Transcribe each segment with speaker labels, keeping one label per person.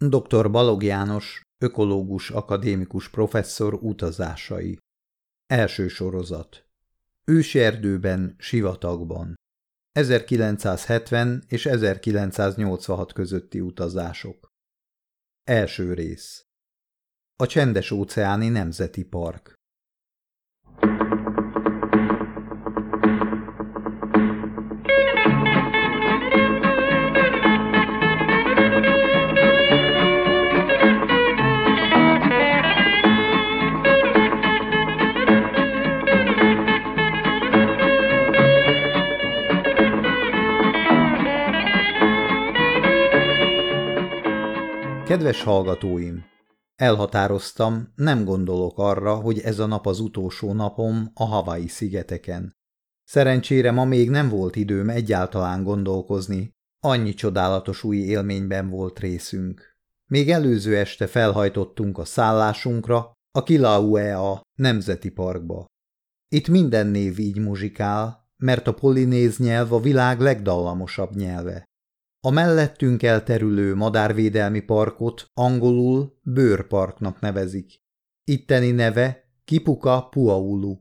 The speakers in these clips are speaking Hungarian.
Speaker 1: Dr. Balog János, ökológus akadémikus professzor utazásai. Első sorozat. Őserdőben, sivatagban. 1970 és 1986 közötti utazások. Első rész. A Csendes-óceáni Nemzeti Park. Kedves hallgatóim! Elhatároztam, nem gondolok arra, hogy ez a nap az utolsó napom a Hawaii szigeteken. Szerencsére ma még nem volt időm egyáltalán gondolkozni, annyi csodálatos új élményben volt részünk. Még előző este felhajtottunk a szállásunkra, a Kilauea Nemzeti Parkba. Itt minden név így muzsikál, mert a polinéz nyelv a világ legdallamosabb nyelve. A mellettünk elterülő madárvédelmi parkot angolul bőrparknak nevezik. Itteni neve Kipuka Puaulu.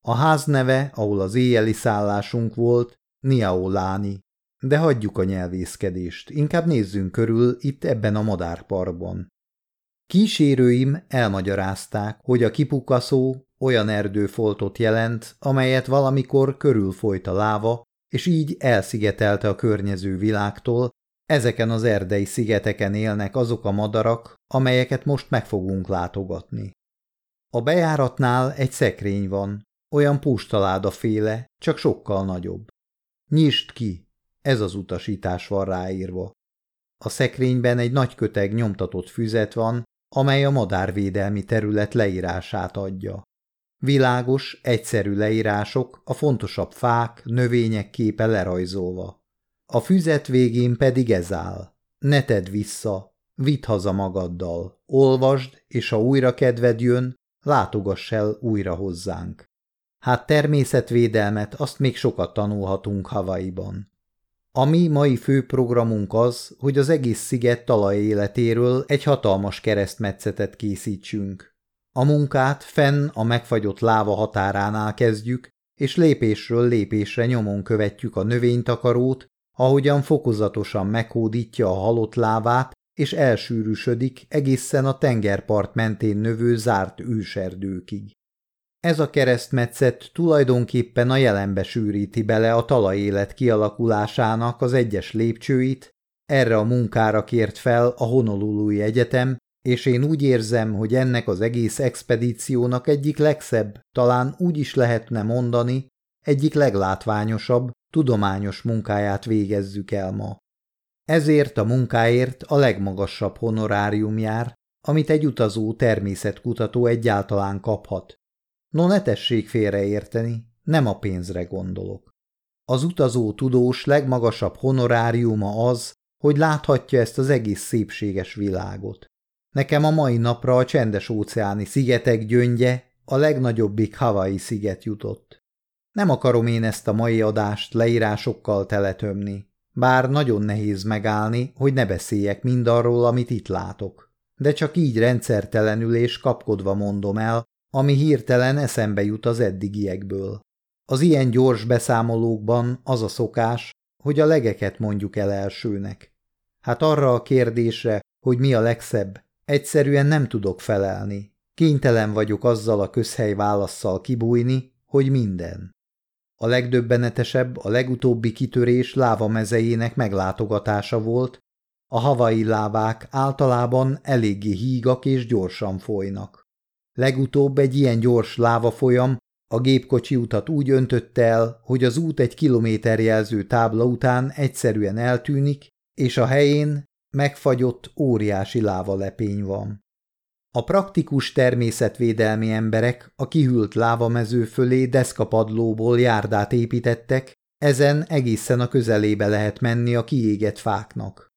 Speaker 1: A ház neve, ahol az éjjeli szállásunk volt, Niaoláni. De hagyjuk a nyelvészkedést, inkább nézzünk körül itt ebben a madárparkban. Kísérőim elmagyarázták, hogy a kipuka olyan erdőfoltot jelent, amelyet valamikor körülfolyt a láva, és így elszigetelte a környező világtól, ezeken az erdei szigeteken élnek azok a madarak, amelyeket most meg fogunk látogatni. A bejáratnál egy szekrény van, olyan pustaláda féle, csak sokkal nagyobb. Nyisd ki, ez az utasítás van ráírva. A szekrényben egy nagy köteg nyomtatott füzet van, amely a madárvédelmi terület leírását adja. Világos, egyszerű leírások, a fontosabb fák, növények képe lerajzolva. A füzet végén pedig ez áll. Ne tedd vissza, vidd haza magaddal, olvasd, és ha újra kedved jön, látogass el újra hozzánk. Hát természetvédelmet azt még sokat tanulhatunk Havaiban. A mi mai fő programunk az, hogy az egész sziget talaj életéről egy hatalmas keresztmetszetet készítsünk. A munkát fenn a megfagyott láva határánál kezdjük, és lépésről lépésre nyomon követjük a növénytakarót, ahogyan fokozatosan meghódítja a halott lávát, és elsűrűsödik egészen a tengerpart mentén növő zárt őserdőkig. Ez a keresztmetszet tulajdonképpen a jelenbe sűríti bele a talajélet kialakulásának az egyes lépcsőit, erre a munkára kért fel a Honolului Egyetem, és én úgy érzem, hogy ennek az egész expedíciónak egyik legszebb, talán úgy is lehetne mondani, egyik leglátványosabb, tudományos munkáját végezzük el ma. Ezért a munkáért a legmagasabb honorárium jár, amit egy utazó természetkutató egyáltalán kaphat. No ne tessék félreérteni, nem a pénzre gondolok. Az utazó tudós legmagasabb honoráriuma az, hogy láthatja ezt az egész szépséges világot. Nekem a mai napra a csendes óceáni szigetek gyöngye, a legnagyobbik Hawaii sziget jutott. Nem akarom én ezt a mai adást leírásokkal teletömni, bár nagyon nehéz megállni, hogy ne beszéljek mindarról, amit itt látok. De csak így rendszertelenül és kapkodva mondom el, ami hirtelen eszembe jut az eddigiekből. Az ilyen gyors beszámolókban az a szokás, hogy a legeket mondjuk el elsőnek. Hát arra a kérdésre, hogy mi a legszebb, Egyszerűen nem tudok felelni. Kénytelen vagyok azzal a közhely válaszszal kibújni, hogy minden. A legdöbbenetesebb a legutóbbi kitörés lávamezejének meglátogatása volt, a havai lávák általában eléggé hígak és gyorsan folynak. Legutóbb egy ilyen gyors lávafolyam a gépkocsi utat úgy öntötte el, hogy az út egy kilométer jelző tábla után egyszerűen eltűnik, és a helyén megfagyott óriási lávalepény van. A praktikus természetvédelmi emberek a kihűlt lávamező fölé deszkapadlóból járdát építettek, ezen egészen a közelébe lehet menni a kiégett fáknak.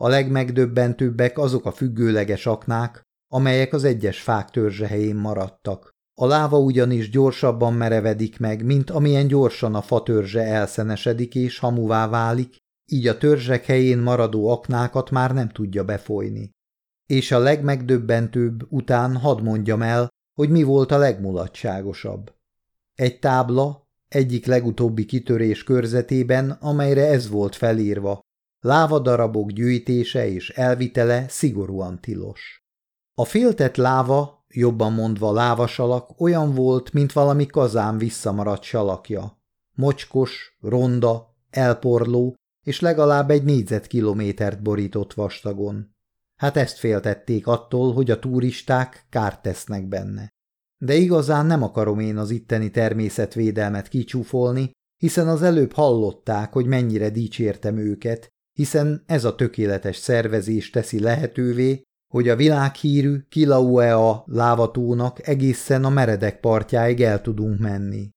Speaker 1: A legmegdöbbentőbbek azok a függőleges aknák, amelyek az egyes fák törzse helyén maradtak. A láva ugyanis gyorsabban merevedik meg, mint amilyen gyorsan a fa törzse elszenesedik és hamuvá válik, így a törzsek helyén maradó aknákat már nem tudja befolyni. És a legmegdöbbentőbb után hadd mondjam el, hogy mi volt a legmulatságosabb. Egy tábla, egyik legutóbbi kitörés körzetében, amelyre ez volt felírva, lávadarabok gyűjtése és elvitele szigorúan tilos. A féltett láva, jobban mondva lávasalak, olyan volt, mint valami kazán visszamaradt salakja. Mocskos, ronda, elporló, és legalább egy négyzetkilométert borított vastagon. Hát ezt féltették attól, hogy a turisták kárt tesznek benne. De igazán nem akarom én az itteni természetvédelmet kicsúfolni, hiszen az előbb hallották, hogy mennyire dicsértem őket, hiszen ez a tökéletes szervezés teszi lehetővé, hogy a világhírű Kilauea lávatónak egészen a meredek partjáig el tudunk menni.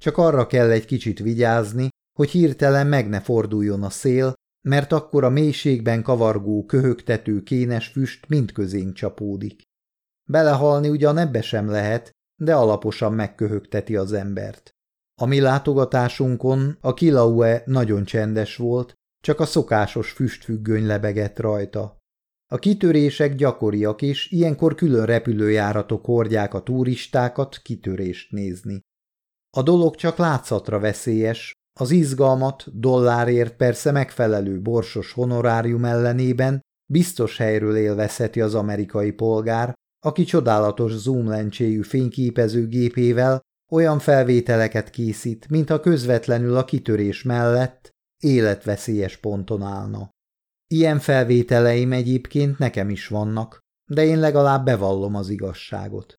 Speaker 1: Csak arra kell egy kicsit vigyázni, hogy hirtelen meg ne forduljon a szél, mert akkor a mélységben kavargó, köhögtető kénes füst mind közénk csapódik. Belehalni ugyan ebbe sem lehet, de alaposan megköhögteti az embert. A mi látogatásunkon a Kilaue nagyon csendes volt, csak a szokásos füstfüggöny lebegett rajta. A kitörések gyakoriak, és ilyenkor külön repülőjáratok hordják a turistákat kitörést nézni. A dolog csak látszatra veszélyes, az izgalmat dollárért persze megfelelő borsos honorárium ellenében biztos helyről élvezheti az amerikai polgár, aki csodálatos zoomlencséjű fényképezőgépével olyan felvételeket készít, mintha közvetlenül a kitörés mellett életveszélyes ponton állna. Ilyen felvételeim egyébként nekem is vannak, de én legalább bevallom az igazságot.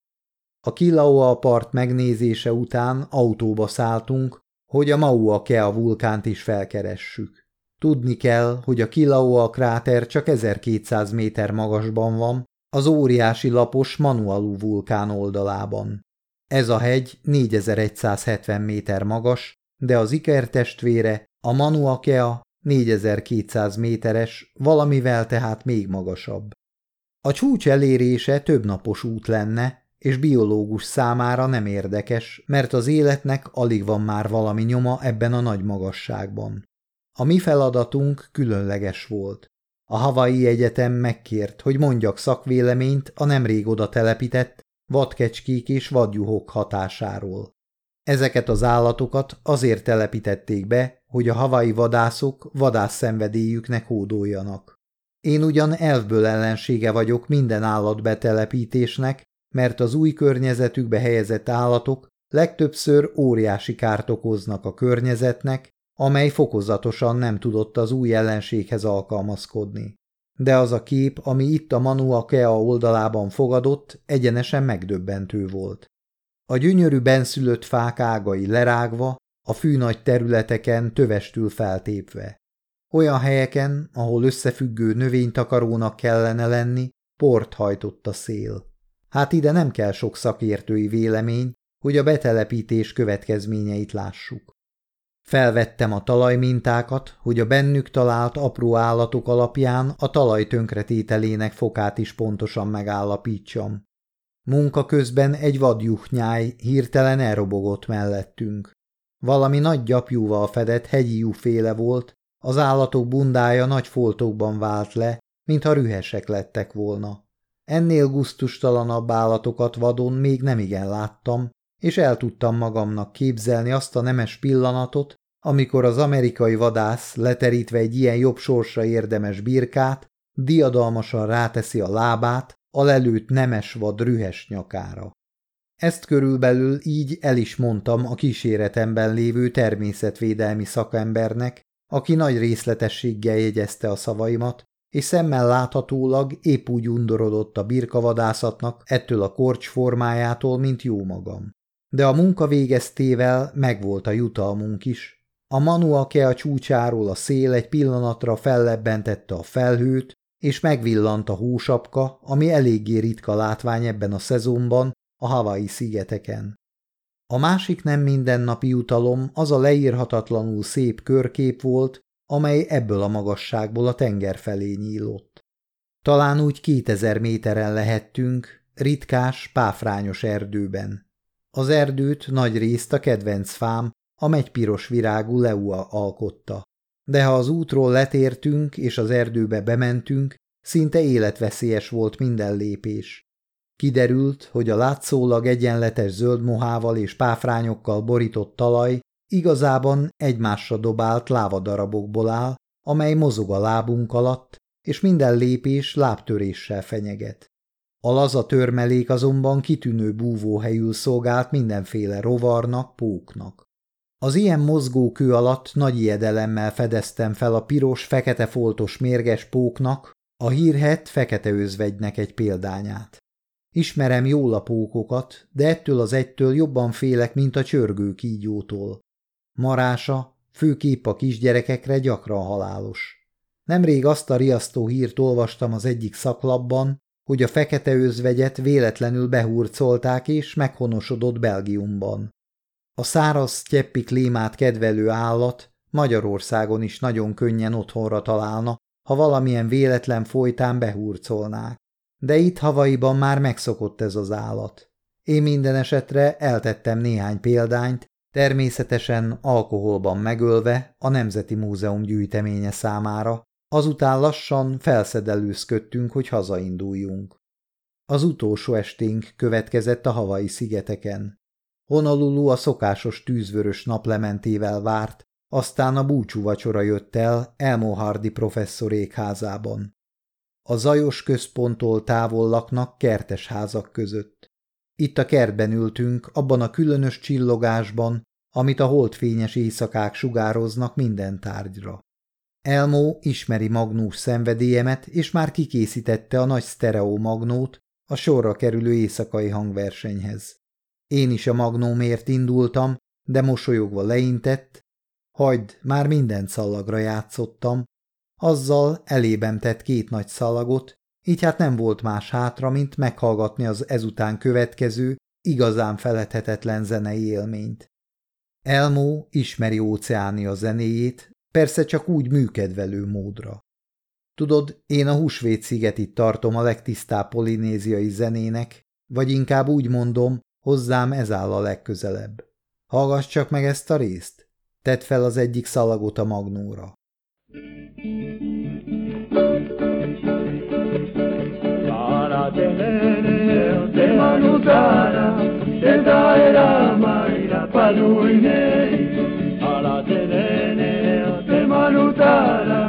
Speaker 1: A Kilaua part megnézése után autóba szálltunk, hogy a Maua Kea vulkánt is felkeressük. Tudni kell, hogy a Kilaua kráter csak 1200 méter magasban van, az óriási lapos Manualu vulkán oldalában. Ez a hegy 4170 méter magas, de az ikertestvére, a Manuakea Kea 4200 méteres, valamivel tehát még magasabb. A csúcs elérése több napos út lenne, és biológus számára nem érdekes, mert az életnek alig van már valami nyoma ebben a nagy magasságban. A mi feladatunk különleges volt. A Havai Egyetem megkért, hogy mondjak szakvéleményt a nemrég oda telepített vadkecskék és vadjuhok hatásáról. Ezeket az állatokat azért telepítették be, hogy a havai vadászok vadászszenvedélyüknek hódoljanak. Én ugyan elvből ellensége vagyok minden állatbetelepítésnek, mert az új környezetükbe helyezett állatok legtöbbször óriási kárt okoznak a környezetnek, amely fokozatosan nem tudott az új ellenséghez alkalmazkodni. De az a kép, ami itt a Manua Kea oldalában fogadott, egyenesen megdöbbentő volt. A gyönyörű benszülött fák ágai lerágva, a fű nagy területeken tövestül feltépve. Olyan helyeken, ahol összefüggő növénytakarónak kellene lenni, port hajtott a szél. Hát ide nem kell sok szakértői vélemény, hogy a betelepítés következményeit lássuk. Felvettem a talajmintákat, hogy a bennük talált apró állatok alapján a talaj tönkretételének fokát is pontosan megállapítsam. Munka közben egy vadjuhnyáj hirtelen elrobogott mellettünk. Valami nagy gyapjúval fedett hegyi júféle volt, az állatok bundája nagy foltokban vált le, mintha rühesek lettek volna. Ennél guztustalanabb állatokat vadon még nemigen láttam, és el tudtam magamnak képzelni azt a nemes pillanatot, amikor az amerikai vadász leterítve egy ilyen jobb sorsa érdemes birkát, diadalmasan ráteszi a lábát a lelőtt nemes vad rühes nyakára. Ezt körülbelül így el is mondtam a kíséretemben lévő természetvédelmi szakembernek, aki nagy részletességgel jegyezte a szavaimat, és szemmel láthatólag épp úgy undorodott a birkavadászatnak ettől a korcs formájától, mint jó magam. De a munka végeztével megvolt a jutalmunk is. A manuake a csúcsáról a szél egy pillanatra fellebbentette a felhőt, és megvillant a hósapka, ami eléggé ritka látvány ebben a szezonban a Hawaii szigeteken. A másik nem mindennapi jutalom az a leírhatatlanul szép körkép volt, amely ebből a magasságból a tenger felé nyílott. Talán úgy kétezer méteren lehettünk, ritkás, páfrányos erdőben. Az erdőt nagy részt a kedvenc fám, a megypiros virágú leua alkotta. De ha az útról letértünk és az erdőbe bementünk, szinte életveszélyes volt minden lépés. Kiderült, hogy a látszólag egyenletes zöld mohával és páfrányokkal borított talaj igazában egymásra dobált lávadarabokból áll, amely mozog a lábunk alatt, és minden lépés lábtöréssel fenyeget. A laza törmelék azonban kitűnő búvóhelyül szolgált mindenféle rovarnak, póknak. Az ilyen mozgókő alatt nagy ijedelemmel fedeztem fel a piros-fekete foltos mérges póknak, a hírhet fekete özvegynek egy példányát. Ismerem jól a pókokat, de ettől az egytől jobban félek, mint a csörgő kígyótól. Marása, főképp a kisgyerekekre gyakran halálos. Nemrég azt a riasztó hírt olvastam az egyik szaklapban, hogy a fekete özvegyet véletlenül behurcolták és meghonosodott Belgiumban. A száraz tyeppi klímát kedvelő állat Magyarországon is nagyon könnyen otthonra találna, ha valamilyen véletlen folytán behurcolnák. De itt Havaiban már megszokott ez az állat. Én minden esetre eltettem néhány példányt, természetesen alkoholban megölve a Nemzeti Múzeum gyűjteménye számára, azután lassan felszedelőzködtünk, hogy hazainduljunk. Az utolsó esténk következett a havai szigeteken. Honolulu a szokásos tűzvörös naplementével várt, aztán a búcsú vacsora jött el Elmo Hardy professzor ékházában. A zajos központtól távol laknak kertes házak között. Itt a kertben ültünk, abban a különös csillogásban, amit a holdfényes éjszakák sugároznak minden tárgyra. Elmo ismeri magnós szenvedélyemet, és már kikészítette a nagy sztereó magnót a sorra kerülő éjszakai hangversenyhez. Én is a magnómért indultam, de mosolyogva leintett, hagyd, már minden szallagra játszottam, azzal elébem tett két nagy szalagot, így hát nem volt más hátra, mint meghallgatni az ezután következő, igazán feledhetetlen zenei élményt. Elmó ismeri óceánia zenéjét, persze csak úgy műkedvelő módra. Tudod, én a húsvét szigetit tartom a legtisztább polinéziai zenének, vagy inkább úgy mondom, hozzám ez áll a legközelebb. Hallgass csak meg ezt a részt. Tedd fel az egyik szalagot a magnóra.
Speaker 2: palutara, eta eramaira paluinei. Ala telenea te manutara,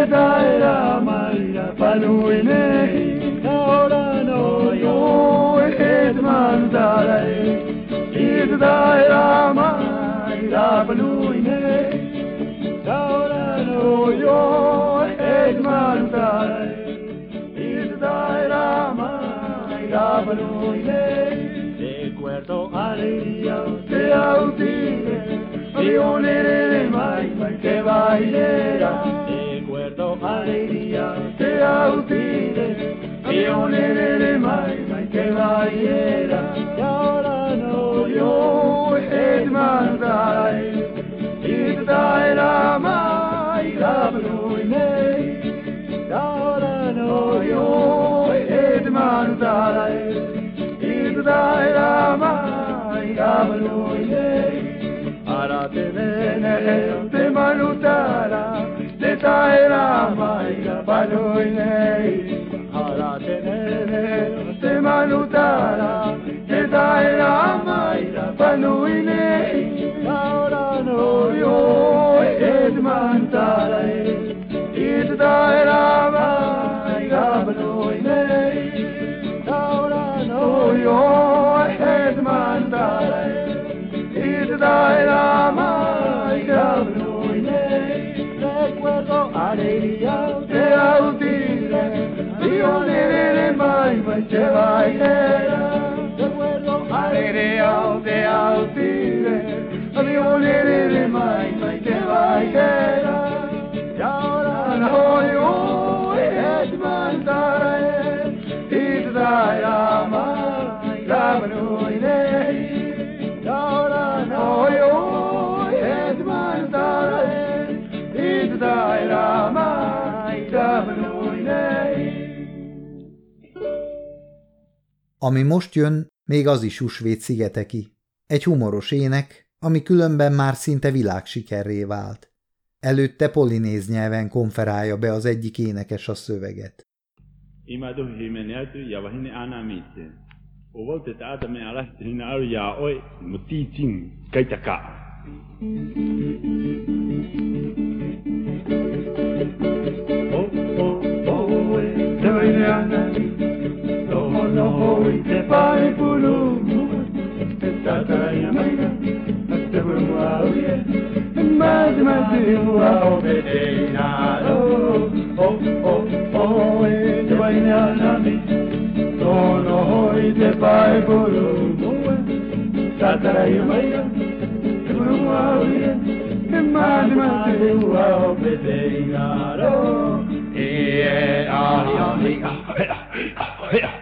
Speaker 2: eta eramaira paluinei.
Speaker 1: Ahora no yo ez mandara, ez eh. da eramaira paluinei. Ahora no yo ez mandara, ez eh. da eramaira cabro iré, de cuerdo alegría te autiré, avionere mai que bailera, de cuerdo alegría te autiré, avionere mai que bailera, y ahora no yo es mandai, y da la mai cabro iré, ahora no yo mandarai, idrai ramai abruine, ara te vene te manutara, te tai ramai abaluine, ara te vene te manutara, te tai ramai abaluine, ahora no yo, et mandarai. Mai mai te bailera. Recuerdo alegría de autile, Dio nere mai mai te bailera. Y ahora no yo es mandare, it da Ami most jön, még az is Usvét szigeteki. Egy humoros ének, ami különben már szinte világsikerré vált. Előtte polinéz nyelven konferálja be az egyik énekes a szöveget.
Speaker 2: imadu himene atu yawahine anamite. O wau te taata me arasti hina aru ya oi mo titing kaitaka. Oh, oh, oh, e te waine anami, Noho, noho, i te pai pulu, te tatara ia maina, te pulu au ia, e mati mati ua o te te naro. Oh, oh, oh, e te waine anami, Noho, noho, i te pai pulu, tatara ia maina, te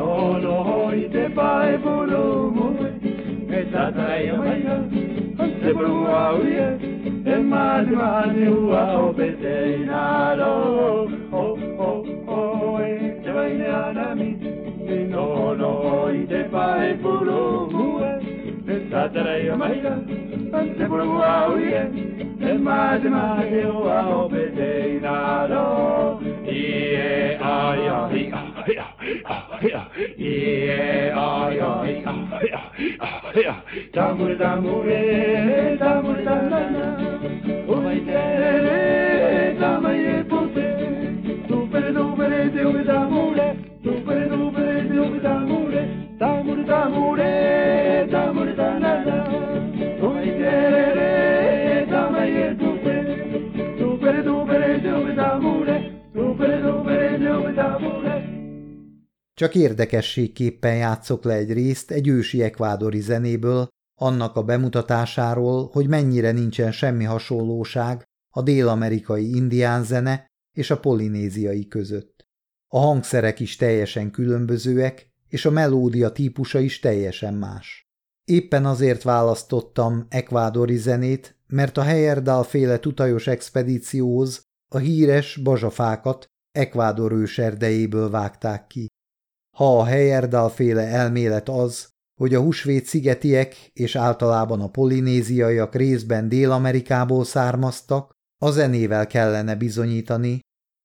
Speaker 2: No no hoi te pai pulu mui E tata e maia Te pulu au ia E mani mani ua o pete inaro Oh oh oh e te vai ne anani No no hoi te pai pulu mui Tatarei Omega, Antepuru Aurie, Emade Mageu ao Pedeinado, Ie Aia, Ia, Ia, Ie Aia, Ia, Ia, Tamure, Tamure, Tamure, Tamure, Tamure, Tamure, Tamure,
Speaker 1: Csak érdekességképpen játszok le egy részt egy ősi ekvádori zenéből, annak a bemutatásáról, hogy mennyire nincsen semmi hasonlóság a dél-amerikai indián zene és a polinéziai között. A hangszerek is teljesen különbözőek, és a melódia típusa is teljesen más. Éppen azért választottam ekvádori zenét, mert a Heyerdahl féle tutajos expedícióhoz a híres bazsafákat Ekvádor őserdejéből vágták ki. Ha a Heyerdahl féle elmélet az, hogy a húsvét szigetiek és általában a polinéziaiak részben Dél-Amerikából származtak, a zenével kellene bizonyítani,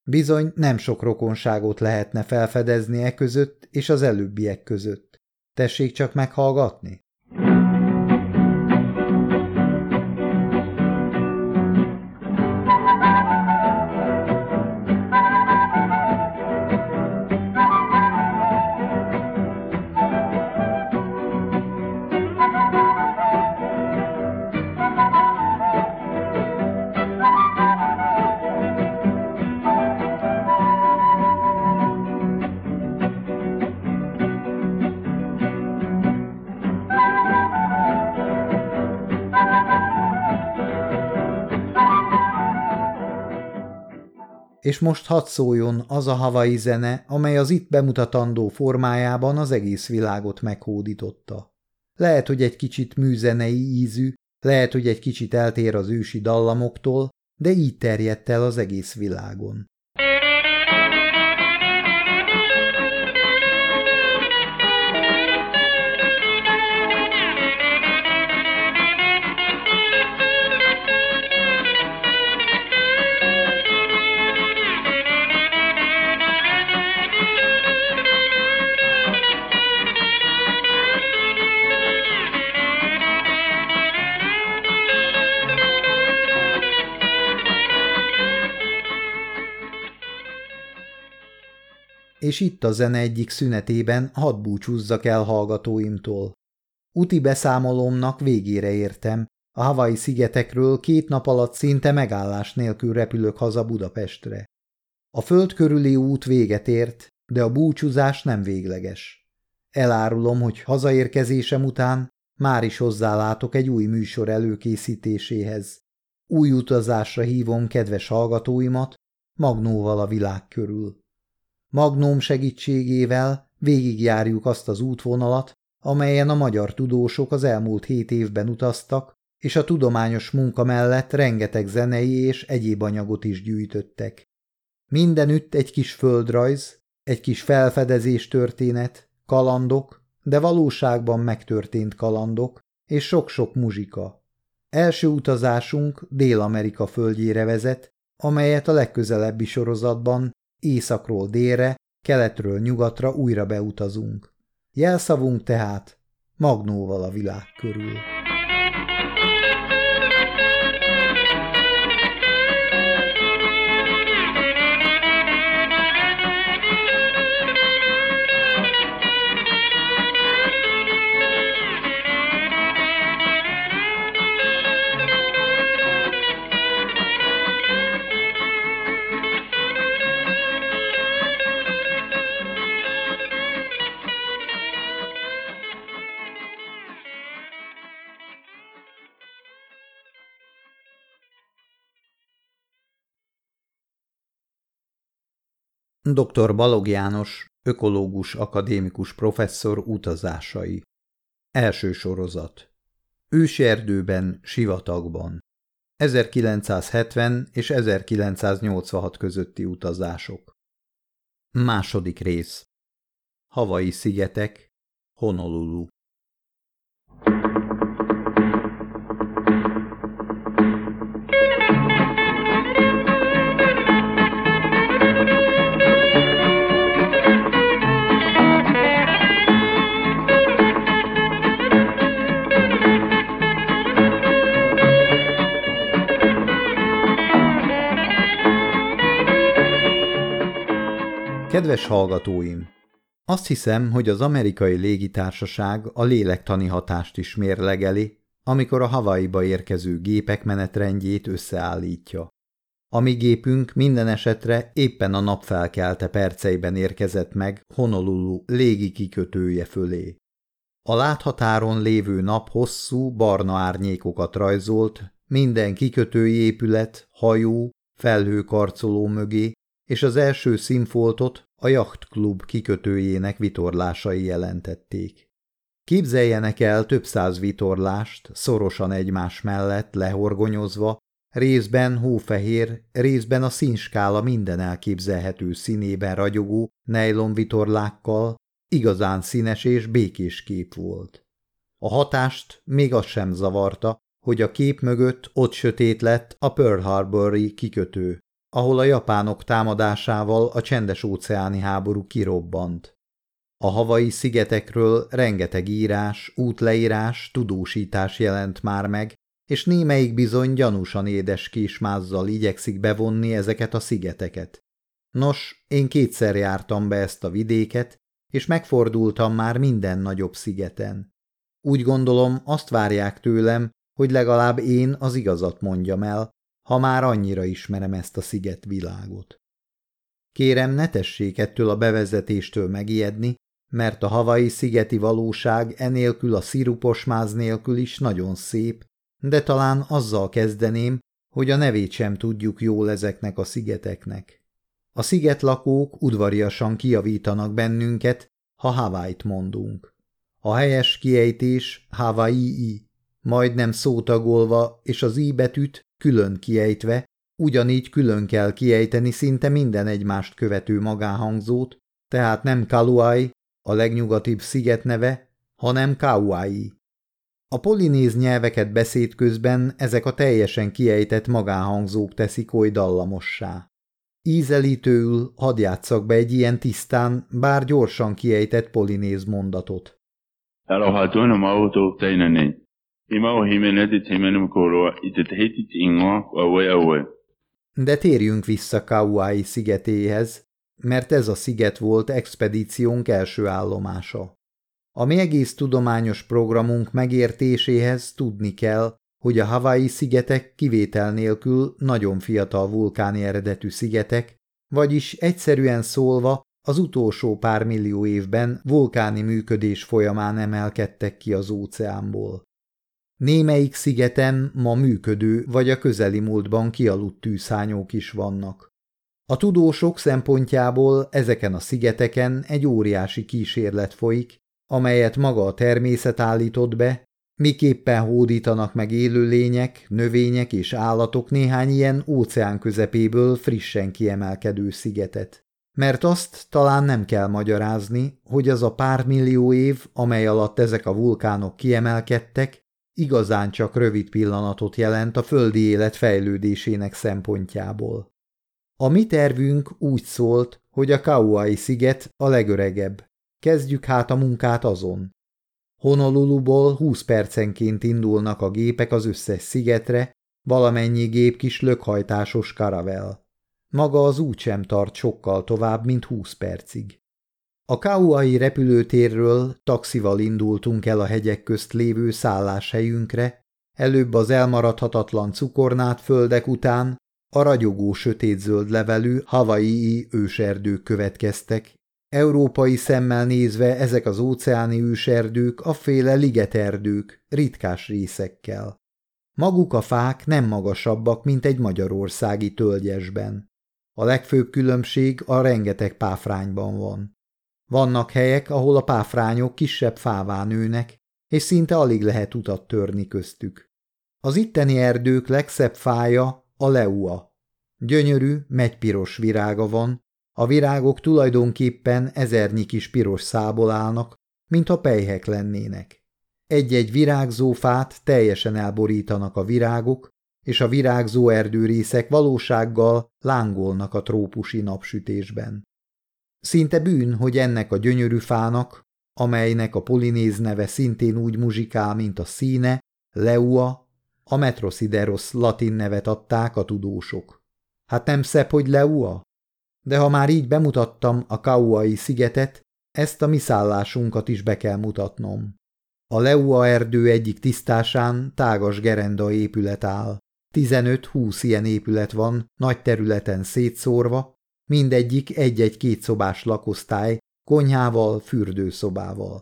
Speaker 1: bizony nem sok rokonságot lehetne felfedezni e között és az előbbiek között. Tessék csak meghallgatni! És most hadd szóljon az a havai zene, amely az itt bemutatandó formájában az egész világot meghódította. Lehet, hogy egy kicsit műzenei ízű, lehet, hogy egy kicsit eltér az ősi dallamoktól, de így terjedt el az egész világon. És itt a zene egyik szünetében hadd búcsúzzak el hallgatóimtól. Uti beszámolómnak végére értem, a Hawaii szigetekről két nap alatt szinte megállás nélkül repülök haza Budapestre. A föld körüli út véget ért, de a búcsúzás nem végleges. Elárulom, hogy hazaérkezésem után már is hozzálátok egy új műsor előkészítéséhez. Új utazásra hívom kedves hallgatóimat, Magnóval a világ körül. Magnóm segítségével végigjárjuk azt az útvonalat, amelyen a magyar tudósok az elmúlt hét évben utaztak, és a tudományos munka mellett rengeteg zenei és egyéb anyagot is gyűjtöttek. Mindenütt egy kis földrajz, egy kis felfedezés történet, kalandok, de valóságban megtörtént kalandok, és sok-sok muzsika. Első utazásunk Dél-Amerika földjére vezet, amelyet a legközelebbi sorozatban északról délre, keletről nyugatra újra beutazunk. Jelszavunk tehát Magnóval a világ körül. Dr. Balog János, ökológus akadémikus professzor utazásai. Első sorozat. Ősi erdőben, sivatagban. 1970 és 1986 közötti utazások. Második rész. Havai szigetek, Honolulu. Kedves hallgatóim! Azt hiszem, hogy az amerikai légitársaság a lélektani hatást is mérlegeli, amikor a Hawaii-ba érkező gépek menetrendjét összeállítja. A mi gépünk minden esetre éppen a napfelkelte perceiben érkezett meg Honolulu légi kikötője fölé. A láthatáron lévő nap hosszú, barna árnyékokat rajzolt, minden kikötői épület, hajó, felhőkarcoló mögé, és az első színfoltot a jachtklub kikötőjének vitorlásai jelentették. Képzeljenek el több száz vitorlást, szorosan egymás mellett, lehorgonyozva, részben hófehér, részben a színskála minden elképzelhető színében ragyogó vitorlákkal, igazán színes és békés kép volt. A hatást még az sem zavarta, hogy a kép mögött ott sötét lett a Pearl Harbori kikötő, ahol a japánok támadásával a csendes-óceáni háború kirobbant. A havai szigetekről rengeteg írás, útleírás, tudósítás jelent már meg, és némelyik bizony gyanúsan édes kismázzal igyekszik bevonni ezeket a szigeteket. Nos, én kétszer jártam be ezt a vidéket, és megfordultam már minden nagyobb szigeten. Úgy gondolom, azt várják tőlem, hogy legalább én az igazat mondjam el, ha már annyira ismerem ezt a sziget világot. Kérem, ne tessék ettől a bevezetéstől megijedni, mert a havai szigeti valóság enélkül a szirupos máz nélkül is nagyon szép, de talán azzal kezdeném, hogy a nevét sem tudjuk jól ezeknek a szigeteknek. A szigetlakók udvariasan kiavítanak bennünket, ha Hawaii-t mondunk. A helyes kiejtés Hawaii, majdnem szótagolva, és az i betűt külön kiejtve, ugyanígy külön kell kiejteni szinte minden egymást követő magánhangzót, tehát nem Kaluai, a legnyugatibb sziget neve, hanem Kauai. A polinéz nyelveket beszéd közben ezek a teljesen kiejtett magánhangzók teszik oly dallamossá. Ízelítőül hadd játszak be egy ilyen tisztán, bár gyorsan kiejtett polinéz mondatot. Elohatóna mautó tejnenény. De térjünk vissza Kauai szigetéhez, mert ez a sziget volt expedíciónk első állomása. A mi egész tudományos programunk megértéséhez tudni kell, hogy a Hawaii szigetek kivétel nélkül nagyon fiatal vulkáni eredetű szigetek, vagyis egyszerűen szólva az utolsó pár millió évben vulkáni működés folyamán emelkedtek ki az óceánból. Némelyik szigeten ma működő vagy a közeli múltban kialudt tűzhányók is vannak. A tudósok szempontjából ezeken a szigeteken egy óriási kísérlet folyik, amelyet maga a természet állított be, miképpen hódítanak meg élőlények, növények és állatok néhány ilyen óceán közepéből frissen kiemelkedő szigetet. Mert azt talán nem kell magyarázni, hogy az a pár millió év, amely alatt ezek a vulkánok kiemelkedtek, igazán csak rövid pillanatot jelent a földi élet fejlődésének szempontjából. A mi tervünk úgy szólt, hogy a Kauai sziget a legöregebb. Kezdjük hát a munkát azon. Honoluluból 20 percenként indulnak a gépek az összes szigetre, valamennyi gép kis lökhajtásos karavel. Maga az út sem tart sokkal tovább, mint 20 percig. A Kauai repülőtérről taxival indultunk el a hegyek közt lévő szálláshelyünkre, előbb az elmaradhatatlan cukornát földek után a ragyogó sötétzöld levelű havaii őserdők következtek. Európai szemmel nézve ezek az óceáni őserdők a féle ligeterdők, ritkás részekkel. Maguk a fák nem magasabbak, mint egy magyarországi tölgyesben. A legfőbb különbség a rengeteg páfrányban van. Vannak helyek, ahol a páfrányok kisebb fává nőnek, és szinte alig lehet utat törni köztük. Az itteni erdők legszebb fája a leua. Gyönyörű, megypiros virága van, a virágok tulajdonképpen ezernyi kis piros szából állnak, mintha pejhek lennének. Egy-egy virágzó fát teljesen elborítanak a virágok, és a virágzó erdőrészek valósággal lángolnak a trópusi napsütésben. Szinte bűn, hogy ennek a gyönyörű fának, amelynek a polinéz neve szintén úgy muzsikál, mint a színe, leua, a metrosideros latin nevet adták a tudósok. Hát nem szebb, hogy leua? De ha már így bemutattam a Kauai szigetet, ezt a mi szállásunkat is be kell mutatnom. A Leua erdő egyik tisztásán tágas gerenda épület áll. 15-20 ilyen épület van, nagy területen szétszórva, mindegyik egy-egy kétszobás lakosztály, konyhával, fürdőszobával.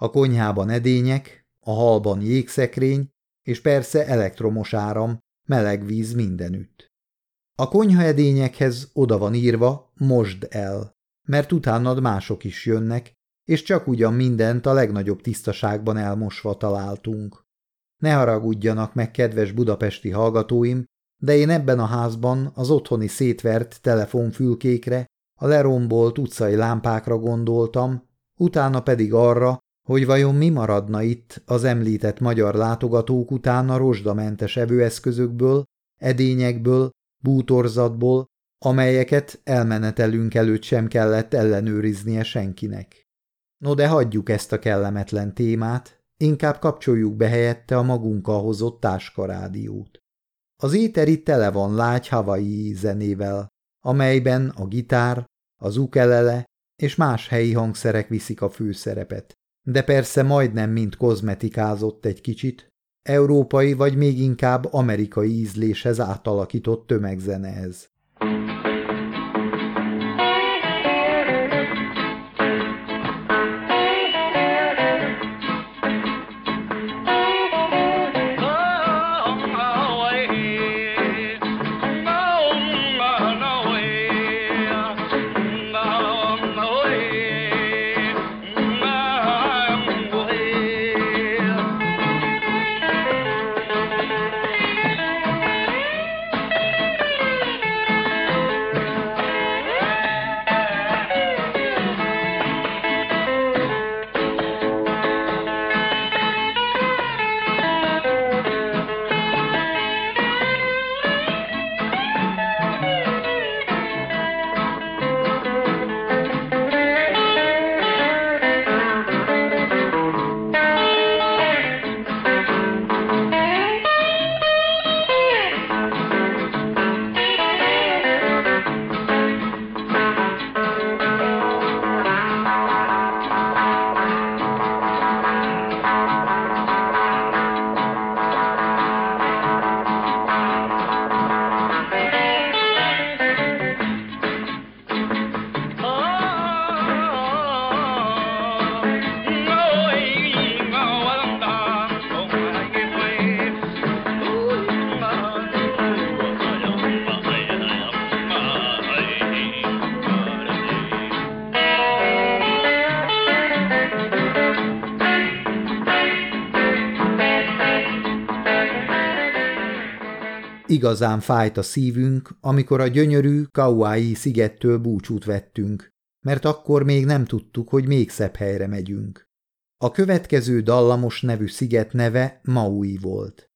Speaker 1: A konyhában edények, a halban jégszekrény, és persze elektromos áram, meleg víz mindenütt. A konyhaedényekhez oda van írva, mosd el, mert utánad mások is jönnek, és csak ugyan mindent a legnagyobb tisztaságban elmosva találtunk. Ne haragudjanak meg, kedves budapesti hallgatóim, de én ebben a házban az otthoni szétvert telefonfülkékre, a lerombolt utcai lámpákra gondoltam, utána pedig arra, hogy vajon mi maradna itt az említett magyar látogatók után a rozsdamentes evőeszközökből, edényekből, bútorzatból, amelyeket elmenetelünk előtt sem kellett ellenőriznie senkinek. No de hagyjuk ezt a kellemetlen témát, inkább kapcsoljuk be helyette a magunkkal hozott táskarádiót. Az éter itt tele van lágy havai zenével, amelyben a gitár, az ukelele és más helyi hangszerek viszik a főszerepet. De persze majdnem mind kozmetikázott egy kicsit, európai vagy még inkább amerikai ízléshez átalakított tömegzenehez. Igazán fájt a szívünk, amikor a gyönyörű Kauai szigettől búcsút vettünk, mert akkor még nem tudtuk, hogy még szebb helyre megyünk. A következő dallamos nevű sziget neve Maui volt.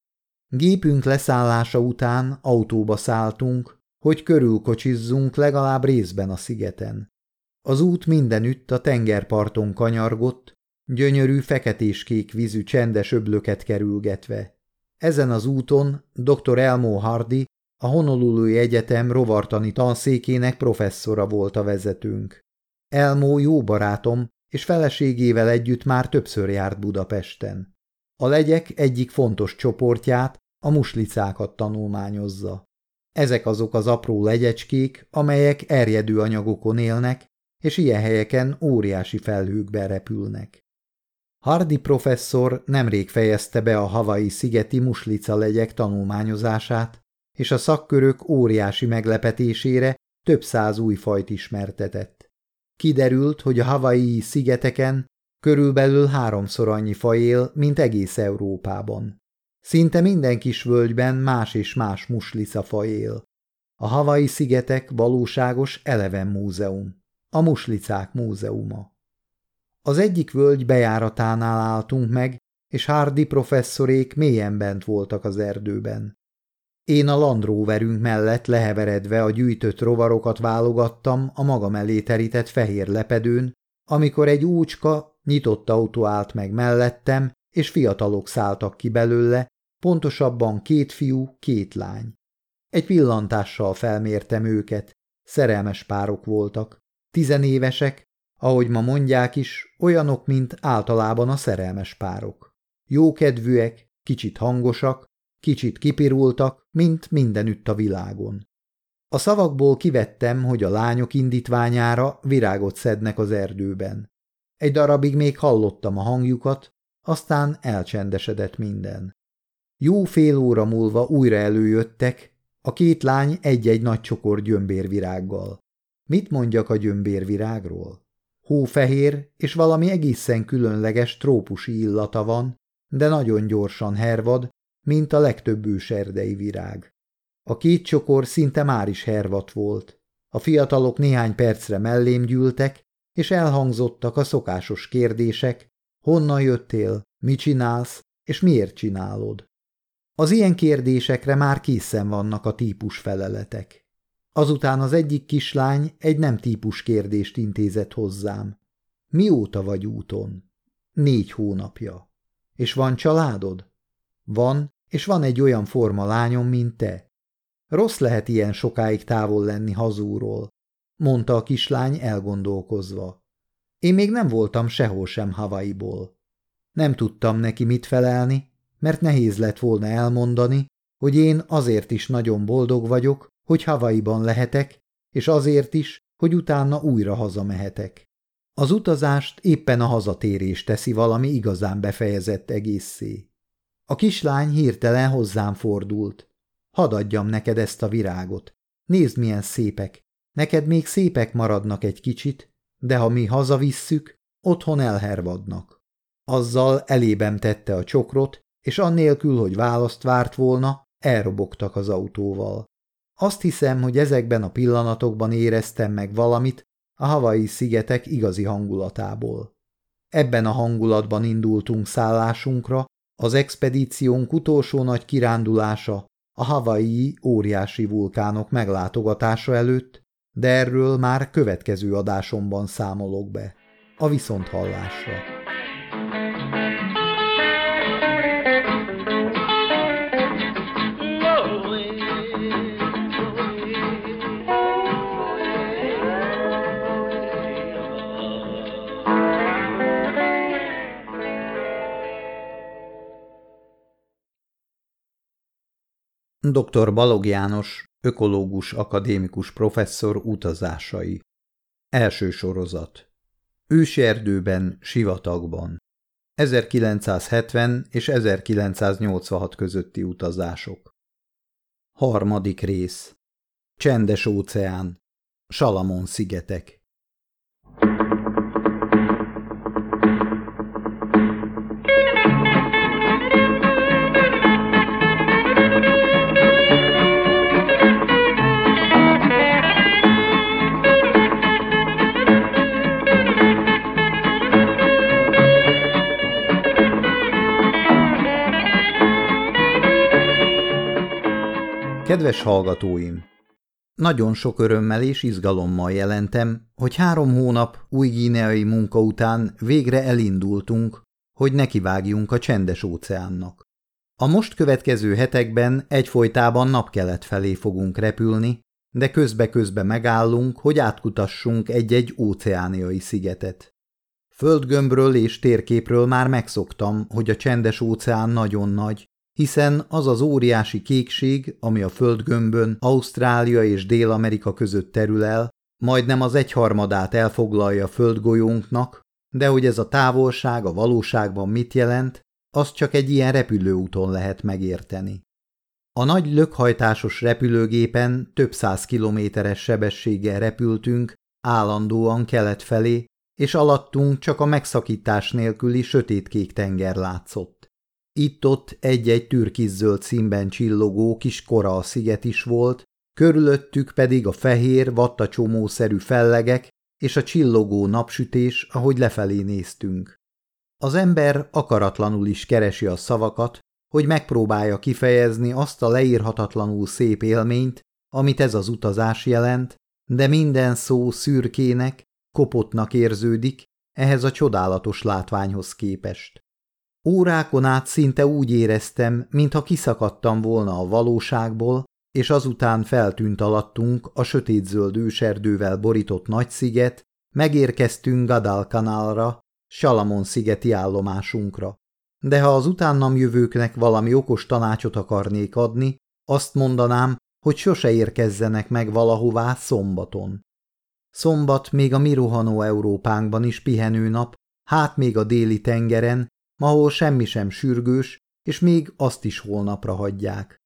Speaker 1: Gépünk leszállása után autóba szálltunk, hogy körülkocsizzunk legalább részben a szigeten. Az út mindenütt a tengerparton kanyargott, gyönyörű feketés-kék vízű csendes öblöket kerülgetve. Ezen az úton dr. Elmo Hardy, a Honolulu Egyetem rovartani tanszékének professzora volt a vezetőnk. Elmo jó barátom, és feleségével együtt már többször járt Budapesten. A legyek egyik fontos csoportját, a muslicákat tanulmányozza. Ezek azok az apró legyecskék, amelyek erjedő anyagokon élnek, és ilyen helyeken óriási felhőkbe repülnek. Hardy professzor nemrég fejezte be a havai szigeti muslica legyek tanulmányozását, és a szakkörök óriási meglepetésére több száz új fajt ismertetett. Kiderült, hogy a havai szigeteken körülbelül háromszor annyi faj él, mint egész Európában. Szinte minden kis völgyben más és más muslica faj él. A havai szigetek valóságos eleven múzeum, a muslicák múzeuma. Az egyik völgy bejáratánál álltunk meg, és Hardy professzorék mélyen bent voltak az erdőben. Én a landróverünk mellett leheveredve a gyűjtött rovarokat válogattam a maga mellé terített fehér lepedőn, amikor egy úcska, nyitott autó állt meg mellettem, és fiatalok szálltak ki belőle, pontosabban két fiú, két lány. Egy pillantással felmértem őket, szerelmes párok voltak, tizenévesek, ahogy ma mondják is, olyanok, mint általában a szerelmes párok. Jókedvűek, kicsit hangosak, kicsit kipirultak, mint mindenütt a világon. A szavakból kivettem, hogy a lányok indítványára virágot szednek az erdőben. Egy darabig még hallottam a hangjukat, aztán elcsendesedett minden. Jó fél óra múlva újra előjöttek, a két lány egy-egy nagy csokor gyömbérvirággal. Mit mondjak a gyömbérvirágról? Hófehér és valami egészen különleges trópusi illata van, de nagyon gyorsan hervad, mint a legtöbb őserdei virág. A két csokor szinte már is hervat volt. A fiatalok néhány percre mellém gyűltek, és elhangzottak a szokásos kérdések, honnan jöttél, mit csinálsz, és miért csinálod. Az ilyen kérdésekre már készen vannak a típus feleletek. Azután az egyik kislány egy nem típus kérdést intézett hozzám. Mióta vagy úton? Négy hónapja. És van családod? Van, és van egy olyan forma lányom, mint te. Rossz lehet ilyen sokáig távol lenni hazúról, mondta a kislány elgondolkozva. Én még nem voltam sehol sem Havaiból. Nem tudtam neki mit felelni, mert nehéz lett volna elmondani, hogy én azért is nagyon boldog vagyok, hogy Havaiban lehetek, és azért is, hogy utána újra hazamehetek. Az utazást éppen a hazatérés teszi valami igazán befejezett egészé. A kislány hirtelen hozzám fordult. Hadd adjam neked ezt a virágot. Nézd, milyen szépek. Neked még szépek maradnak egy kicsit, de ha mi hazavisszük, otthon elhervadnak. Azzal elébem tette a csokrot, és annélkül, hogy választ várt volna, elrobogtak az autóval. Azt hiszem, hogy ezekben a pillanatokban éreztem meg valamit a havai szigetek igazi hangulatából. Ebben a hangulatban indultunk szállásunkra, az expedíciónk utolsó nagy kirándulása a havai óriási vulkánok meglátogatása előtt, de erről már következő adásomban számolok be. A viszonthallásra. Dr. Balog János, ökológus akadémikus professzor utazásai. Első sorozat. Őserdőben, sivatagban. 1970 és 1986 közötti utazások. Harmadik rész. Csendes óceán. Salamon szigetek. Kedves hallgatóim! Nagyon sok örömmel és izgalommal jelentem, hogy három hónap új gíneai munka után végre elindultunk, hogy nekivágjunk a csendes óceánnak. A most következő hetekben egyfolytában napkelet felé fogunk repülni, de közbe-közbe megállunk, hogy átkutassunk egy-egy óceániai szigetet. Földgömbről és térképről már megszoktam, hogy a csendes óceán nagyon nagy, hiszen az az óriási kékség, ami a földgömbön Ausztrália és Dél-Amerika között terül el, majdnem az egyharmadát elfoglalja földgolyónknak, de hogy ez a távolság a valóságban mit jelent, azt csak egy ilyen repülőúton lehet megérteni. A nagy lökhajtásos repülőgépen több száz kilométeres sebességgel repültünk, állandóan kelet felé, és alattunk csak a megszakítás nélküli sötétkék tenger látszott. Itt-ott egy-egy türkizzöld színben csillogó kis kora a sziget is volt, körülöttük pedig a fehér, vattacsomószerű fellegek és a csillogó napsütés, ahogy lefelé néztünk. Az ember akaratlanul is keresi a szavakat, hogy megpróbálja kifejezni azt a leírhatatlanul szép élményt, amit ez az utazás jelent, de minden szó szürkének, kopottnak érződik ehhez a csodálatos látványhoz képest. Órákon át szinte úgy éreztem, mintha kiszakadtam volna a valóságból, és azután feltűnt alattunk a sötétzöld őserdővel borított nagy sziget, megérkeztünk Gadalkanálra, Salamon szigeti állomásunkra. De ha az utánam jövőknek valami okos tanácsot akarnék adni, azt mondanám, hogy sose érkezzenek meg valahová szombaton. Szombat még a mi rohanó Európánkban is pihenő nap, hát még a déli tengeren, ahol semmi sem sürgős, és még azt is holnapra hagyják.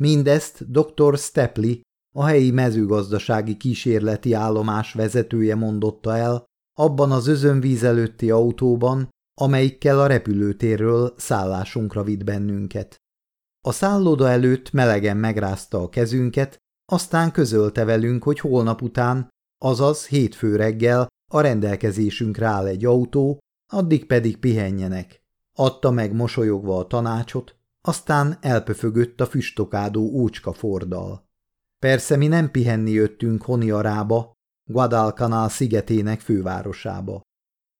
Speaker 1: Mindezt dr. Stepli, a helyi mezőgazdasági kísérleti állomás vezetője mondotta el, abban az özönvíz előtti autóban, amelyikkel a repülőtérről szállásunkra vitt bennünket. A szálloda előtt melegen megrázta a kezünket, aztán közölte velünk, hogy holnap után, azaz hétfő reggel a rendelkezésünkre áll egy autó, addig pedig pihenjenek. Adta meg mosolyogva a tanácsot, aztán elpöfögött a füstokádó úcska fordal. Persze mi nem pihenni jöttünk Honiarába, Guadalcanal szigetének fővárosába.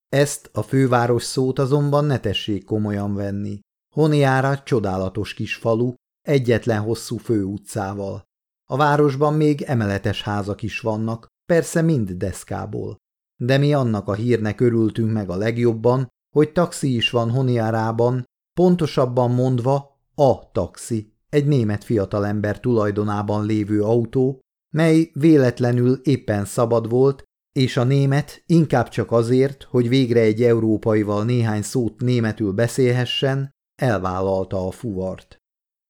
Speaker 1: Ezt a főváros szót azonban ne tessék komolyan venni. Honiára csodálatos kis falu, egyetlen hosszú főutcával. A városban még emeletes házak is vannak, persze mind deszkából. De mi annak a hírnek örültünk meg a legjobban, hogy taxi is van Honiárában, pontosabban mondva a taxi, egy német fiatalember tulajdonában lévő autó, mely véletlenül éppen szabad volt, és a német inkább csak azért, hogy végre egy európaival néhány szót németül beszélhessen, elvállalta a fuvart.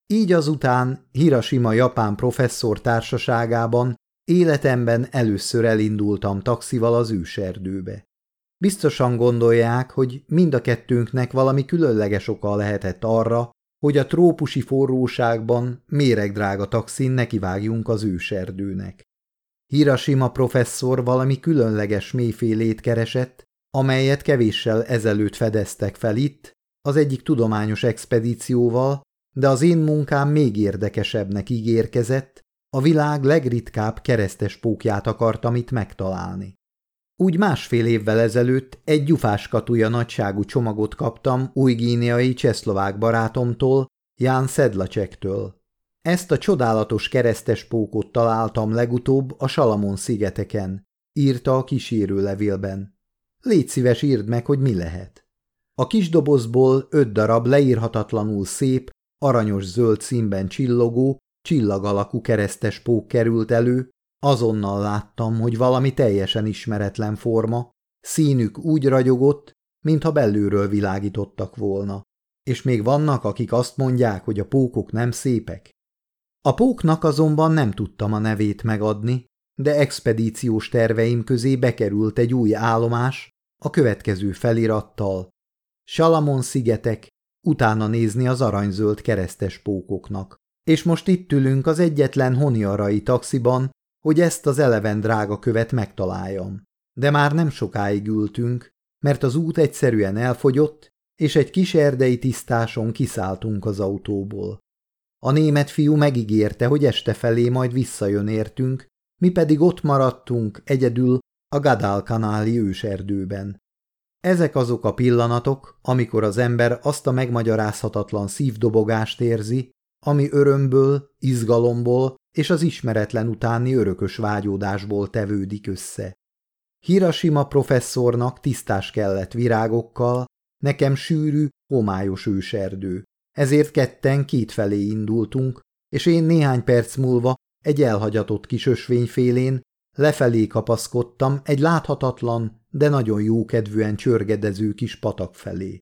Speaker 1: Így azután Hiroshima japán professzor társaságában életemben először elindultam taxival az őserdőbe. Biztosan gondolják, hogy mind a kettőnknek valami különleges oka lehetett arra, hogy a trópusi forróságban méregdrága taxin nekivágjunk az őserdőnek. Hiroshima professzor valami különleges mélyfélét keresett, amelyet kevéssel ezelőtt fedeztek fel itt, az egyik tudományos expedícióval, de az én munkám még érdekesebbnek ígérkezett, a világ legritkább keresztes pókját akartam itt megtalálni. Úgy másfél évvel ezelőtt egy gyufáskatúja nagyságú csomagot kaptam új-gíneai csehszlovák barátomtól, Ján Szedlacsektől. Ezt a csodálatos keresztes pókot találtam legutóbb a Salamon szigeteken, írta a kísérő levélben. Légy szíves, írd meg, hogy mi lehet. A kis dobozból öt darab leírhatatlanul szép, aranyos zöld színben csillogó, csillag alakú keresztes pók került elő, Azonnal láttam, hogy valami teljesen ismeretlen forma, színük úgy ragyogott, mintha belülről világítottak volna. És még vannak, akik azt mondják, hogy a pókok nem szépek. A póknak azonban nem tudtam a nevét megadni, de expedíciós terveim közé bekerült egy új állomás a következő felirattal. Salamon szigetek, utána nézni az aranyzöld keresztes pókoknak. És most itt ülünk az egyetlen honiarai taxiban, hogy ezt az eleven drága követ megtaláljam. De már nem sokáig ültünk, mert az út egyszerűen elfogyott, és egy kis erdei tisztáson kiszálltunk az autóból. A német fiú megígérte, hogy este felé majd visszajön értünk, mi pedig ott maradtunk egyedül a Gadalkanáli őserdőben. Ezek azok a pillanatok, amikor az ember azt a megmagyarázhatatlan szívdobogást érzi, ami örömből, izgalomból és az ismeretlen utáni örökös vágyódásból tevődik össze. Hiroshima professzornak tisztás kellett virágokkal, nekem sűrű, homályos őserdő. Ezért ketten kétfelé indultunk, és én néhány perc múlva egy elhagyatott kis ösvényfélén lefelé kapaszkodtam egy láthatatlan, de nagyon jókedvűen csörgedező kis patak felé.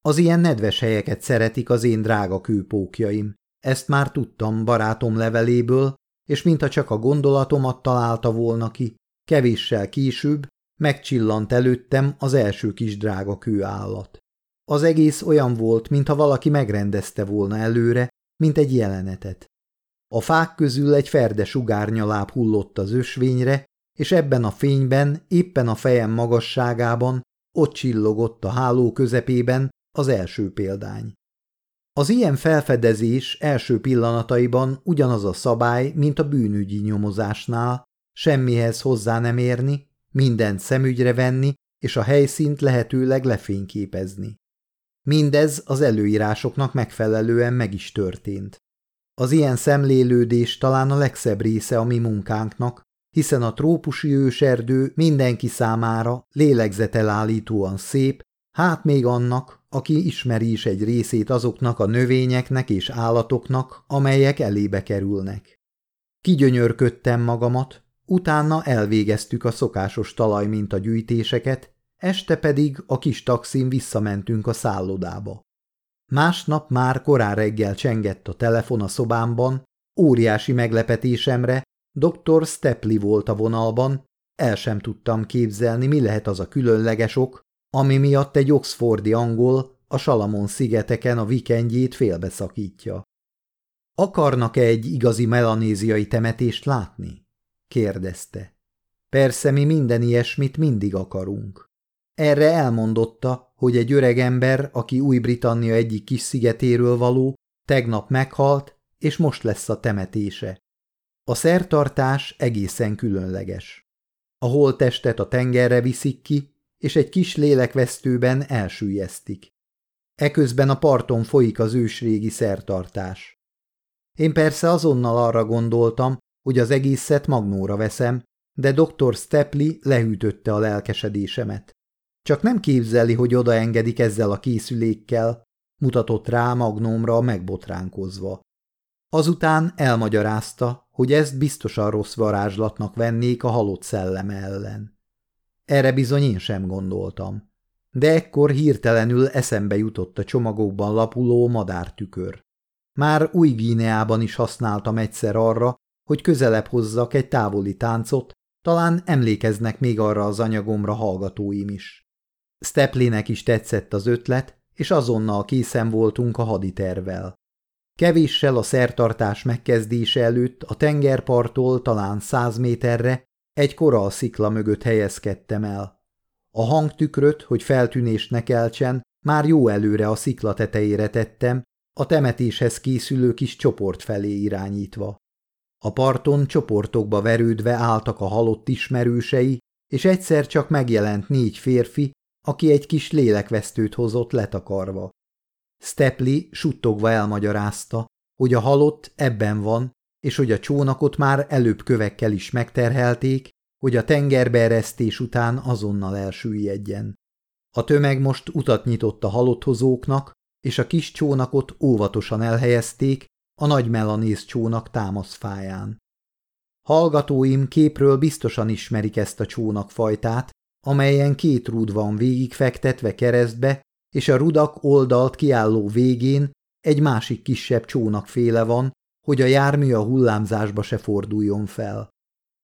Speaker 1: Az ilyen nedves helyeket szeretik az én drága kőpókjaim. Ezt már tudtam barátom leveléből, és mintha csak a gondolatomat találta volna ki, kevéssel később megcsillant előttem az első kis drága kőállat. Az egész olyan volt, mintha valaki megrendezte volna előre, mint egy jelenetet. A fák közül egy ferde sugárnyaláb hullott az ösvényre, és ebben a fényben, éppen a fejem magasságában, ott csillogott a háló közepében az első példány. Az ilyen felfedezés első pillanataiban ugyanaz a szabály, mint a bűnügyi nyomozásnál, semmihez hozzá nem érni, mindent szemügyre venni, és a helyszínt lehetőleg lefényképezni. Mindez az előírásoknak megfelelően meg is történt. Az ilyen szemlélődés talán a legszebb része a mi munkánknak, hiszen a trópusi őserdő mindenki számára lélegzetelállítóan szép, hát még annak, aki ismeri is egy részét azoknak a növényeknek és állatoknak, amelyek elébe kerülnek. Kigyönyörködtem magamat, utána elvégeztük a szokásos talajminta gyűjtéseket, este pedig a kis taxin visszamentünk a szállodába. Másnap már korán reggel csengett a telefon a szobámban, óriási meglepetésemre dr. Stepli volt a vonalban, el sem tudtam képzelni, mi lehet az a különleges ok, ami miatt egy oxfordi angol a Salamon szigeteken a vikendjét félbeszakítja. Akarnak-e egy igazi melanéziai temetést látni? kérdezte. Persze mi minden ilyesmit mindig akarunk. Erre elmondotta, hogy egy öreg ember, aki Új-Britannia egyik kis szigetéről való, tegnap meghalt, és most lesz a temetése. A szertartás egészen különleges. A holttestet a tengerre viszik ki, és egy kis lélekvesztőben elsüllyesztik. Eközben a parton folyik az ősrégi szertartás. Én persze azonnal arra gondoltam, hogy az egészet magnóra veszem, de dr. Stepli lehűtötte a lelkesedésemet. Csak nem képzeli, hogy odaengedik ezzel a készülékkel, mutatott rá magnómra megbotránkozva. Azután elmagyarázta, hogy ezt biztosan rossz varázslatnak vennék a halott szellem ellen. Erre bizony én sem gondoltam. De ekkor hirtelenül eszembe jutott a csomagokban lapuló madártükör. Már új Gíneában is használtam egyszer arra, hogy közelebb hozzak egy távoli táncot, talán emlékeznek még arra az anyagomra hallgatóim is. Steplének is tetszett az ötlet, és azonnal készen voltunk a haditervel. Kevéssel a szertartás megkezdése előtt a tengerparttól talán száz méterre egy koralszikla mögött helyezkedtem el. A hangtükröt, hogy feltűnést ne keltsen, már jó előre a szikla tetejére tettem, a temetéshez készülő kis csoport felé irányítva. A parton csoportokba verődve álltak a halott ismerősei, és egyszer csak megjelent négy férfi, aki egy kis lélekvesztőt hozott letakarva. Stepli suttogva elmagyarázta, hogy a halott ebben van, és hogy a csónakot már előbb kövekkel is megterhelték, hogy a tengerbeeresztés után azonnal elsüllyedjen. A tömeg most utat nyitott a halotthozóknak, és a kis csónakot óvatosan elhelyezték a nagy melanész csónak támaszfáján. Hallgatóim képről biztosan ismerik ezt a csónakfajtát, amelyen két rúd van végigfektetve keresztbe, és a rudak oldalt kiálló végén egy másik kisebb csónakféle van, hogy a jármű a hullámzásba se forduljon fel.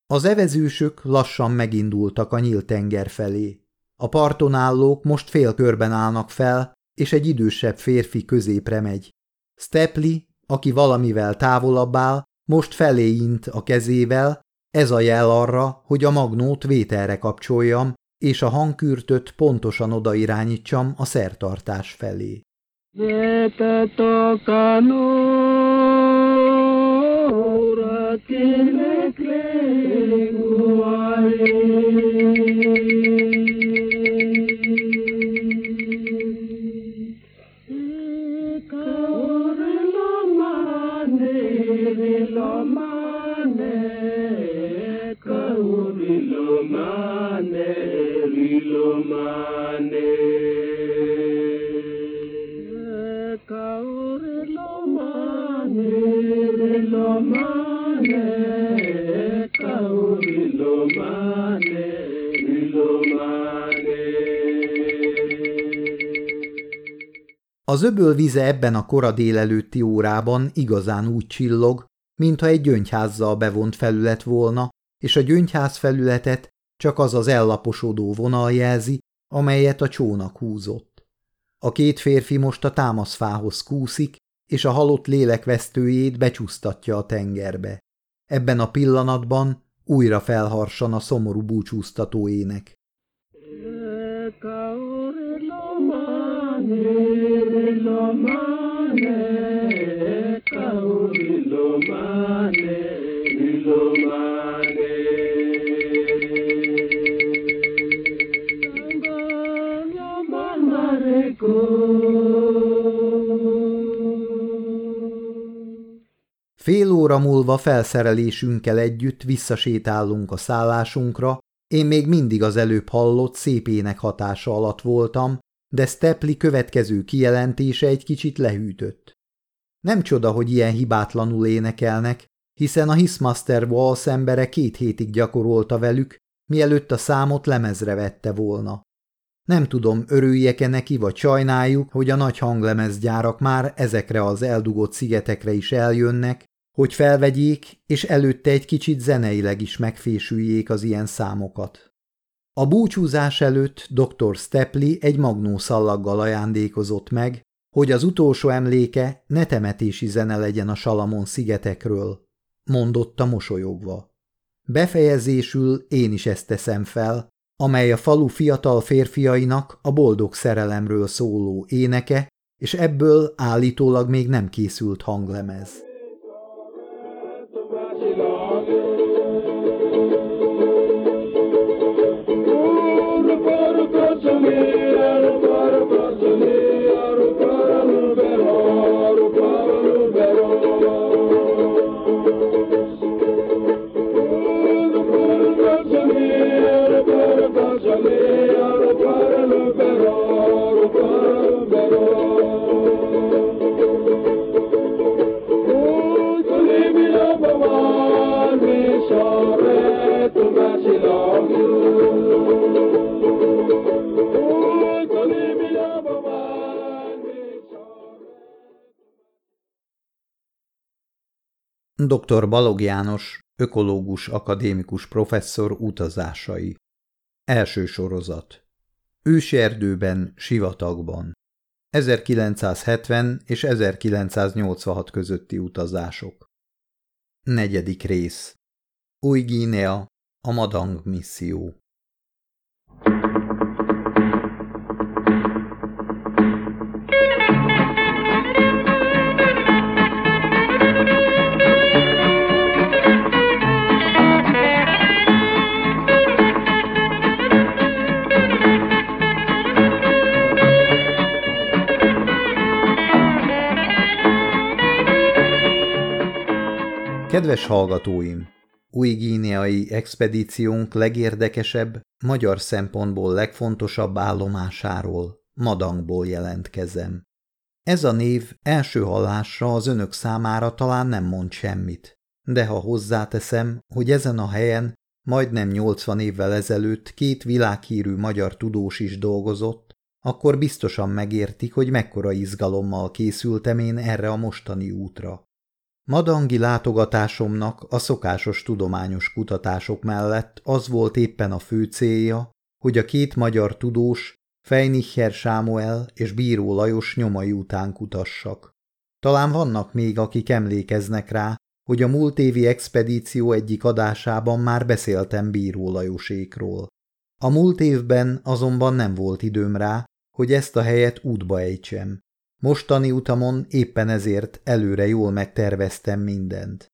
Speaker 1: Az evezősök lassan megindultak a nyílt tenger felé. A parton állók most félkörben állnak fel, és egy idősebb férfi középre megy. Stepli, aki valamivel távolabb áll, most feléint a kezével, ez a jel arra, hogy a magnót vételre kapcsoljam, és a hangkürtöt pontosan odairányítsam a szertartás felé. Vétetokanu fucking Az öböl vize ebben a kora délelőtti órában igazán úgy csillog, mintha egy gyöngyházzal bevont felület volna, és a gyöngyház felületet csak az az ellaposodó vonal jelzi, amelyet a csónak húzott. A két férfi most a támaszfához kúszik, és a halott lélekvesztőjét becsúsztatja a tengerbe. Ebben a pillanatban újra felharsan a szomorú búcsúztató ének. Fél óra múlva felszerelésünkkel együtt visszasétálunk a szállásunkra, én még mindig az előbb hallott szépének hatása alatt voltam, de Stepli következő kijelentése egy kicsit lehűtött. Nem csoda, hogy ilyen hibátlanul énekelnek, hiszen a Hissmaster Walls embere két hétig gyakorolta velük, mielőtt a számot lemezre vette volna. Nem tudom, örüljek-e neki, vagy sajnáljuk, hogy a nagy hanglemezgyárak már ezekre az eldugott szigetekre is eljönnek, hogy felvegyék, és előtte egy kicsit zeneileg is megfésüljék az ilyen számokat. A búcsúzás előtt dr. Stepli egy magnószallaggal ajándékozott meg, hogy az utolsó emléke ne temetési zene legyen a Salamon szigetekről, mondotta mosolyogva. Befejezésül én is ezt teszem fel, amely a falu fiatal férfiainak a boldog szerelemről szóló éneke, és ebből állítólag még nem készült hanglemez. Dr. Balog János, ökológus akadémikus professzor utazásai. Első sorozat. Őserdőben, sivatagban. 1970 és 1986 közötti utazások. Negyedik rész. Új Gínea, a Madang misszió. Kedves hallgatóim! Új gíneai expedíciónk legérdekesebb, magyar szempontból legfontosabb állomásáról, Madangból jelentkezem. Ez a név első hallásra az önök számára talán nem mond semmit, de ha hozzáteszem, hogy ezen a helyen majdnem 80 évvel ezelőtt két világhírű magyar tudós is dolgozott, akkor biztosan megértik, hogy mekkora izgalommal készültem én erre a mostani útra. Madangi látogatásomnak a szokásos tudományos kutatások mellett az volt éppen a fő célja, hogy a két magyar tudós, Fejnicher Sámuel és Bíró Lajos nyomai után kutassak. Talán vannak még, akik emlékeznek rá, hogy a múlt évi expedíció egyik adásában már beszéltem Bíró Lajosékról. A múlt évben azonban nem volt időm rá, hogy ezt a helyet útba ejtsem. Mostani utamon éppen ezért előre jól megterveztem mindent.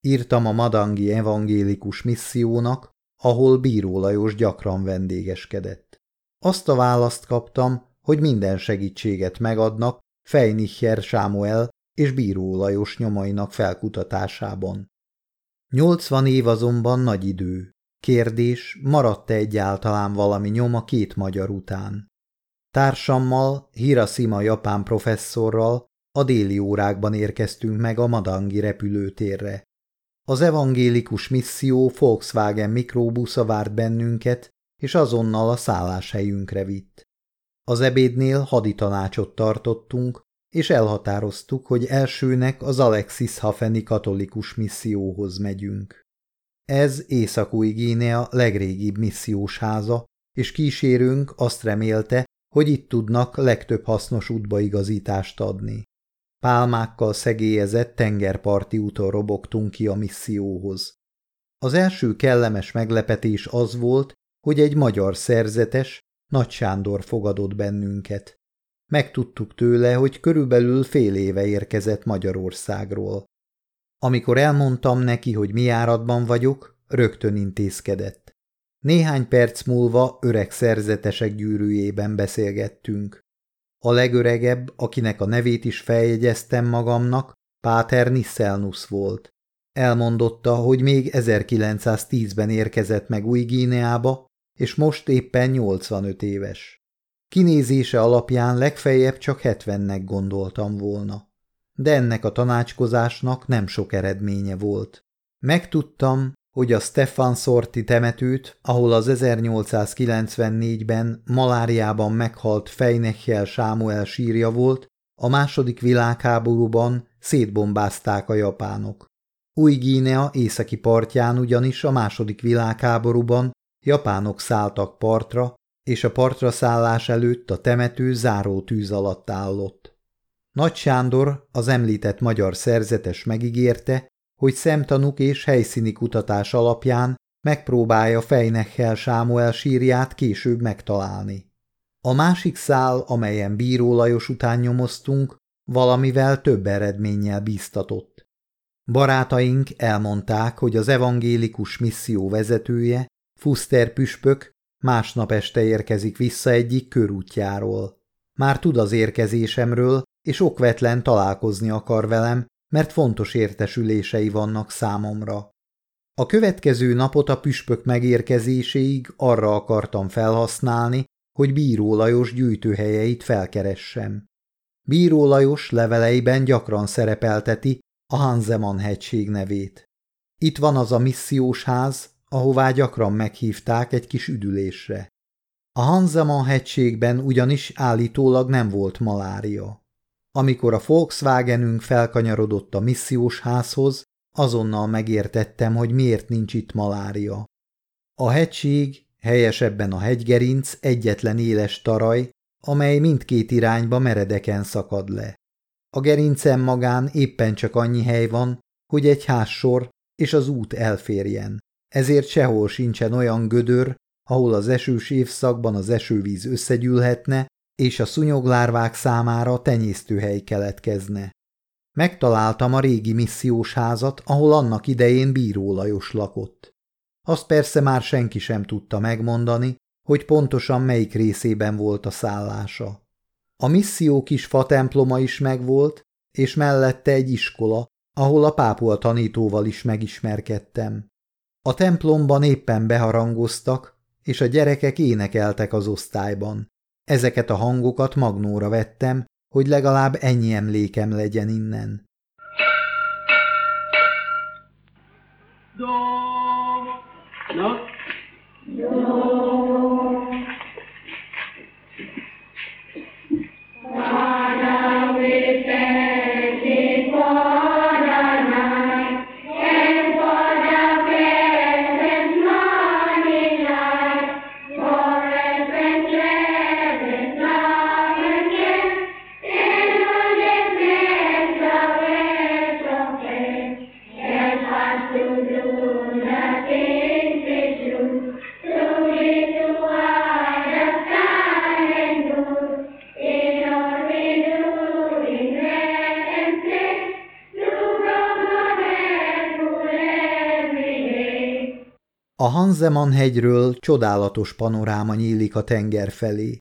Speaker 1: Írtam a Madangi evangélikus missziónak, ahol Bíró Lajos gyakran vendégeskedett. Azt a választ kaptam, hogy minden segítséget megadnak Fejnicher Sámuel és Bíró Lajos nyomainak felkutatásában. Nyolcvan év azonban nagy idő. Kérdés, maradt-e egyáltalán valami nyom a két magyar után? Társammal, Hirashima japán professzorral a déli órákban érkeztünk meg a Madangi repülőtérre. Az evangélikus misszió Volkswagen mikrobusza várt bennünket, és azonnal a szálláshelyünkre vitt. Az ebédnél haditanácsot tartottunk, és elhatároztuk, hogy elsőnek az Alexis Hafeni katolikus misszióhoz megyünk. Ez Észak-új Gínea legrégibb missziós háza, és kísérünk azt remélte, hogy itt tudnak legtöbb hasznos útbaigazítást adni. Pálmákkal szegélyezett tengerparti úton robogtunk ki a misszióhoz. Az első kellemes meglepetés az volt, hogy egy magyar szerzetes, Nagy Sándor fogadott bennünket. Megtudtuk tőle, hogy körülbelül fél éve érkezett Magyarországról. Amikor elmondtam neki, hogy mi áradban vagyok, rögtön intézkedett. Néhány perc múlva öreg szerzetesek gyűrűjében beszélgettünk. A legöregebb, akinek a nevét is feljegyeztem magamnak, Páter Nisselnus volt. Elmondotta, hogy még 1910-ben érkezett meg Új-Gíneába, és most éppen 85 éves. Kinézése alapján legfeljebb csak 70-nek gondoltam volna. De ennek a tanácskozásnak nem sok eredménye volt. Megtudtam, hogy a Stefan Sorti temetőt, ahol az 1894-ben maláriában meghalt Fejnechel Sámuel sírja volt, a második világháborúban szétbombázták a japánok. Új-Gínea északi partján ugyanis a második világháborúban japánok szálltak partra, és a partra szállás előtt a temető záró tűz alatt állott. Nagy Sándor, az említett magyar szerzetes megígérte, hogy szemtanúk és helyszíni kutatás alapján megpróbálja Fejnechel Sámuel sírját később megtalálni. A másik szál, amelyen Bíró Lajos után nyomoztunk, valamivel több eredménnyel bíztatott. Barátaink elmondták, hogy az evangélikus misszió vezetője, Fuster püspök, másnap este érkezik vissza egyik körútjáról. Már tud az érkezésemről, és okvetlen találkozni akar velem, mert fontos értesülései vannak számomra. A következő napot a püspök megérkezéséig arra akartam felhasználni, hogy Bíró Lajos gyűjtőhelyeit felkeressem. Bíró Lajos leveleiben gyakran szerepelteti a Hanzeman hegység nevét. Itt van az a missziós ház, ahová gyakran meghívták egy kis üdülésre. A Hanzeman hegységben ugyanis állítólag nem volt malária. Amikor a Volkswagenünk felkanyarodott a missziós házhoz, azonnal megértettem, hogy miért nincs itt malária. A hegység, helyesebben a hegygerinc egyetlen éles taraj, amely mindkét irányba meredeken szakad le. A gerincen magán éppen csak annyi hely van, hogy egy házsor és az út elférjen. Ezért sehol sincsen olyan gödör, ahol az esős évszakban az esővíz összegyűlhetne, és a szunyoglárvák számára tenyésztőhely keletkezne. Megtaláltam a régi missziós házat, ahol annak idején Bíró Lajos lakott. Azt persze már senki sem tudta megmondani, hogy pontosan melyik részében volt a szállása. A misszió kis fatemploma is megvolt, és mellette egy iskola, ahol a pápol tanítóval is megismerkedtem. A templomban éppen beharangoztak, és a gyerekek énekeltek az osztályban. Ezeket a hangokat magnóra vettem, hogy legalább ennyi emlékem legyen innen. Do, no. Do. A Hanzeman hegyről csodálatos panoráma nyílik a tenger felé.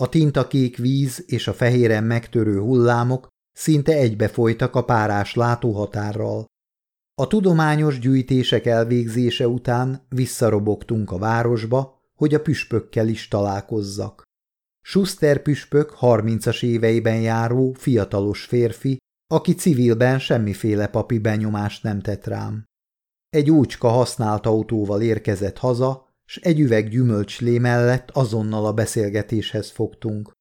Speaker 1: A tintakék víz és a fehéren megtörő hullámok szinte egybefolytak a párás látóhatárral. A tudományos gyűjtések elvégzése után visszarobogtunk a városba, hogy a püspökkel is találkozzak. Schuster püspök harmincas éveiben járó, fiatalos férfi, aki civilben semmiféle papi benyomást nem tett rám. Egy úcska használt autóval érkezett haza, s egy üveg gyümölcslé mellett azonnal a beszélgetéshez fogtunk.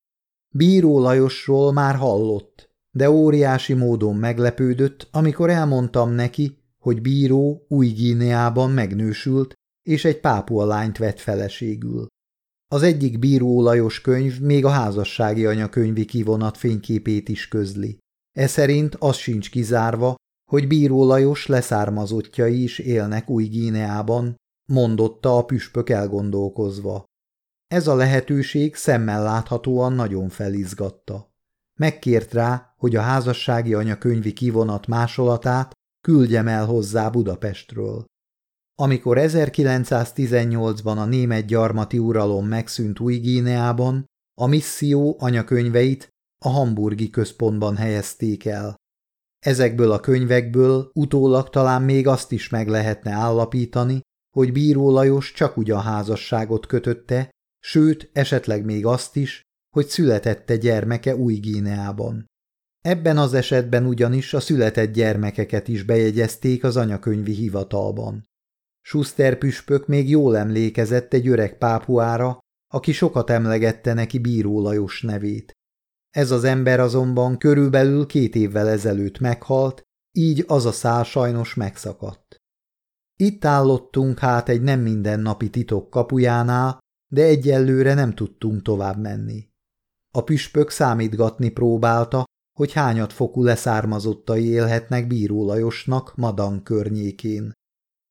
Speaker 1: Bíró Lajosról már hallott, de óriási módon meglepődött, amikor elmondtam neki, hogy bíró új Gíneában megnősült, és egy pápua lányt vett feleségül. Az egyik bíró Lajos könyv még a házassági anyakönyvi kivonat fényképét is közli. E szerint az sincs kizárva, hogy bíró Lajos leszármazottjai is élnek új Gíneában, mondotta a püspök elgondolkozva. Ez a lehetőség szemmel láthatóan nagyon felizgatta. Megkért rá, hogy a házassági anyakönyvi kivonat másolatát küldjem el hozzá Budapestről. Amikor 1918-ban a német gyarmati uralom megszűnt Új-Gíneában, a misszió anyakönyveit a hamburgi központban helyezték el. Ezekből a könyvekből utólag talán még azt is meg lehetne állapítani, hogy Bíró Lajos csak ugyan házasságot kötötte, sőt, esetleg még azt is, hogy születette gyermeke Új-Gíneában. Ebben az esetben ugyanis a született gyermekeket is bejegyezték az anyakönyvi hivatalban. Schuster püspök még jól emlékezett egy öreg pápuára, aki sokat emlegette neki Bíró Lajos nevét. Ez az ember azonban körülbelül két évvel ezelőtt meghalt, így az a szál sajnos megszakadt. Itt állottunk hát egy nem mindennapi titok kapujánál, de egyelőre nem tudtunk tovább menni. A püspök számítgatni próbálta, hogy hányat fokú leszármazottai élhetnek Bíró Lajosnak Madan környékén.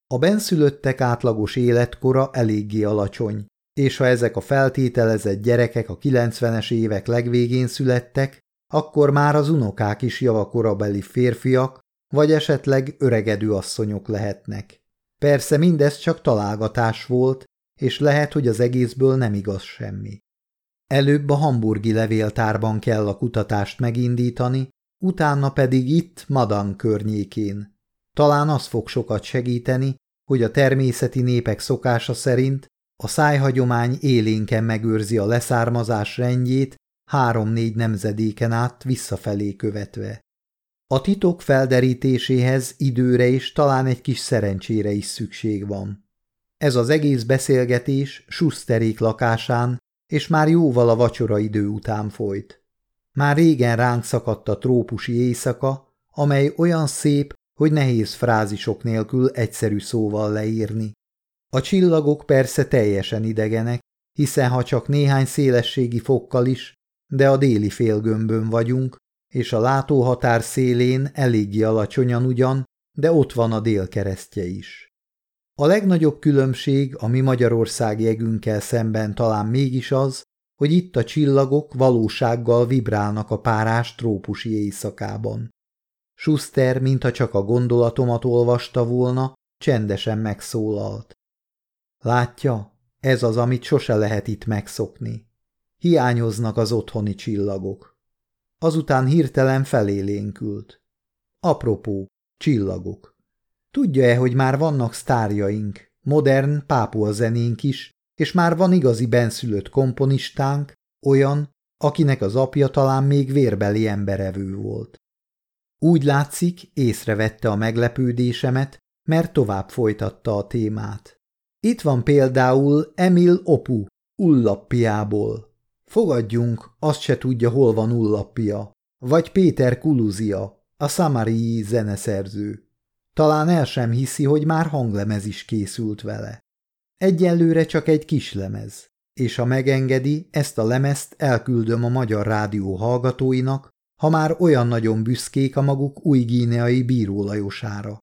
Speaker 1: A benszülöttek átlagos életkora eléggé alacsony, és ha ezek a feltételezett gyerekek a 90-es évek legvégén születtek, akkor már az unokák is javakorabeli férfiak, vagy esetleg öregedő asszonyok lehetnek. Persze mindez csak találgatás volt, és lehet, hogy az egészből nem igaz semmi. Előbb a hamburgi levéltárban kell a kutatást megindítani, utána pedig itt, Madan környékén. Talán az fog sokat segíteni, hogy a természeti népek szokása szerint a szájhagyomány élénken megőrzi a leszármazás rendjét három-négy nemzedéken át visszafelé követve. A titok felderítéséhez időre és talán egy kis szerencsére is szükség van. Ez az egész beszélgetés Schusterék lakásán és már jóval a vacsora idő után folyt. Már régen ránk szakadt a trópusi éjszaka, amely olyan szép, hogy nehéz frázisok nélkül egyszerű szóval leírni. A csillagok persze teljesen idegenek, hiszen ha csak néhány szélességi fokkal is, de a déli félgömbön vagyunk, és a látóhatár szélén eléggé alacsonyan ugyan, de ott van a délkeresztje is. A legnagyobb különbség a mi Magyarország jegünkkel szemben talán mégis az, hogy itt a csillagok valósággal vibrálnak a párás trópusi éjszakában. Schuster, mintha csak a gondolatomat olvasta volna, csendesen megszólalt. Látja, ez az, amit sose lehet itt megszokni. Hiányoznak az otthoni csillagok. Azután hirtelen felélénkült. Apropó, csillagok. Tudja-e, hogy már vannak sztárjaink, modern pápua zenénk is, és már van igazi benszülött komponistánk, olyan, akinek az apja talán még vérbeli emberevő volt. Úgy látszik, észrevette a meglepődésemet, mert tovább folytatta a témát. Itt van például Emil Opu, Ullappiából. Fogadjunk, azt se tudja, hol van Ullappia. Vagy Péter Kuluzia, a szamarii zeneszerző. Talán el sem hiszi, hogy már hanglemez is készült vele. Egyelőre csak egy kis lemez, és ha megengedi, ezt a lemezt elküldöm a magyar rádió hallgatóinak, ha már olyan nagyon büszkék a maguk új gíneai bírólajosára.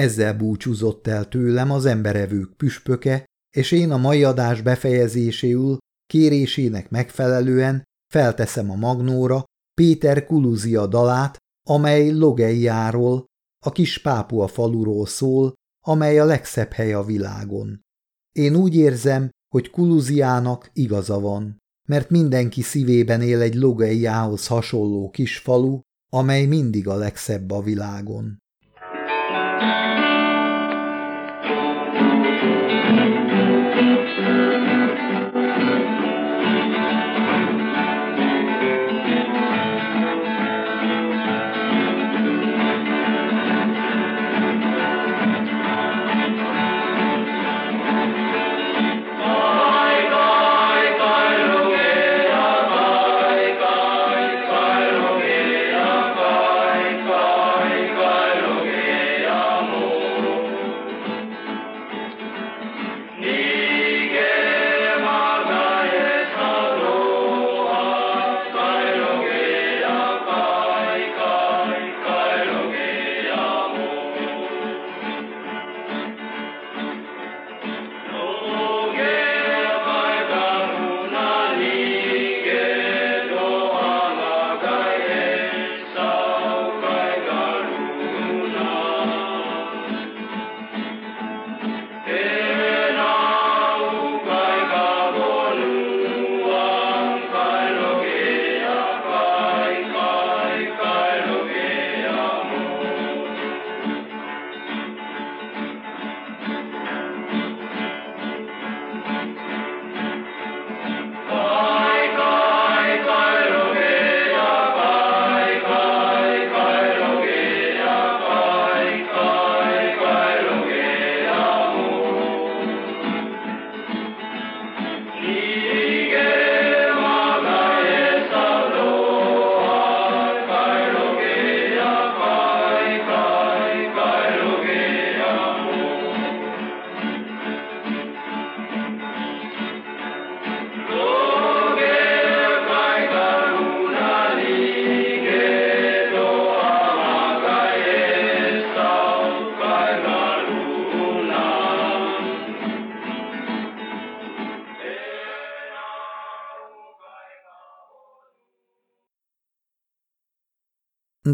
Speaker 1: Ezzel búcsúzott el tőlem az emberevők püspöke, és én a mai adás befejezéséül kérésének megfelelően felteszem a magnóra Péter Kuluzia dalát, amely Logeiáról, a kis Pápua faluról szól, amely a legszebb hely a világon. Én úgy érzem, hogy Kuluziának igaza van, mert mindenki szívében él egy Logeiához hasonló kis falu, amely mindig a legszebb a világon.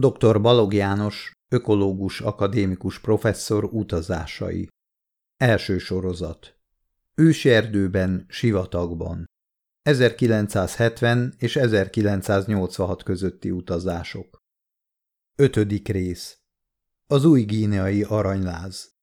Speaker 1: Dr. Balog János, ökológus akadémikus professzor utazásai. Első sorozat. Őserdőben, sivatagban. 1970 és 1986 közötti utazások. Ötödik rész. Az új gíneai aranyláz.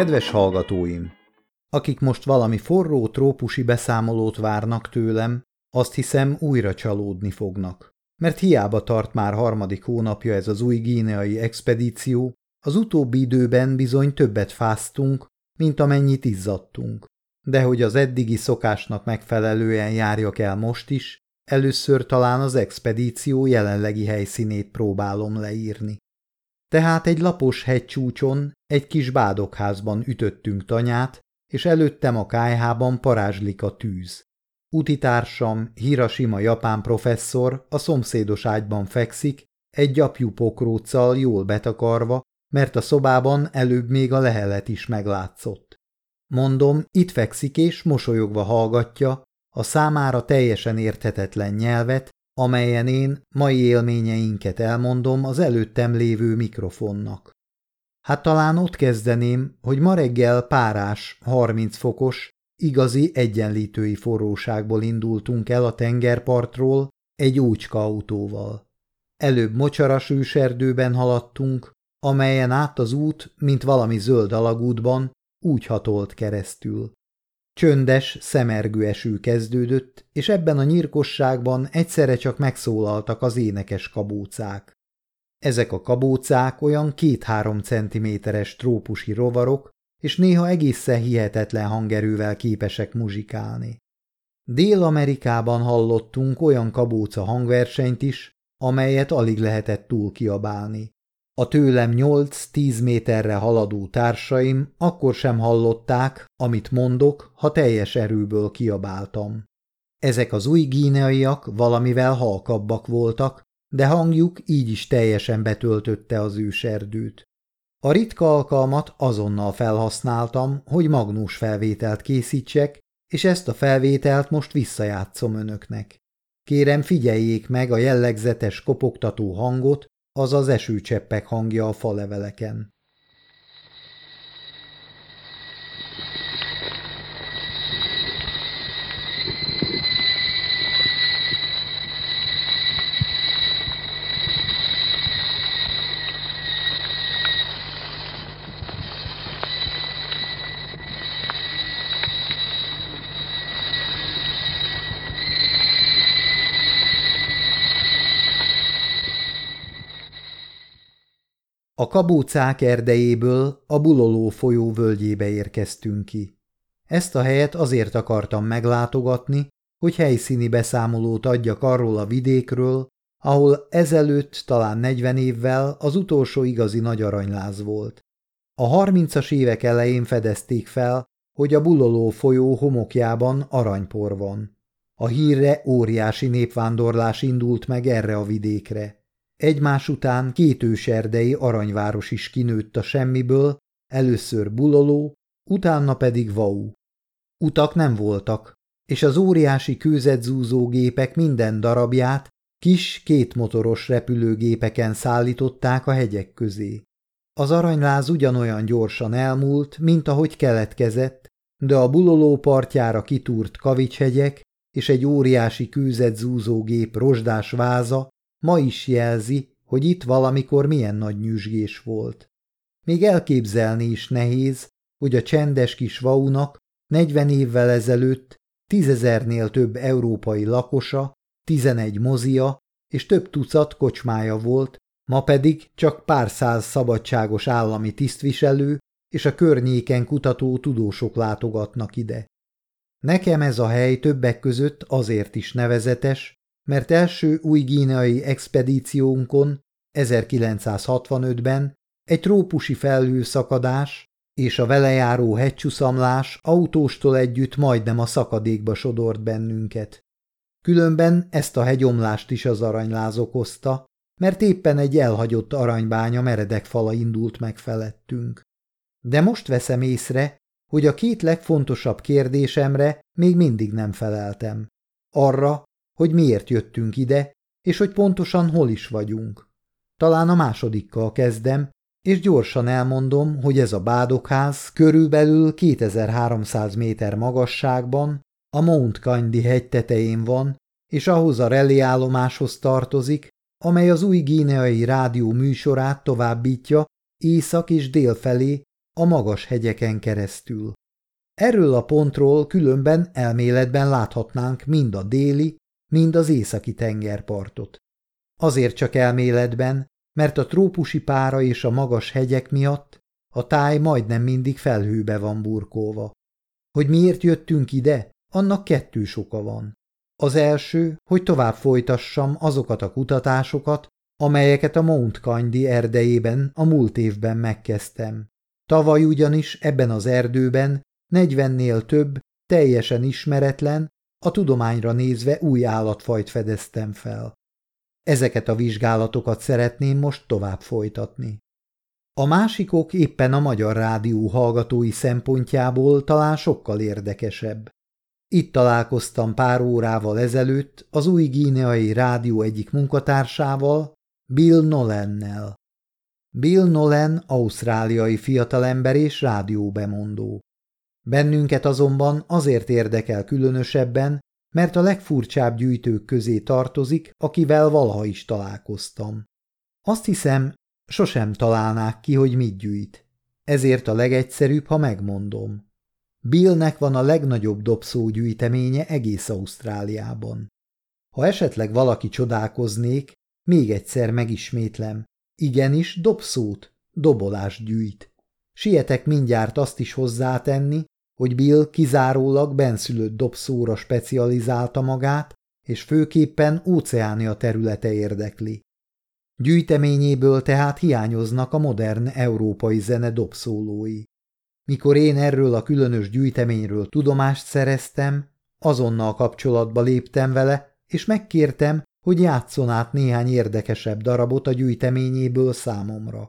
Speaker 1: Kedves hallgatóim! Akik most valami forró trópusi beszámolót várnak tőlem, azt hiszem újra csalódni fognak. Mert hiába tart már harmadik hónapja ez az új gíneai expedíció, az utóbbi időben bizony többet fáztunk, mint amennyit izzadtunk. De hogy az eddigi szokásnak megfelelően járjak el most is, először talán az expedíció jelenlegi helyszínét próbálom leírni. Tehát egy lapos hegycsúcson, egy kis bádokházban ütöttünk tanyát, és előttem a kájhában parázslik a tűz. Utitársam, Hiroshima japán professzor a szomszédos ágyban fekszik, egy gyapjú pokróccal jól betakarva, mert a szobában előbb még a lehelet is meglátszott. Mondom, itt fekszik és mosolyogva hallgatja a számára teljesen érthetetlen nyelvet, amelyen én mai élményeinket elmondom az előttem lévő mikrofonnak. Hát talán ott kezdeném, hogy ma reggel párás, 30 fokos, igazi egyenlítői forróságból indultunk el a tengerpartról egy úcska autóval. Előbb mocsaras őserdőben haladtunk, amelyen át az út, mint valami zöld alagútban, úgy hatolt keresztül. Csöndes, szemergő eső kezdődött, és ebben a nyírkosságban egyszerre csak megszólaltak az énekes kabócák. Ezek a kabócák olyan két-három centiméteres trópusi rovarok, és néha egészen hihetetlen hangerővel képesek muzsikálni. Dél-Amerikában hallottunk olyan kabóca hangversenyt is, amelyet alig lehetett túl kiabálni. A tőlem nyolc-tíz méterre haladó társaim akkor sem hallották, amit mondok, ha teljes erőből kiabáltam. Ezek az új gíneaiak valamivel halkabbak voltak, de hangjuk így is teljesen betöltötte az őserdőt. A ritka alkalmat azonnal felhasználtam, hogy magnós felvételt készítsek, és ezt a felvételt most visszajátszom önöknek. Kérem figyeljék meg a jellegzetes kopogtató hangot, az az esőcseppek hangja a faleveleken. A kabócák erdejéből a buloló folyó völgyébe érkeztünk ki. Ezt a helyet azért akartam meglátogatni, hogy helyszíni beszámolót adjak arról a vidékről, ahol ezelőtt talán negyven évvel az utolsó igazi nagy aranyláz volt. A harmincas évek elején fedezték fel, hogy a buloló folyó homokjában aranypor van. A hírre óriási népvándorlás indult meg erre a vidékre. Egymás után két őserdei aranyváros is kinőtt a semmiből, először Buloló, utána pedig Vau. Utak nem voltak, és az óriási kőzetzúzó gépek minden darabját kis kétmotoros repülőgépeken szállították a hegyek közé. Az aranyláz ugyanolyan gyorsan elmúlt, mint ahogy keletkezett, de a buloló partjára kitúrt kavicshegyek és egy óriási kőzetzúzó gép rozsdás váza ma is jelzi, hogy itt valamikor milyen nagy nyüzsgés volt. Még elképzelni is nehéz, hogy a csendes kis vaunak 40 évvel ezelőtt tízezernél több európai lakosa, tizenegy mozia és több tucat kocsmája volt, ma pedig csak pár száz szabadságos állami tisztviselő és a környéken kutató tudósok látogatnak ide. Nekem ez a hely többek között azért is nevezetes, mert első új gíneai expedíciónkon 1965-ben egy trópusi felhőszakadás és a vele járó hegycsuszamlás autóstól együtt majdnem a szakadékba sodort bennünket. Különben ezt a hegyomlást is az aranyláz okozta, mert éppen egy elhagyott aranybánya meredek fala indult meg felettünk. De most veszem észre, hogy a két legfontosabb kérdésemre még mindig nem feleltem. Arra, hogy miért jöttünk ide, és hogy pontosan hol is vagyunk. Talán a másodikkal kezdem, és gyorsan elmondom, hogy ez a bádokház körülbelül 2300 méter magasságban, a Mount Candy hegy tetején van, és ahhoz a reliállomáshoz tartozik, amely az új gíneai rádió műsorát továbbítja észak és dél felé a magas hegyeken keresztül. Erről a pontról különben elméletben láthatnánk mind a déli, mind az északi tengerpartot. Azért csak elméletben, mert a trópusi pára és a magas hegyek miatt a táj majdnem mindig felhőbe van burkolva. Hogy miért jöttünk ide, annak kettős oka van. Az első, hogy tovább folytassam azokat a kutatásokat, amelyeket a Mount Candy erdejében a múlt évben megkezdtem. Tavaly ugyanis ebben az erdőben negyvennél több, teljesen ismeretlen, a tudományra nézve új állatfajt fedeztem fel. Ezeket a vizsgálatokat szeretném most tovább folytatni. A másikok éppen a magyar rádió hallgatói szempontjából talán sokkal érdekesebb. Itt találkoztam pár órával ezelőtt az új gíneai rádió egyik munkatársával, Bill Nolennel. Bill Nolan ausztráliai fiatalember és rádióbemondó. Bennünket azonban azért érdekel különösebben, mert a legfurcsább gyűjtők közé tartozik, akivel valaha is találkoztam. Azt hiszem, sosem találnák ki, hogy mit gyűjt. Ezért a legegyszerűbb, ha megmondom. Billnek van a legnagyobb dobszó gyűjteménye egész Ausztráliában. Ha esetleg valaki csodálkoznék, még egyszer megismétlem. Igenis, dobszót, dobolás gyűjt. Sietek mindjárt azt is hozzátenni, hogy Bill kizárólag benszülött dobszóra specializálta magát, és főképpen óceánia területe érdekli. Gyűjteményéből tehát hiányoznak a modern európai zene dobszólói. Mikor én erről a különös gyűjteményről tudomást szereztem, azonnal kapcsolatba léptem vele, és megkértem, hogy játszon át néhány érdekesebb darabot a gyűjteményéből számomra.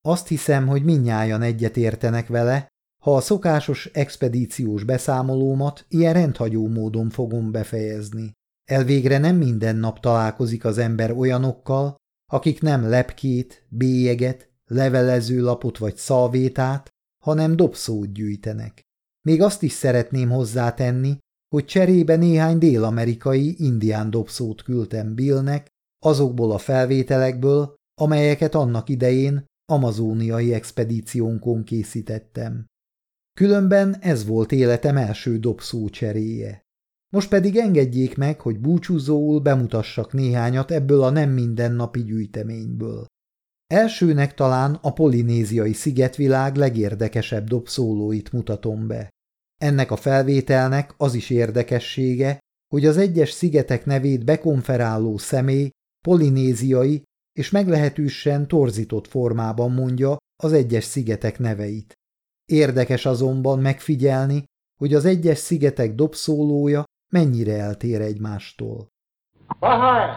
Speaker 1: Azt hiszem, hogy minnyájan egyet értenek vele, ha a szokásos expedíciós beszámolómat ilyen rendhagyó módon fogom befejezni. Elvégre nem minden nap találkozik az ember olyanokkal, akik nem lepkét, bélyeget, levelezőlapot vagy szalvétát, hanem dobszót gyűjtenek. Még azt is szeretném hozzátenni, hogy cserébe néhány dél-amerikai indián dobszót küldtem Billnek, azokból a felvételekből, amelyeket annak idején amazóniai expedíciónkon készítettem. Különben ez volt életem első dobszó cseréje. Most pedig engedjék meg, hogy búcsúzóul bemutassak néhányat ebből a nem mindennapi gyűjteményből. Elsőnek talán a polinéziai szigetvilág legérdekesebb dobszólóit mutatom be. Ennek a felvételnek az is érdekessége, hogy az egyes szigetek nevét bekonferáló személy polinéziai és meglehetősen torzított formában mondja az egyes szigetek neveit. Érdekes azonban megfigyelni, hogy az egyes szigetek dobszólója mennyire eltér egymástól. Bahaj!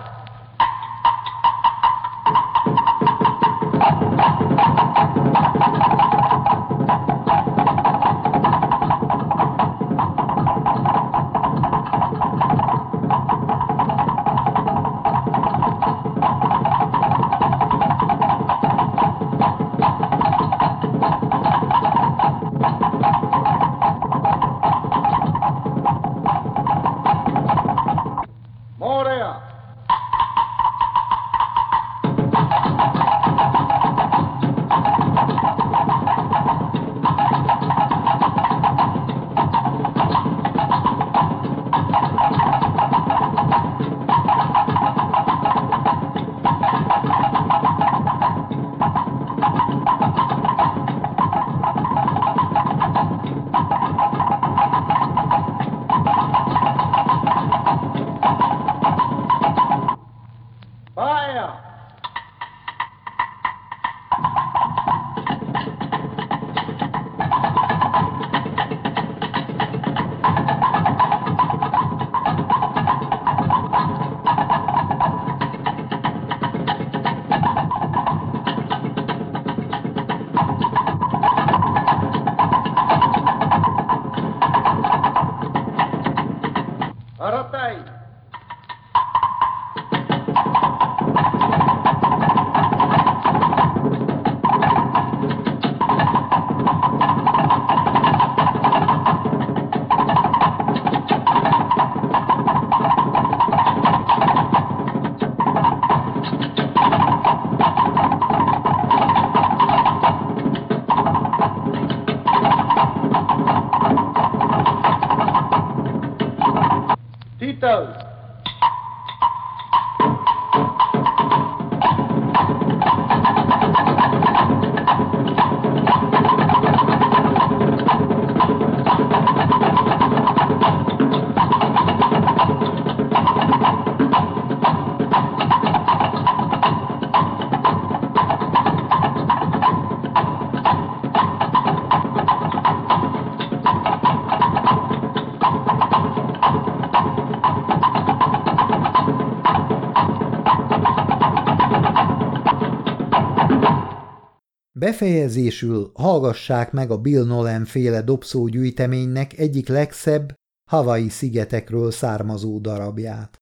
Speaker 1: Befejezésül hallgassák meg a Bill Nolan féle dobszógyűjteménynek egyik legszebb Hawaii szigetekről származó darabját.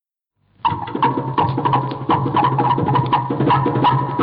Speaker 2: tori mai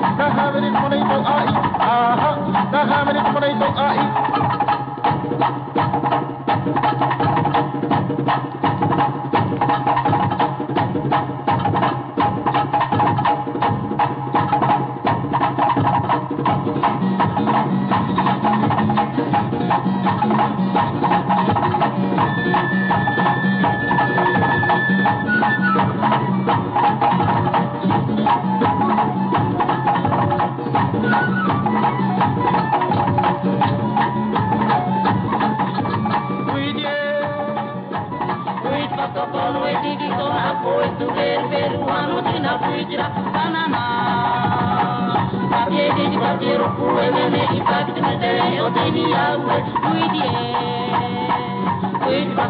Speaker 2: Now how many tomatoes I eat? Uh huh. Now how many tomatoes I eat?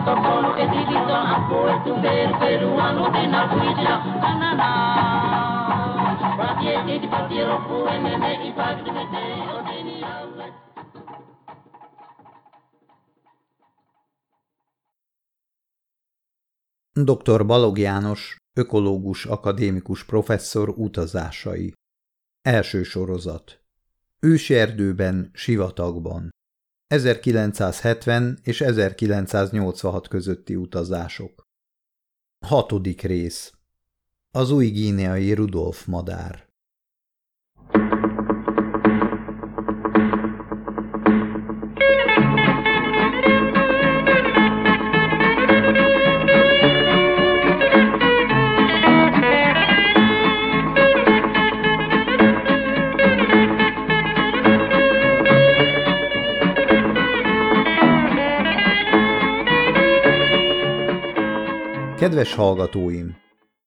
Speaker 2: Ai eh eh da havani to mai to ai aha da havani to mai to ai
Speaker 1: Dr. Balog János, ökológus akadémikus professzor utazásai. Első sorozat. Őserdőben, sivatagban. 1970 és 1986 közötti utazások. Hatodik rész. Az új gíneai Rudolf madár. Kedves hallgatóim!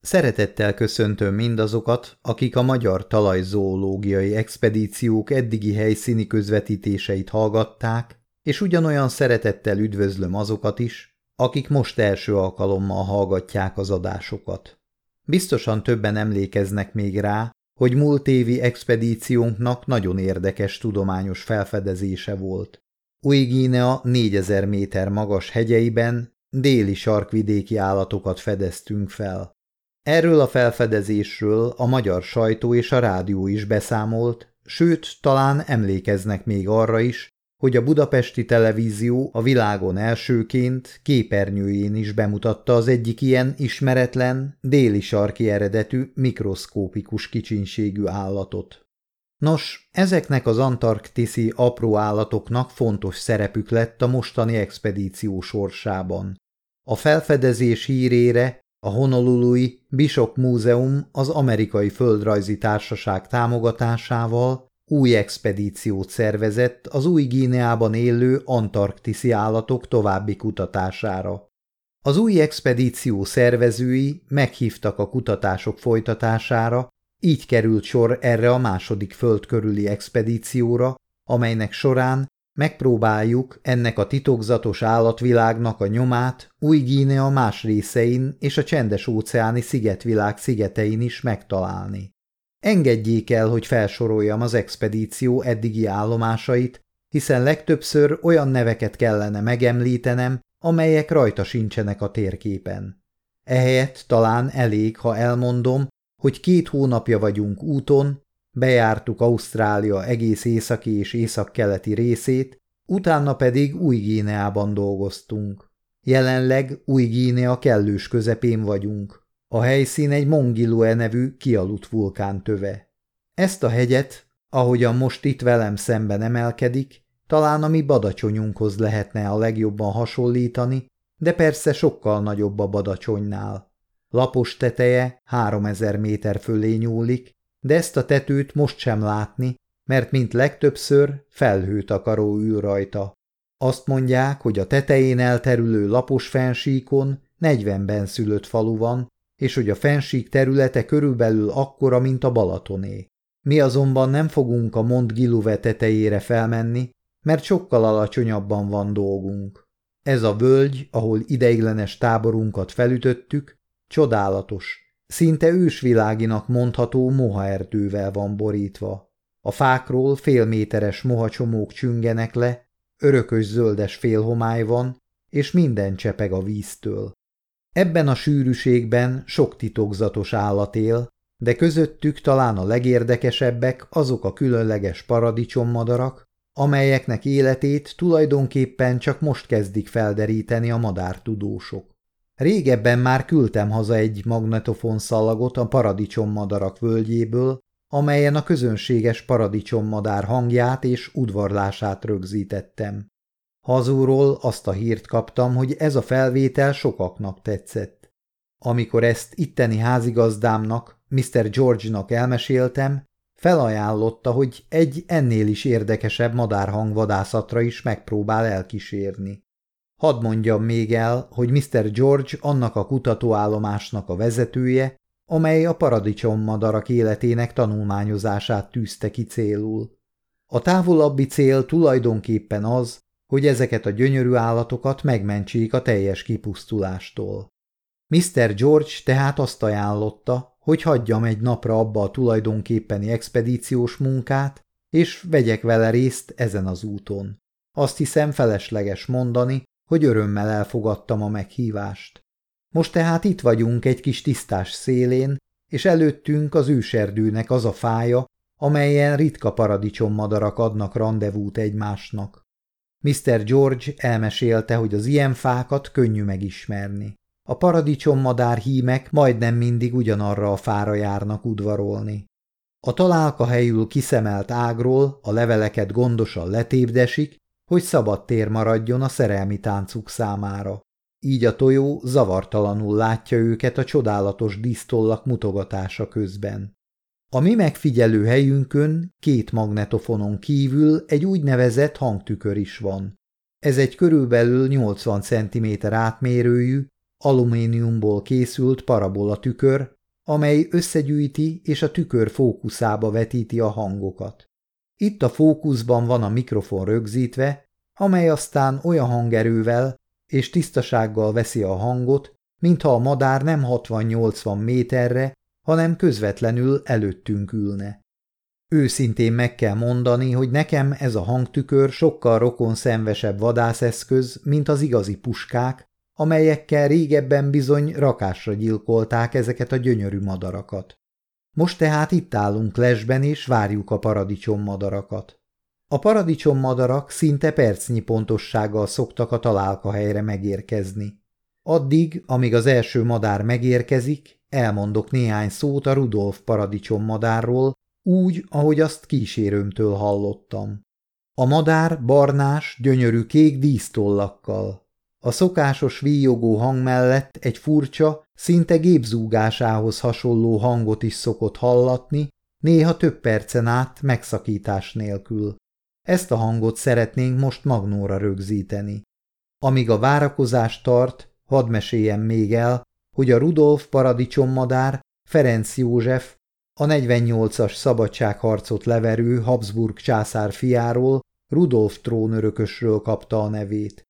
Speaker 1: Szeretettel köszöntöm mindazokat, akik a magyar talajzoológiai expedíciók eddigi helyszíni közvetítéseit hallgatták, és ugyanolyan szeretettel üdvözlöm azokat is, akik most első alkalommal hallgatják az adásokat. Biztosan többen emlékeznek még rá, hogy múlt évi expedíciónknak nagyon érdekes tudományos felfedezése volt. Új-Gínea 4000 méter magas hegyeiben déli sarkvidéki állatokat fedeztünk fel. Erről a felfedezésről a magyar sajtó és a rádió is beszámolt, sőt, talán emlékeznek még arra is, hogy a budapesti televízió a világon elsőként képernyőjén is bemutatta az egyik ilyen ismeretlen, déli sarki eredetű mikroszkópikus kicsinségű állatot. Nos, ezeknek az antarktiszi apró állatoknak fontos szerepük lett a mostani expedíció sorsában. A felfedezés hírére a Honolului Bishop Múzeum az Amerikai Földrajzi Társaság támogatásával új expedíciót szervezett az új Gíneában élő antarktiszi állatok további kutatására. Az új expedíció szervezői meghívtak a kutatások folytatására, így került sor erre a második föld körüli expedícióra, amelynek során Megpróbáljuk ennek a titokzatos állatvilágnak a nyomát Új-Gínea más részein és a csendes-óceáni szigetvilág szigetein is megtalálni. Engedjék el, hogy felsoroljam az expedíció eddigi állomásait, hiszen legtöbbször olyan neveket kellene megemlítenem, amelyek rajta sincsenek a térképen. Ehelyett talán elég, ha elmondom, hogy két hónapja vagyunk úton, Bejártuk Ausztrália egész északi és északkeleti részét, utána pedig Új-Gíneában dolgoztunk. Jelenleg új Gínea kellős közepén vagyunk. A helyszín egy Mongilue nevű kialudt vulkántöve. Ezt a hegyet, ahogyan most itt velem szemben emelkedik, talán a mi badacsonyunkhoz lehetne a legjobban hasonlítani, de persze sokkal nagyobb a badacsonynál. Lapos teteje 3000 méter fölé nyúlik, de ezt a tetőt most sem látni, mert mint legtöbbször felhőtakaró ül rajta. Azt mondják, hogy a tetején elterülő lapos fensíkon 40 szülött falu van, és hogy a fensík területe körülbelül akkora, mint a Balatoné. Mi azonban nem fogunk a Mont Giluve tetejére felmenni, mert sokkal alacsonyabban van dolgunk. Ez a völgy, ahol ideiglenes táborunkat felütöttük, csodálatos, szinte ősviláginak mondható mohaerdővel van borítva. A fákról félméteres mohacsomók csüngenek le, örökös zöldes félhomály van, és minden csepeg a víztől. Ebben a sűrűségben sok titokzatos állat él, de közöttük talán a legérdekesebbek azok a különleges paradicsommadarak, amelyeknek életét tulajdonképpen csak most kezdik felderíteni a madártudósok. Régebben már küldtem haza egy magnetofon-szalagot a paradicsommadarak völgyéből, amelyen a közönséges paradicsommadár hangját és udvarlását rögzítettem. Hazúról azt a hírt kaptam, hogy ez a felvétel sokaknak tetszett. Amikor ezt itteni házigazdámnak, Mr. George-nak elmeséltem, felajánlotta, hogy egy ennél is érdekesebb madárhangvadászatra is megpróbál elkísérni. Hadd mondjam még el, hogy Mr. George annak a kutatóállomásnak a vezetője, amely a madarak életének tanulmányozását tűzte ki célul. A távolabbi cél tulajdonképpen az, hogy ezeket a gyönyörű állatokat megmentsék a teljes kipusztulástól. Mr. George tehát azt ajánlotta, hogy hagyjam egy napra abba a tulajdonképpeni expedíciós munkát, és vegyek vele részt ezen az úton. Azt hiszem felesleges mondani, hogy örömmel elfogadtam a meghívást. Most tehát itt vagyunk egy kis tisztás szélén, és előttünk az őserdőnek az a fája, amelyen ritka paradicsommadarak adnak rendezvút egymásnak. Mr. George elmesélte, hogy az ilyen fákat könnyű megismerni. A paradicsom hímek majdnem mindig ugyanarra a fára járnak udvarolni. A találka helyül kiszemelt ágról a leveleket gondosan letépdesik, hogy szabad tér maradjon a szerelmi táncuk számára. Így a tojó zavartalanul látja őket a csodálatos dísztollak mutogatása közben. A mi megfigyelő helyünkön két magnetofonon kívül egy úgynevezett hangtükör is van. Ez egy körülbelül 80 cm átmérőjű, alumíniumból készült parabola tükör, amely összegyűjti és a tükör fókuszába vetíti a hangokat. Itt a fókuszban van a mikrofon rögzítve, amely aztán olyan hangerővel és tisztasággal veszi a hangot, mintha a madár nem 60-80 méterre, hanem közvetlenül előttünk ülne. Őszintén meg kell mondani, hogy nekem ez a hangtükör sokkal rokon szenvesebb vadászeszköz, mint az igazi puskák, amelyekkel régebben bizony rakásra gyilkolták ezeket a gyönyörű madarakat. Most tehát itt állunk lesben és várjuk a paradicsom-madarakat. A paradicsom-madarak szinte percnyi pontossággal szoktak a találka helyre megérkezni. Addig, amíg az első madár megérkezik, elmondok néhány szót a Rudolf madárról, úgy, ahogy azt kísérőmtől hallottam. A madár barnás, gyönyörű kék dísztollakkal. A szokásos víjogó hang mellett egy furcsa, szinte gépzúgásához hasonló hangot is szokott hallatni, néha több percen át megszakítás nélkül. Ezt a hangot szeretnénk most magnóra rögzíteni. Amíg a várakozás tart, hadd meséljem még el, hogy a Rudolf paradicsommadár Ferenc József, a 48-as szabadságharcot leverő Habsburg császár fiáról, Rudolf trónörökösről kapta a nevét.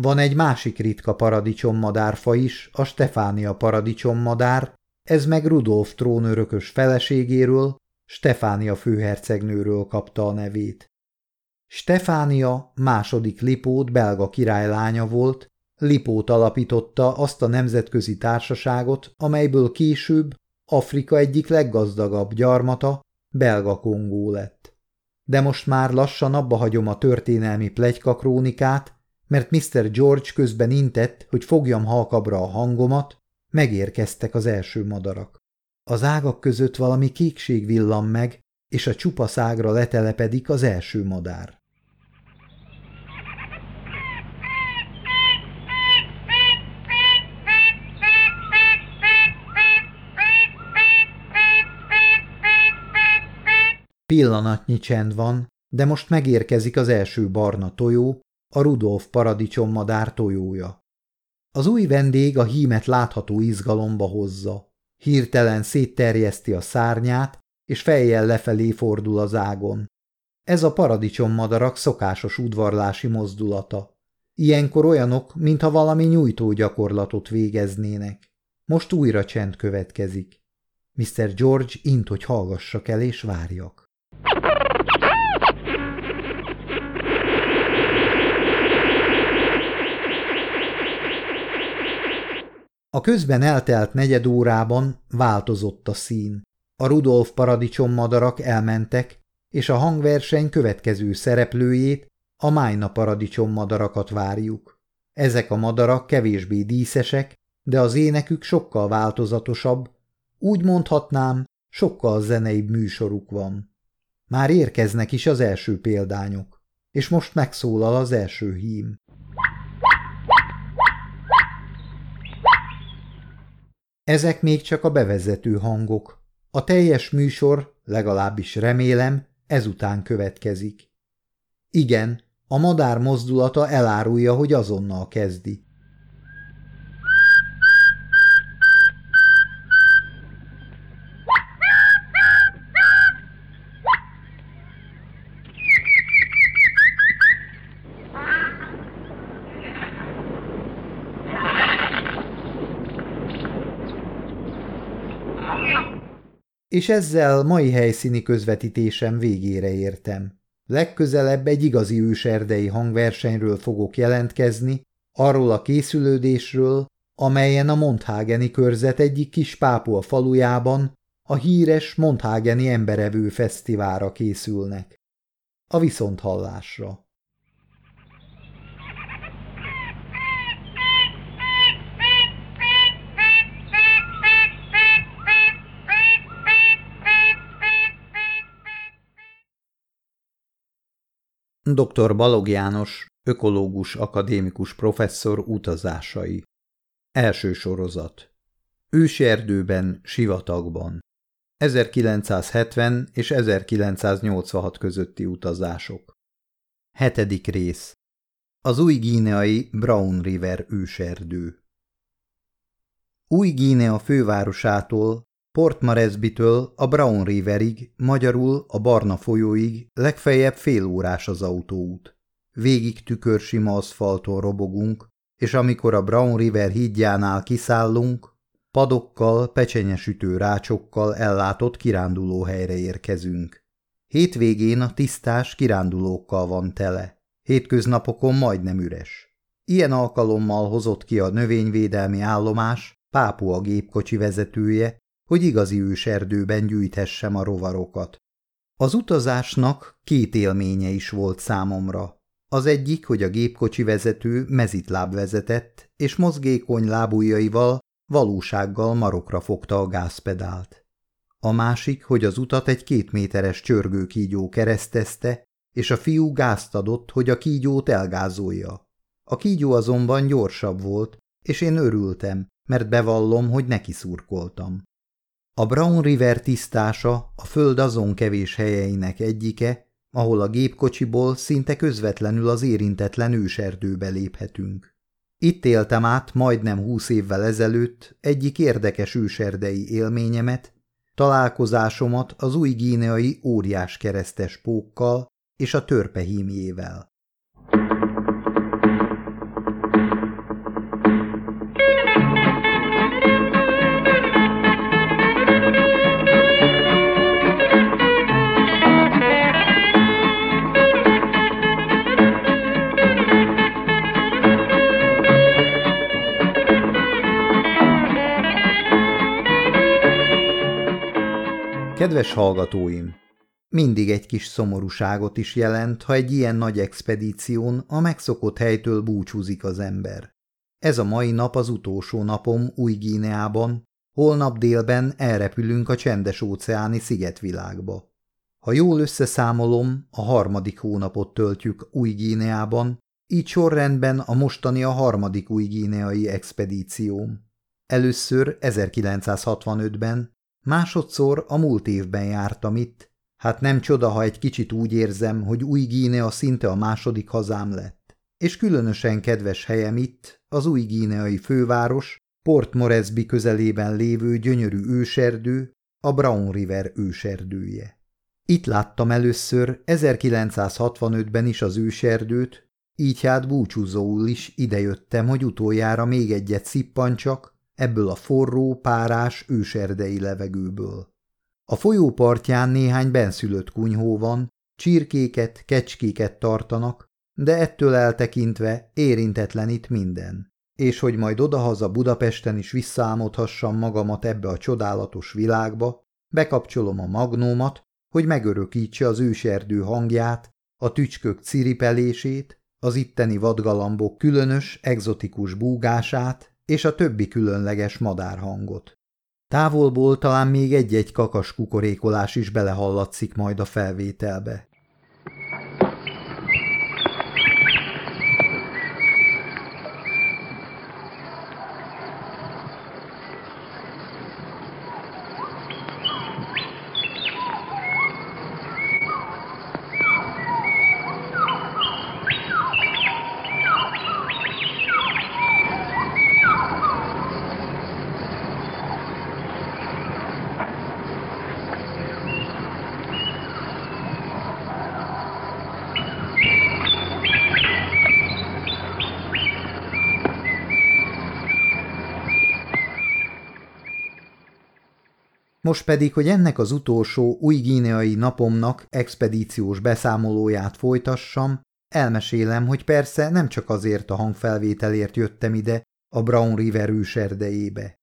Speaker 1: Van egy másik ritka paradicsommadárfa is, a Stefánia paradicsommadár, ez meg Rudolf trónörökös feleségéről, Stefánia főhercegnőről kapta a nevét. Stefánia második Lipót belga királylánya volt, Lipót alapította azt a nemzetközi társaságot, amelyből később Afrika egyik leggazdagabb gyarmata, belga Kongó lett. De most már lassan abba hagyom a történelmi plegyka krónikát, mert Mr. George közben intett, hogy fogjam halkabra a hangomat, megérkeztek az első madarak. Az ágak között valami kékség villan meg, és a csupasz ágra letelepedik az első madár. Pillanatnyi csend van, de most megérkezik az első barna tojó, a Rudolf paradicsommadár tojója. Az új vendég a hímet látható izgalomba hozza. Hirtelen szétterjeszti a szárnyát, és fejjel lefelé fordul az ágon. Ez a paradicsommadarak szokásos udvarlási mozdulata. Ilyenkor olyanok, mintha valami nyújtó gyakorlatot végeznének. Most újra csend következik. Mr. George int, hogy hallgassak el és várjak. A közben eltelt negyed órában változott a szín. A Rudolf paradicsommadarak elmentek, és a hangverseny következő szereplőjét, a Májna paradicsommmadarakat várjuk. Ezek a madarak kevésbé díszesek, de az énekük sokkal változatosabb, úgy mondhatnám, sokkal zeneibb műsoruk van. Már érkeznek is az első példányok, és most megszólal az első hím. Ezek még csak a bevezető hangok. A teljes műsor, legalábbis remélem, ezután következik. Igen, a madár mozdulata elárulja, hogy azonnal kezdi. És ezzel mai helyszíni közvetítésem végére értem. Legközelebb egy igazi őserdei hangversenyről fogok jelentkezni, arról a készülődésről, amelyen a Monthageni körzet egyik kis pápua falujában a híres Monthageni emberevő fesztiválra készülnek. A viszonthallásra. Dr. Balog János, ökológus akadémikus professzor utazásai. Első sorozat. Őserdőben, sivatagban. 1970 és 1986 közötti utazások. Hetedik rész. Az új gíneai Brown River őserdő. Új Gínea fővárosától Port Moresby-től a Brown Riverig, magyarul a Barna folyóig legfeljebb fél órás az autóút. Végig tükörsima aszfalton robogunk, és amikor a Brown River hídjánál kiszállunk, padokkal, pecsenyesütő rácsokkal ellátott kirándulóhelyre érkezünk. Hétvégén a tisztás kirándulókkal van tele, hétköznapokon majdnem üres. Ilyen alkalommal hozott ki a növényvédelmi állomás Pápua gépkocsi vezetője, hogy igazi őserdőben gyűjthessem a rovarokat. Az utazásnak két élménye is volt számomra. Az egyik, hogy a gépkocsi vezető mezitláb vezetett, és mozgékony lábujjaival valósággal marokra fogta a gázpedált. A másik, hogy az utat egy két méteres csörgőkígyó keresztezte, és a fiú gázt adott, hogy a kígyót elgázolja. A kígyó azonban gyorsabb volt, és én örültem, mert bevallom, hogy neki szurkoltam. A Brown River tisztása a föld azon kevés helyeinek egyike, ahol a gépkocsiból szinte közvetlenül az érintetlen őserdőbe léphetünk. Itt éltem át majdnem húsz évvel ezelőtt egyik érdekes őserdei élményemet, találkozásomat az új gíneai óriás keresztes pókkal és a törpehímjével. Kedves hallgatóim! mindig egy kis szomorúságot is jelent, ha egy ilyen nagy expedíción a megszokott helytől búcsúzik az ember. Ez a mai nap az utolsó napom Új-Gíneában, holnap délben elrepülünk a csendes óceáni szigetvilágba. Ha jól összeszámolom, a harmadik hónapot töltjük Új-Gíneában, így sorrendben a mostani a harmadik új-gíneai expedícióm. Először 1965-ben, másodszor a múlt évben jártam itt. Hát nem csoda, ha egy kicsit úgy érzem, hogy Új-Gínea szinte a második hazám lett. És különösen kedves helyem itt, az új-gíneai főváros, Port Moresby közelében lévő gyönyörű őserdő, a Brown River őserdője. Itt láttam először 1965-ben is az őserdőt, így hát búcsúzóul is idejöttem, hogy utoljára még egyet szippancsak ebből a forró, párás, őserdei levegőből. A folyó partján néhány benszülött kunyhó van, csirkéket, kecskéket tartanak, de ettől eltekintve érintetlen itt minden. És hogy majd odahaza Budapesten is visszaámodhassam magamat ebbe a csodálatos világba, bekapcsolom a magnómat, hogy megörökítse az őserdő hangját, a tücskök ciripelését, az itteni vadgalambok különös, egzotikus búgását és a többi különleges madárhangot. Távolból talán még egy-egy kakas kukorékolás is belehallatszik majd a felvételbe. Most pedig, hogy ennek az utolsó új-gíneai napomnak expedíciós beszámolóját folytassam, elmesélem, hogy persze nem csak azért a hangfelvételért jöttem ide, a Brown River őserdejébe.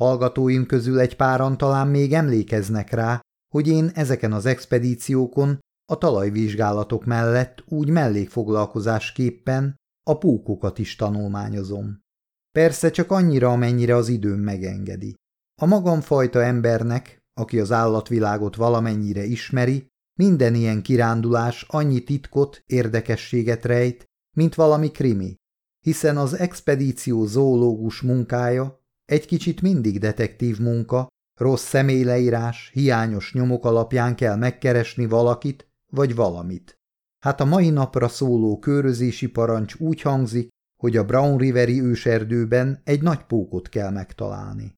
Speaker 1: Hallgatóim közül egy páran talán még emlékeznek rá, hogy én ezeken az expedíciókon a talajvizsgálatok mellett úgy mellékfoglalkozásképpen a pókokat is tanulmányozom. Persze csak annyira, amennyire az időm megengedi. A magamfajta embernek, aki az állatvilágot valamennyire ismeri, minden ilyen kirándulás annyi titkot, érdekességet rejt, mint valami krimi, hiszen az expedíció zoológus munkája egy kicsit mindig detektív munka, rossz személyleírás, hiányos nyomok alapján kell megkeresni valakit vagy valamit. Hát a mai napra szóló körözési parancs úgy hangzik, hogy a Brown Riveri őserdőben egy nagy pókot kell megtalálni.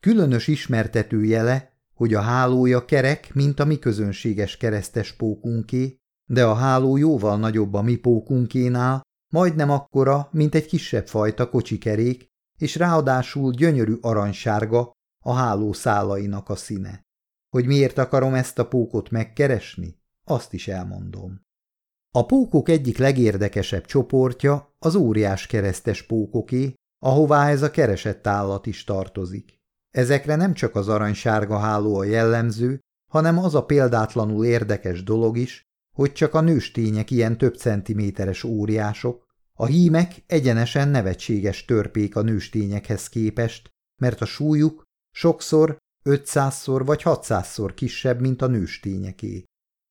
Speaker 1: Különös ismertető jele, hogy a hálója kerek, mint a mi közönséges keresztes pókunké, de a háló jóval nagyobb a mi pókunkénál, majdnem akkora, mint egy kisebb fajta kocsikerék, és ráadásul gyönyörű aranysárga a háló szálainak a színe. Hogy miért akarom ezt a pókot megkeresni, azt is elmondom. A pókok egyik legérdekesebb csoportja az óriás keresztes pókoké, ahová ez a keresett állat is tartozik. Ezekre nem csak az aranysárga háló a jellemző, hanem az a példátlanul érdekes dolog is, hogy csak a nőstények ilyen több centiméteres óriások, a hímek egyenesen nevetséges törpék a nőstényekhez képest, mert a súlyuk sokszor 500-szor vagy 600-szor kisebb, mint a nőstényeké.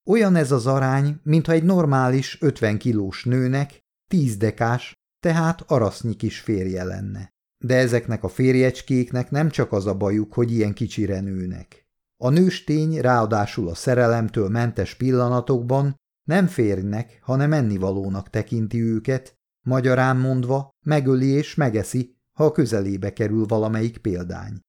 Speaker 1: Olyan ez az arány, mintha egy normális 50 kilós nőnek 10 dekás, tehát arasznyi kis férje lenne. De ezeknek a férjecskéknek nem csak az a bajuk, hogy ilyen kicsire nőnek. A nőstény ráadásul a szerelemtől mentes pillanatokban nem férnek, hanem ennivalónak tekinti őket, magyarán mondva megöli és megeszi, ha a közelébe kerül valamelyik példány.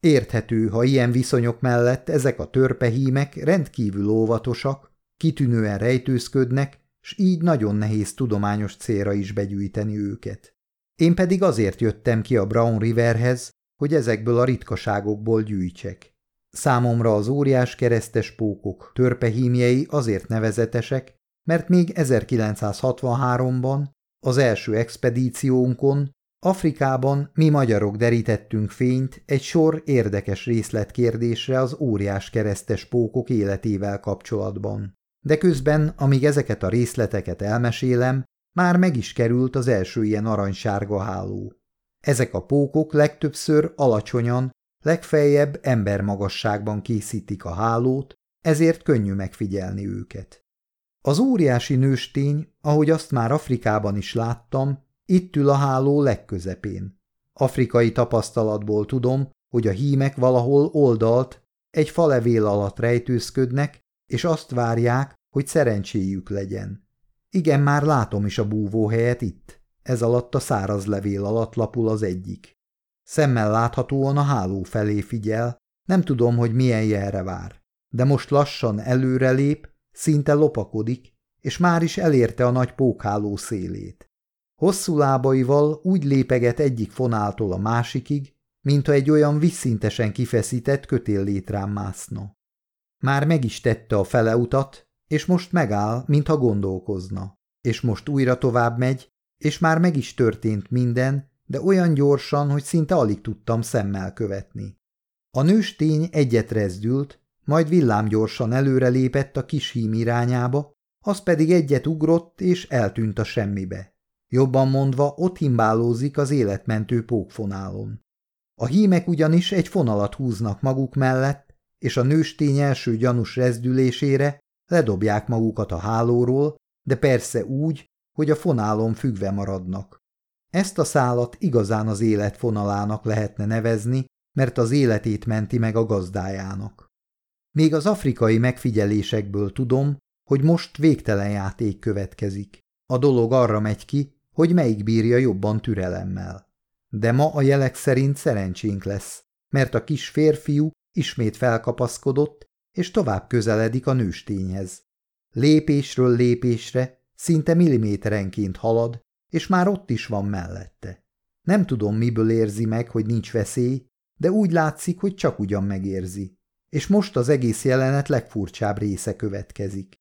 Speaker 1: Érthető, ha ilyen viszonyok mellett ezek a törpehímek rendkívül óvatosak, kitűnően rejtőzködnek, s így nagyon nehéz tudományos célra is begyűjteni őket. Én pedig azért jöttem ki a Brown Riverhez, hogy ezekből a ritkaságokból gyűjtsek. Számomra az óriás keresztes pókok törpehímjei azért nevezetesek, mert még 1963-ban, az első expedíciónkon Afrikában mi magyarok derítettünk fényt egy sor érdekes részletkérdésre az óriás keresztes pókok életével kapcsolatban. De közben, amíg ezeket a részleteket elmesélem, már meg is került az első ilyen aranysárga háló. Ezek a pókok legtöbbször alacsonyan, legfeljebb embermagasságban készítik a hálót, ezért könnyű megfigyelni őket. Az óriási nőstény, ahogy azt már Afrikában is láttam, itt ül a háló legközepén. Afrikai tapasztalatból tudom, hogy a hímek valahol oldalt, egy falevél alatt rejtőzködnek, és azt várják, hogy szerencséjük legyen. Igen, már látom is a búvóhelyet itt. Ez alatt a száraz levél alatt lapul az egyik. Szemmel láthatóan a háló felé figyel, nem tudom, hogy milyen jelre vár. De most lassan előrelép, szinte lopakodik, és már is elérte a nagy pókháló szélét. Hosszú lábaival úgy lépeget egyik fonáltól a másikig, mintha egy olyan visszintesen kifeszített kötéllétrán mászna. Már meg is tette a fele utat, és most megáll, mintha gondolkozna. És most újra tovább megy, és már meg is történt minden, de olyan gyorsan, hogy szinte alig tudtam szemmel követni. A nőstény egyet rezdült, majd villámgyorsan előrelépett a kis hím irányába, az pedig egyet ugrott és eltűnt a semmibe. Jobban mondva, ott himbálózik az életmentő pókfonálon. A hímek ugyanis egy fonalat húznak maguk mellett, és a nőstény első gyanús rezdülésére ledobják magukat a hálóról, de persze úgy, hogy a fonálon függve maradnak. Ezt a szálat igazán az élet fonalának lehetne nevezni, mert az életét menti meg a gazdájának. Még az afrikai megfigyelésekből tudom, hogy most végtelen játék következik. A dolog arra megy ki, hogy melyik bírja jobban türelemmel. De ma a jelek szerint szerencsénk lesz, mert a kis férfiú ismét felkapaszkodott, és tovább közeledik a nőstényhez. Lépésről lépésre, szinte milliméterenként halad, és már ott is van mellette. Nem tudom, miből érzi meg, hogy nincs veszély, de úgy látszik, hogy csak ugyan megérzi. És most az egész jelenet legfurcsább része következik.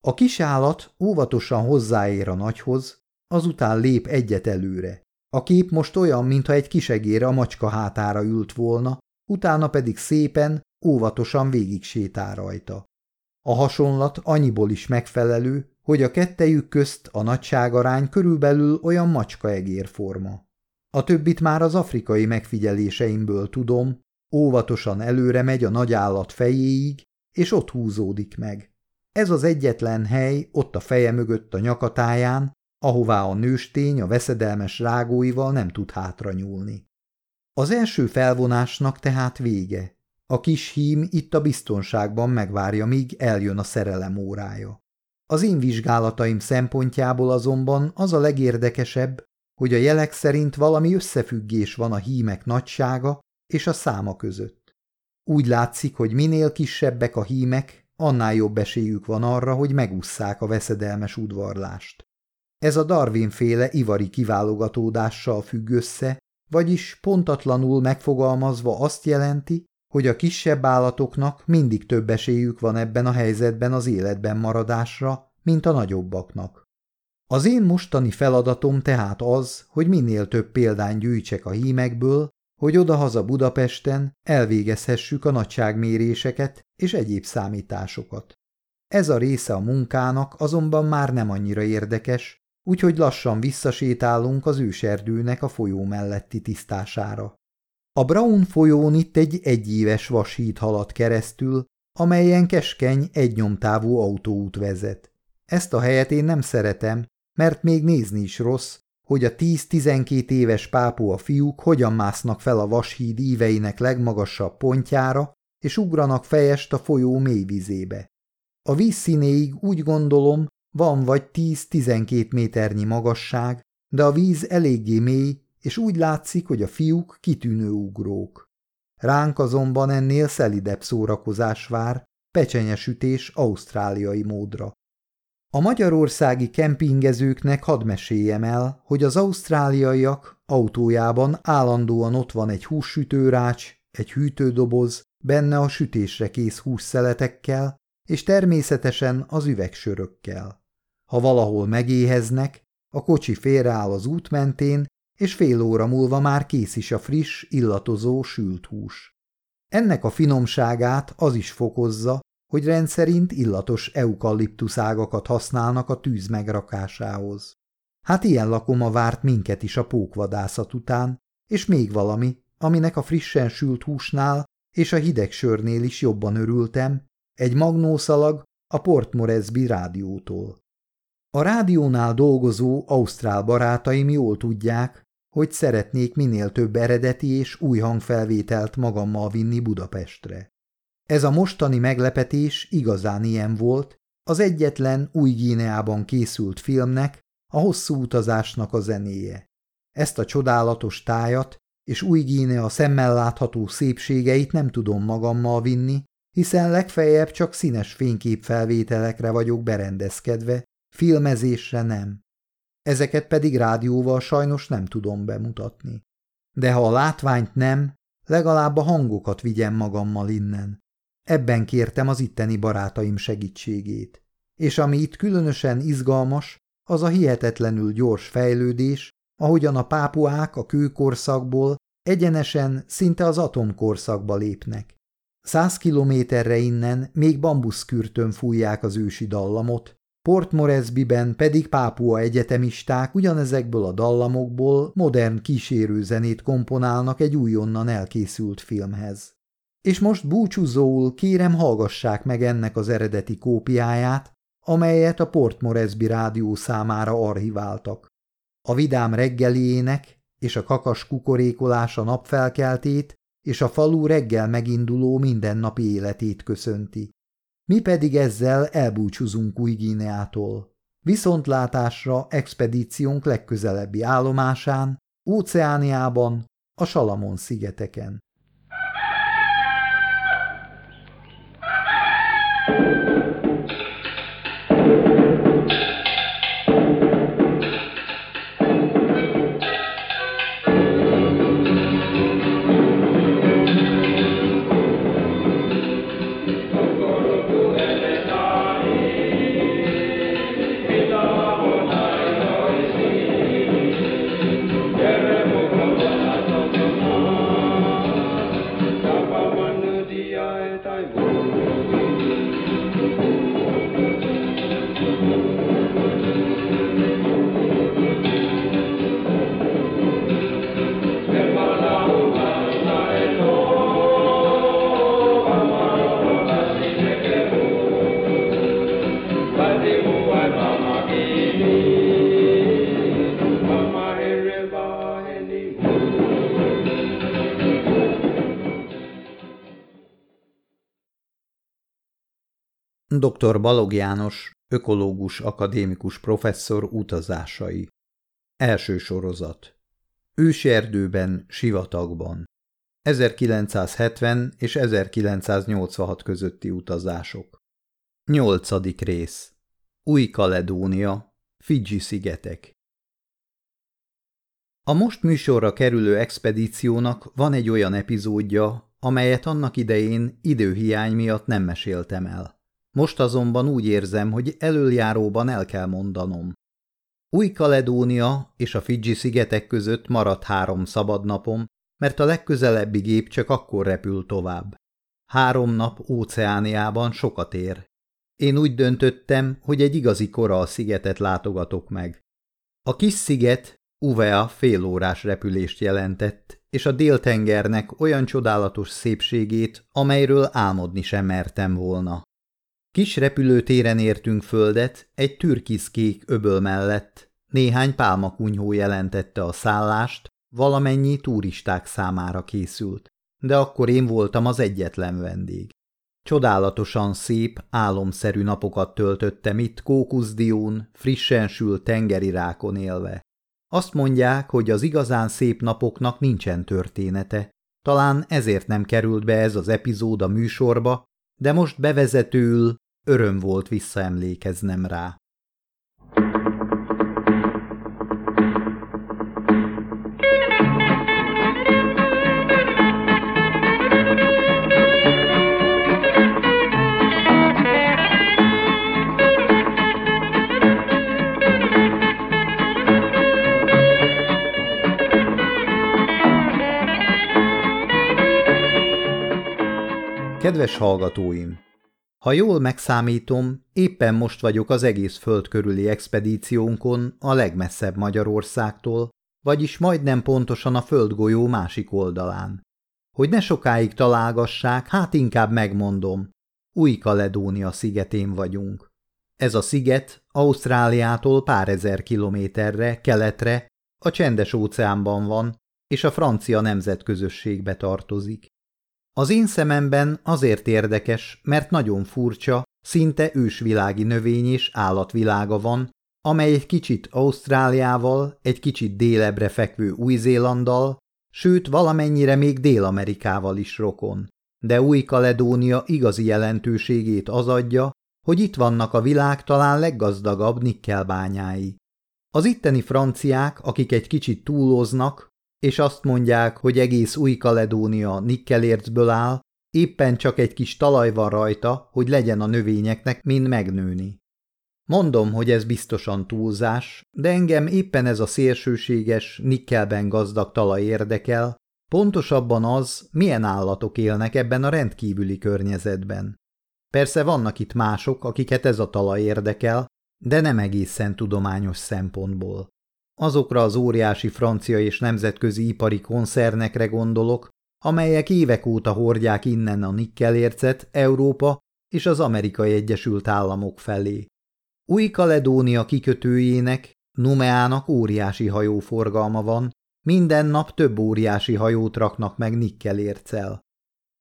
Speaker 1: A kis állat óvatosan hozzáér a nagyhoz, azután lép egyet előre. A kép most olyan, mintha egy kisegér a macska hátára ült volna, utána pedig szépen, óvatosan végig sétál rajta. A hasonlat annyiból is megfelelő, hogy a kettejük közt a nagyságarány körülbelül olyan macska-egér forma. A többit már az afrikai megfigyeléseimből tudom, óvatosan előre megy a nagy állat fejéig, és ott húzódik meg. Ez az egyetlen hely ott a feje mögött a nyakatáján, ahová a nőstény a veszedelmes rágóival nem tud hátra nyúlni. Az első felvonásnak tehát vége. A kis hím itt a biztonságban megvárja, míg eljön a szerelem órája. Az én vizsgálataim szempontjából azonban az a legérdekesebb, hogy a jelek szerint valami összefüggés van a hímek nagysága és a száma között. Úgy látszik, hogy minél kisebbek a hímek, annál jobb esélyük van arra, hogy megusszák a veszedelmes udvarlást. Ez a Darwin-féle ivari kiválogatódással függ össze, vagyis pontatlanul megfogalmazva azt jelenti, hogy a kisebb állatoknak mindig több esélyük van ebben a helyzetben az életben maradásra, mint a nagyobbaknak. Az én mostani feladatom tehát az, hogy minél több példány gyűjtsek a hímekből, hogy odahaza Budapesten elvégezhessük a nagyságméréseket és egyéb számításokat. Ez a része a munkának azonban már nem annyira érdekes, úgyhogy lassan visszasétálunk az őserdőnek a folyó melletti tisztására. A Brown folyón itt egy egyéves vasít halad keresztül, amelyen keskeny, egynyomtávú autóút vezet. Ezt a helyet én nem szeretem, mert még nézni is rossz, hogy a 10-12 éves pápó a fiúk hogyan másznak fel a vashíd íveinek legmagasabb pontjára, és ugranak fejest a folyó mélyvizébe. A vízszínéig úgy gondolom, van vagy 10-12 méternyi magasság, de a víz eléggé mély, és úgy látszik, hogy a fiúk kitűnő ugrók. Ránk azonban ennél szelidebb szórakozás vár, pecsenyesütés ausztráliai módra. A magyarországi kempingezőknek hadd meséljem el, hogy az ausztráliaiak autójában állandóan ott van egy hússütőrács, egy hűtődoboz, benne a sütésre kész hússzeletekkel, és természetesen az üvegsörökkel. Ha valahol megéheznek, a kocsi félreáll az út mentén, és fél óra múlva már kész is a friss, illatozó sült hús. Ennek a finomságát az is fokozza, hogy rendszerint illatos eukaliptuszágakat használnak a tűz megrakásához. Hát ilyen lakoma várt minket is a pókvadászat után, és még valami, aminek a frissen sült húsnál és a hideg sörnél is jobban örültem, egy magnószalag a Port Moresby rádiótól. A rádiónál dolgozó ausztrál barátaim jól tudják, hogy szeretnék minél több eredeti és új hangfelvételt magammal vinni Budapestre. Ez a mostani meglepetés igazán ilyen volt, az egyetlen új Gíneában készült filmnek, a hosszú utazásnak a zenéje. Ezt a csodálatos tájat és új Gínea szemmel látható szépségeit nem tudom magammal vinni, hiszen legfeljebb csak színes fényképfelvételekre vagyok berendezkedve, filmezésre nem. Ezeket pedig rádióval sajnos nem tudom bemutatni. De ha a látványt nem, legalább a hangokat vigyem magammal innen. Ebben kértem az itteni barátaim segítségét. És ami itt különösen izgalmas, az a hihetetlenül gyors fejlődés, ahogyan a pápuák a kőkorszakból egyenesen szinte az atomkorszakba lépnek. Száz kilométerre innen még bambuszkürtön fújják az ősi dallamot, Port Moresby-ben pedig pápua egyetemisták ugyanezekből a dallamokból modern kísérőzenét komponálnak egy újonnan elkészült filmhez. És most búcsúzóul kérem hallgassák meg ennek az eredeti kópiáját, amelyet a Port Moresby rádió számára archiváltak. A vidám reggeliének és a kakas kukorékolás a napfelkeltét és a falu reggel meginduló mindennapi életét köszönti. Mi pedig ezzel elbúcsúzunk új Gíneától. Viszontlátásra expedíciónk legközelebbi állomásán, Óceániában, a Salamon-szigeteken. Dr. Balog János, ökológus akadémikus professzor utazásai. Első sorozat. Ősi erdőben, sivatagban. 1970 és 1986 közötti utazások. Nyolcadik rész. Új-Kaledónia, Fidzsi-szigetek. A most műsorra kerülő expedíciónak van egy olyan epizódja, amelyet annak idején időhiány miatt nem meséltem el. Most azonban úgy érzem, hogy elöljáróban el kell mondanom. Új-Kaledónia és a Fidzsi-szigetek között maradt három szabad napom, mert a legközelebbi gép csak akkor repül tovább. Három nap óceániában sokat ér. Én úgy döntöttem, hogy egy igazi a szigetet látogatok meg. A kis sziget Uvea félórás repülést jelentett, és a déltengernek olyan csodálatos szépségét, amelyről álmodni sem mertem volna. Kis repülőtéren értünk földet, egy türkiszkék öböl mellett, néhány pálmakunyhó jelentette a szállást, valamennyi turisták számára készült, de akkor én voltam az egyetlen vendég. Csodálatosan szép, álomszerű napokat töltöttem itt Kókuszdión, frissen sült tengeri rákon élve. Azt mondják, hogy az igazán szép napoknak nincsen története. Talán ezért nem került be ez az epizód a műsorba, de most bevezetőül Öröm volt visszaemlékeznem rá. Kedves hallgatóim! Ha jól megszámítom, éppen most vagyok az egész föld körüli expedíciónkon a legmesszebb Magyarországtól, vagyis majdnem pontosan a földgolyó másik oldalán. Hogy ne sokáig találgassák, hát inkább megmondom, Új-Kaledónia szigetén vagyunk. Ez a sziget Ausztráliától pár ezer kilométerre, keletre, a csendes óceánban van, és a francia nemzetközösségbe tartozik. Az én szememben azért érdekes, mert nagyon furcsa, szinte ősvilági növény és állatvilága van, amely egy kicsit Ausztráliával, egy kicsit délebre fekvő Új-Zélanddal, sőt valamennyire még Dél-Amerikával is rokon. De Új-Kaledónia igazi jelentőségét az adja, hogy itt vannak a világ talán leggazdagabb nikkelbányái. Az itteni franciák, akik egy kicsit túloznak, és azt mondják, hogy egész Új-Kaledónia nikkelércből áll, éppen csak egy kis talaj van rajta, hogy legyen a növényeknek mind megnőni. Mondom, hogy ez biztosan túlzás, de engem éppen ez a szélsőséges, nikkelben gazdag talaj érdekel, pontosabban az, milyen állatok élnek ebben a rendkívüli környezetben. Persze vannak itt mások, akiket ez a talaj érdekel, de nem egészen tudományos szempontból. Azokra az óriási francia és nemzetközi ipari koncernekre gondolok, amelyek évek óta hordják innen a nikkelércet Európa és az Amerikai Egyesült Államok felé. Új-Kaledónia kikötőjének, Numeának óriási hajóforgalma van, minden nap több óriási hajót raknak meg nikkelércel.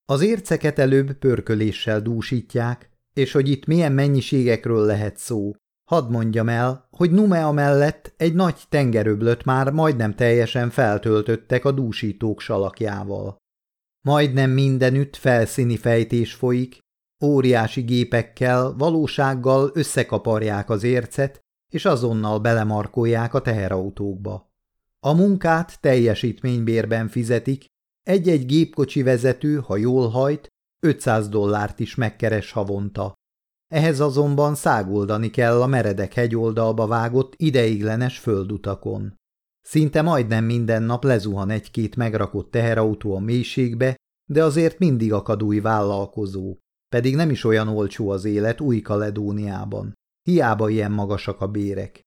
Speaker 1: Az érceket előbb pörköléssel dúsítják, és hogy itt milyen mennyiségekről lehet szó. Hadd mondjam el, hogy Numea mellett egy nagy tengeröblöt már majdnem teljesen feltöltöttek a dúsítók salakjával. Majdnem mindenütt felszíni fejtés folyik, óriási gépekkel, valósággal összekaparják az ércet, és azonnal belemarkolják a teherautókba. A munkát teljesítménybérben fizetik, egy-egy gépkocsi vezető, ha jól hajt, 500 dollárt is megkeres havonta. Ehhez azonban szágoldani kell a meredek hegyoldalba vágott ideiglenes földutakon. Szinte majdnem minden nap lezuhan egy-két megrakott teherautó a mélységbe, de azért mindig akad új vállalkozó. Pedig nem is olyan olcsó az élet Új-Kaledóniában. Hiába ilyen magasak a bérek.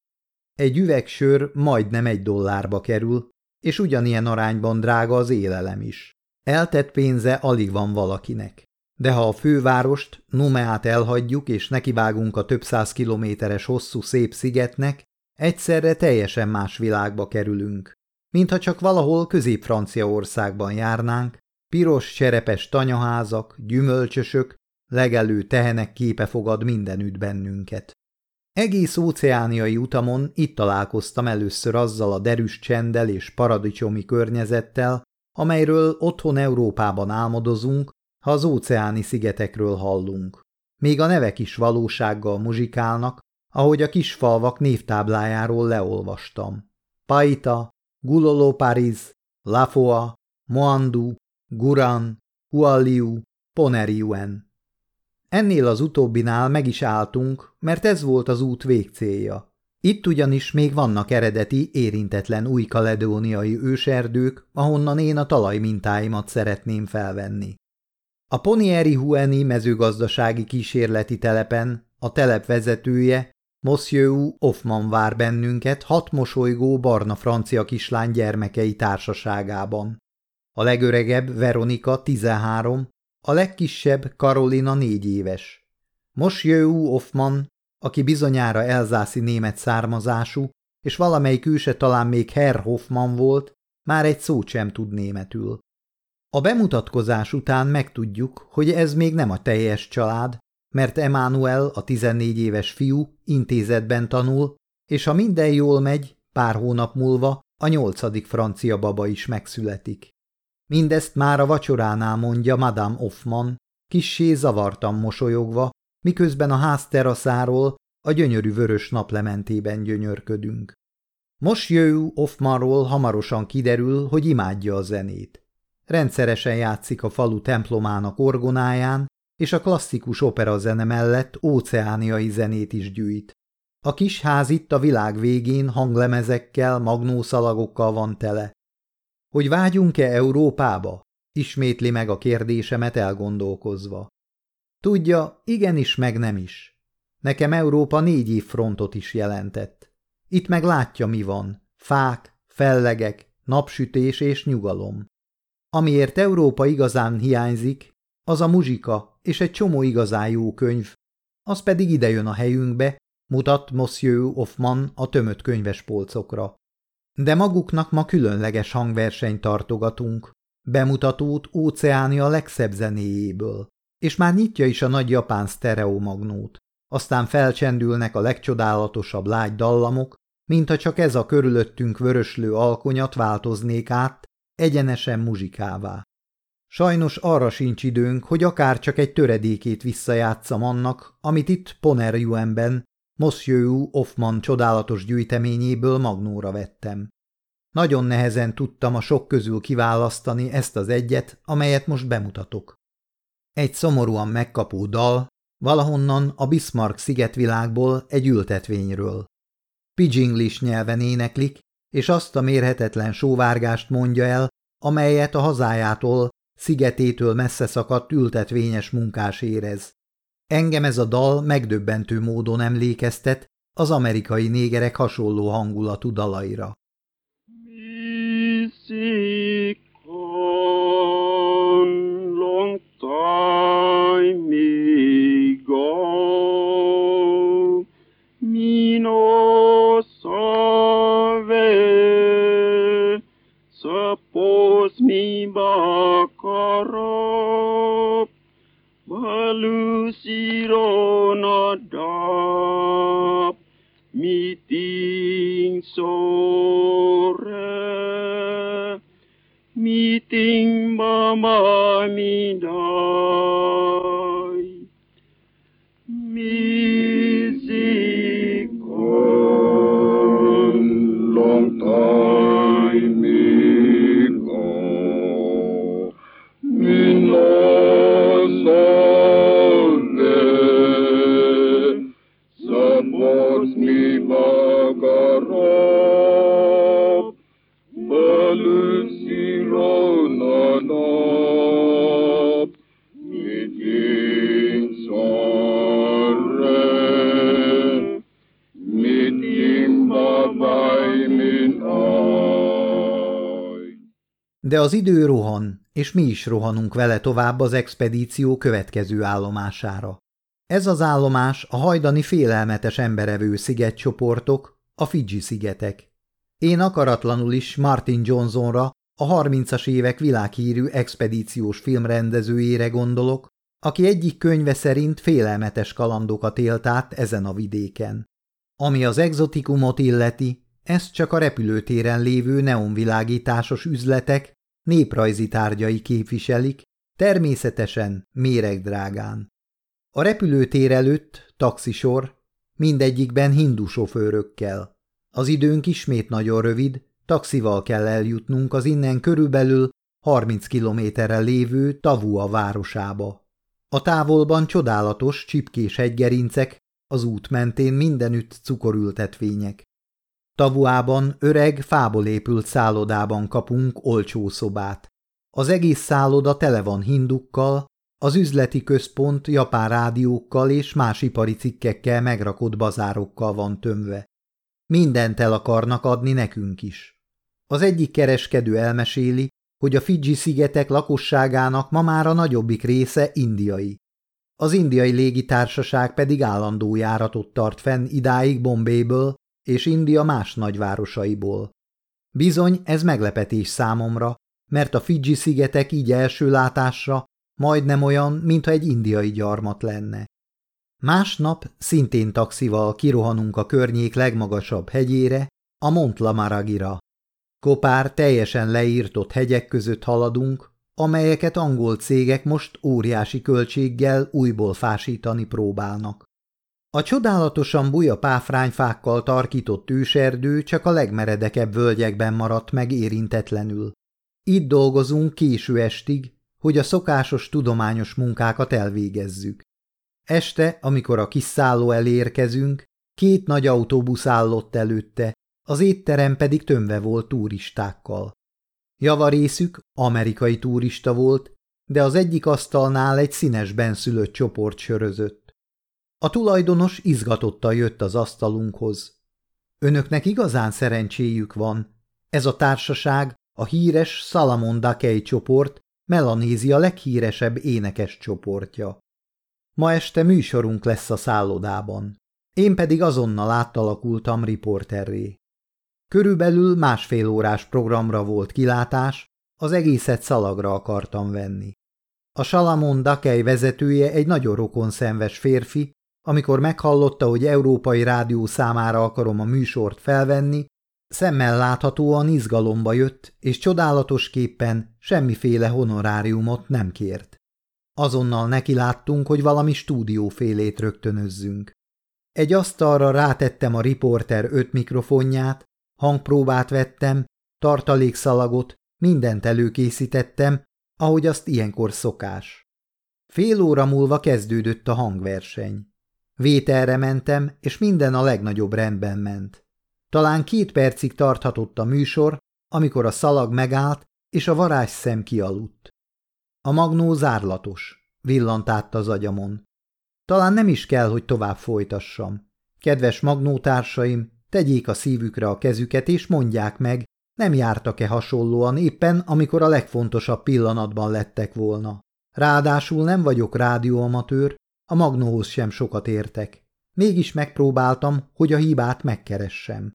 Speaker 1: Egy üvegsör majdnem egy dollárba kerül, és ugyanilyen arányban drága az élelem is. Eltett pénze alig van valakinek. De ha a fővárost, Numeát elhagyjuk és nekivágunk a több száz kilométeres hosszú szép szigetnek, egyszerre teljesen más világba kerülünk. Mintha csak valahol közép-franciaországban járnánk, piros cserepes tanyaházak, gyümölcsösök, legelő tehenek képe fogad mindenütt bennünket. Egész óceániai utamon itt találkoztam először azzal a derűs csendel és paradicsomi környezettel, amelyről otthon Európában álmodozunk, ha az óceáni szigetekről hallunk. Még a nevek is valósággal muzsikálnak, ahogy a kis falvak névtáblájáról leolvastam. Paita, Gulolo Paris, Lafoa, Moandu, Guran, Hualiu, Poneriuen. Ennél az utóbbinál meg is álltunk, mert ez volt az út végcélja. Itt ugyanis még vannak eredeti, érintetlen új kaledóniai őserdők, ahonnan én a talajmintáimat szeretném felvenni. A Ponieri Hueni mezőgazdasági kísérleti telepen a telep vezetője, Monsieur Hoffman vár bennünket hat mosolygó barna francia kislány gyermekei társaságában. A legöregebb Veronika 13, a legkisebb Karolina négy éves. Monsieur Hoffman, aki bizonyára elzászi német származású, és valamelyik őse talán még Herr Hoffman volt, már egy szót sem tud németül. A bemutatkozás után megtudjuk, hogy ez még nem a teljes család, mert Emmanuel, a 14 éves fiú, intézetben tanul, és ha minden jól megy, pár hónap múlva a nyolcadik francia baba is megszületik. Mindezt már a vacsoránál mondja Madame Hoffman, kissé zavartan mosolyogva, miközben a ház teraszáról a gyönyörű vörös naplementében gyönyörködünk. Most jöjjő Hoffmanról hamarosan kiderül, hogy imádja a zenét. Rendszeresen játszik a falu templomának orgonáján, és a klasszikus operazene mellett óceániai zenét is gyűjt. A kis ház itt a világ végén hanglemezekkel, magnószalagokkal van tele. Hogy vágyunk-e Európába? Ismétli meg a kérdésemet elgondolkozva. Tudja, igenis meg nem is. Nekem Európa négy év frontot is jelentett. Itt meg látja, mi van. Fák, fellegek, napsütés és nyugalom. Amiért Európa igazán hiányzik, az a muzsika és egy csomó igazán jó könyv, az pedig idejön a helyünkbe, mutat Monsieur Hoffman a tömött könyvespolcokra. De maguknak ma különleges hangversenyt tartogatunk, bemutatót Óceánia legszebb zenéjéből, és már nyitja is a nagy japán sztereomagnót. Aztán felcsendülnek a legcsodálatosabb lágy dallamok, mintha csak ez a körülöttünk vöröslő alkonyat változnék át egyenesen muzsikává. Sajnos arra sincs időnk, hogy akár csak egy töredékét visszajátszam annak, amit itt Ponerjuemben, Monsieur Hoffman csodálatos gyűjteményéből magnóra vettem. Nagyon nehezen tudtam a sok közül kiválasztani ezt az egyet, amelyet most bemutatok. Egy szomorúan megkapó dal, valahonnan a Bismarck szigetvilágból egy ültetvényről. Pidginglish nyelven éneklik, és azt a mérhetetlen sóvárgást mondja el, amelyet a hazájától, szigetétől messze szakadt ültetvényes munkás érez. Engem ez a dal megdöbbentő módon emlékeztet az amerikai négerek hasonló hangulatú dalaira.
Speaker 2: Yesus mi bakoro balu siro nadap meeting sore. Meeting mama
Speaker 1: midap az idő rohan, és mi is rohanunk vele tovább az expedíció következő állomására. Ez az állomás a hajdani félelmetes emberevő szigetcsoportok, a Fidzsi-szigetek. Én akaratlanul is Martin Johnsonra, a 30-as évek világhírű expedíciós filmrendezőjére gondolok, aki egyik könyve szerint félelmetes kalandokat élt át ezen a vidéken. Ami az exotikumot illeti, ez csak a repülőtéren lévő neonvilágításos üzletek néprajzi tárgyai képviselik, természetesen méregdrágán. A repülőtér előtt taxisor, mindegyikben hindu sofőrökkel. Az időnk ismét nagyon rövid, taxival kell eljutnunk az innen körülbelül 30 kilométerre lévő Tavua városába. A távolban csodálatos, csipkés hegygerincek, az út mentén mindenütt cukorültetvények. Tavuában öreg, fából épült szállodában kapunk olcsó szobát. Az egész szálloda tele van hindukkal, az üzleti központ japán rádiókkal és más ipari cikkekkel megrakott bazárokkal van tömve. Mindent el akarnak adni nekünk is. Az egyik kereskedő elmeséli, hogy a Fidzsi-szigetek lakosságának ma már a nagyobbik része indiai. Az indiai légitársaság pedig állandó járatot tart fenn idáig Bombayből és India más nagyvárosaiból. Bizony, ez meglepetés számomra, mert a Fidzsi-szigetek így első látásra majdnem olyan, mintha egy indiai gyarmat lenne. Másnap szintén taxival kirohanunk a környék legmagasabb hegyére, a Mont Lamaragira. Kopár teljesen leírtott hegyek között haladunk, amelyeket angol cégek most óriási költséggel újból fásítani próbálnak. A csodálatosan buja páfrányfákkal tarkított őserdő csak a legmeredekebb völgyekben maradt meg érintetlenül. Itt dolgozunk késő estig, hogy a szokásos tudományos munkákat elvégezzük. Este, amikor a kis szálló elérkezünk, két nagy autóbusz állott előtte, az étterem pedig tömve volt turistákkal. Javarészük amerikai turista volt, de az egyik asztalnál egy színes benszülött csoport sörözött. A tulajdonos izgatottan jött az asztalunkhoz. Önöknek igazán szerencséjük van. Ez a társaság a híres Salamon Dakei csoport, Melanézia leghíresebb énekes csoportja. Ma este műsorunk lesz a szállodában. Én pedig azonnal átalakultam riporterré. Körülbelül másfél órás programra volt kilátás, az egészet szalagra akartam venni. A Salamon Dakei vezetője egy nagyon rokonszenves férfi, amikor meghallotta, hogy európai rádió számára akarom a műsort felvenni, szemmel láthatóan izgalomba jött, és csodálatosképpen semmiféle honoráriumot nem kért. Azonnal neki láttunk, hogy valami stúdiófélét rögtönözzünk. Egy asztalra rátettem a riporter öt mikrofonját, hangpróbát vettem, tartalékszalagot, mindent előkészítettem, ahogy azt ilyenkor szokás. Fél óra múlva kezdődött a hangverseny. Vételre mentem, és minden a legnagyobb rendben ment. Talán két percig tarthatott a műsor, amikor a szalag megállt, és a varázsszem kialudt. A magnó zárlatos, villant át az agyamon. Talán nem is kell, hogy tovább folytassam. Kedves magnótársaim, tegyék a szívükre a kezüket, és mondják meg, nem jártak-e hasonlóan éppen, amikor a legfontosabb pillanatban lettek volna. Ráadásul nem vagyok rádióamatőr, a magnóhoz sem sokat értek. Mégis megpróbáltam, hogy a hibát megkeressem.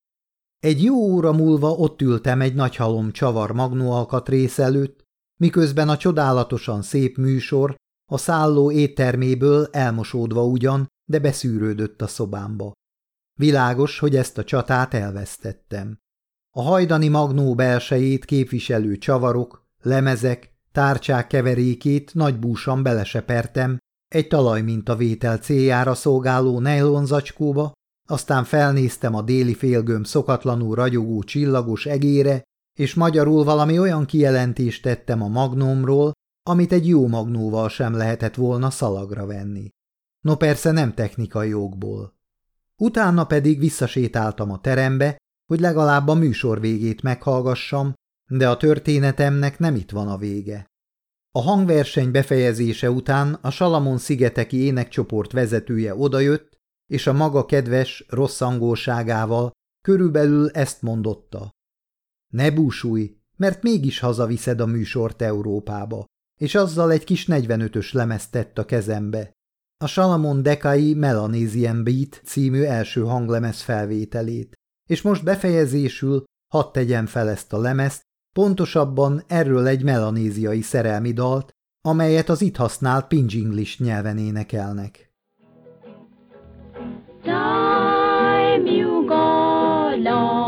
Speaker 1: Egy jó óra múlva ott ültem egy nagy halom csavar magnóalkatrész előtt, miközben a csodálatosan szép műsor a szálló étterméből elmosódva ugyan, de beszűrődött a szobámba. Világos, hogy ezt a csatát elvesztettem. A hajdani magnó belsejét képviselő csavarok, lemezek, tárcsák keverékét nagy búsan belesepertem egy talajmintavétel céljára szolgáló nejlonzacskóba, aztán felnéztem a déli félgömb szokatlanul ragyogó csillagos egére, és magyarul valami olyan kijelentést tettem a magnómról, amit egy jó magnóval sem lehetett volna szalagra venni. No persze nem technikai okból. Utána pedig visszasétáltam a terembe, hogy legalább a műsor végét meghallgassam, de a történetemnek nem itt van a vége. A hangverseny befejezése után a Salamon-szigeteki énekcsoport vezetője odajött, és a maga kedves, rossz angolságával körülbelül ezt mondotta. Ne búsulj, mert mégis hazaviszed a műsort Európába, és azzal egy kis 45-ös lemezt tett a kezembe. A Salamon Dekai Melanesian Beat című első hanglemez felvételét, és most befejezésül hadd tegyem fel ezt a lemezt, pontosabban erről egy melanéziai szerelmi dalt, amelyet az itt használt Pinjinglish nyelven énekelnek. Time you go long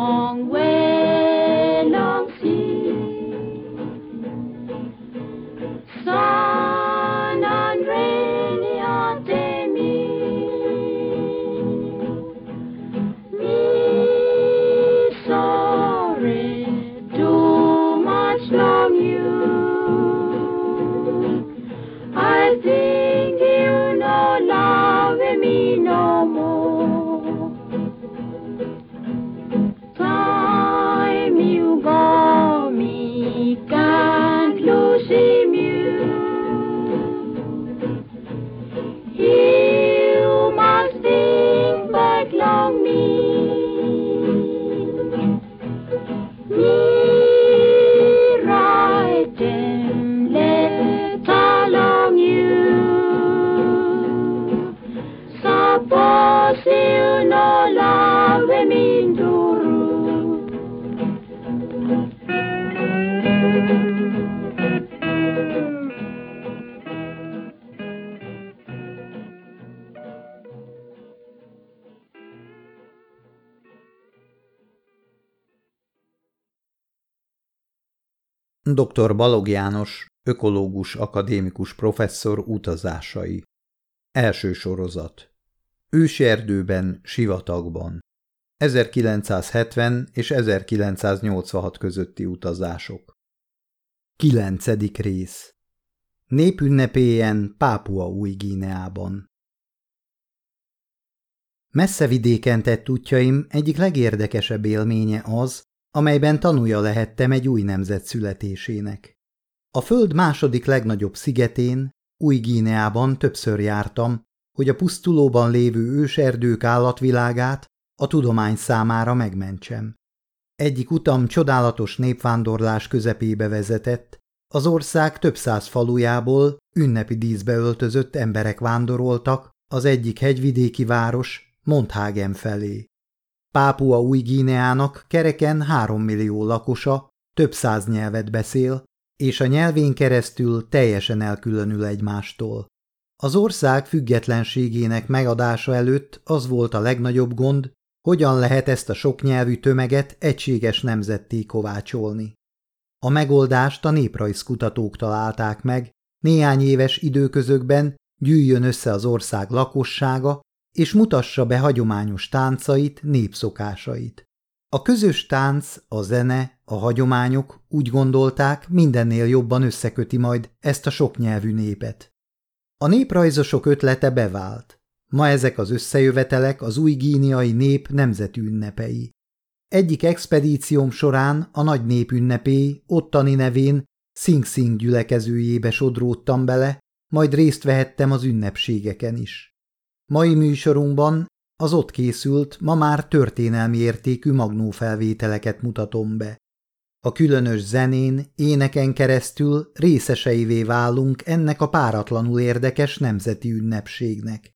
Speaker 1: You must think back long me. Me you. Suppose you love me Dr. Balog János, ökológus akadémikus professzor utazásai. Első sorozat. Őserdőben, sivatagban. 1970 és 1986 közötti utazások. Kilencedik rész. Népünnepélyen Pápua új Gíneában. Messze vidéken tett útjaim egyik legérdekesebb élménye az, amelyben tanúja lehettem egy új nemzet születésének. A föld második legnagyobb szigetén, Új-Gíneában többször jártam, hogy a pusztulóban lévő őserdők állatvilágát a tudomány számára megmentsem. Egyik utam csodálatos népvándorlás közepébe vezetett, az ország több száz falujából ünnepi díszbe öltözött emberek vándoroltak az egyik hegyvidéki város Monthagen felé. Pápua új Gíneának kereken három millió lakosa, több száz nyelvet beszél, és a nyelvén keresztül teljesen elkülönül egymástól. Az ország függetlenségének megadása előtt az volt a legnagyobb gond, hogyan lehet ezt a soknyelvű tömeget egységes nemzetté kovácsolni. A megoldást a néprajzkutatók találták meg, néhány éves időközökben gyűjjön össze az ország lakossága, és mutassa be hagyományos táncait, népszokásait. A közös tánc, a zene, a hagyományok úgy gondolták, mindennél jobban összeköti majd ezt a soknyelvű népet. A néprajzosok ötlete bevált. Ma ezek az összejövetelek az új gíniai nép nemzeti ünnepei. Egyik expedícióm során a nagy nép ottani nevén Sing Sing gyülekezőjébe sodródtam bele, majd részt vehettem az ünnepségeken is. Mai műsorunkban az ott készült, ma már történelmi értékű magnófelvételeket mutatom be. A különös zenén, éneken keresztül részeseivé válunk ennek a páratlanul érdekes nemzeti ünnepségnek.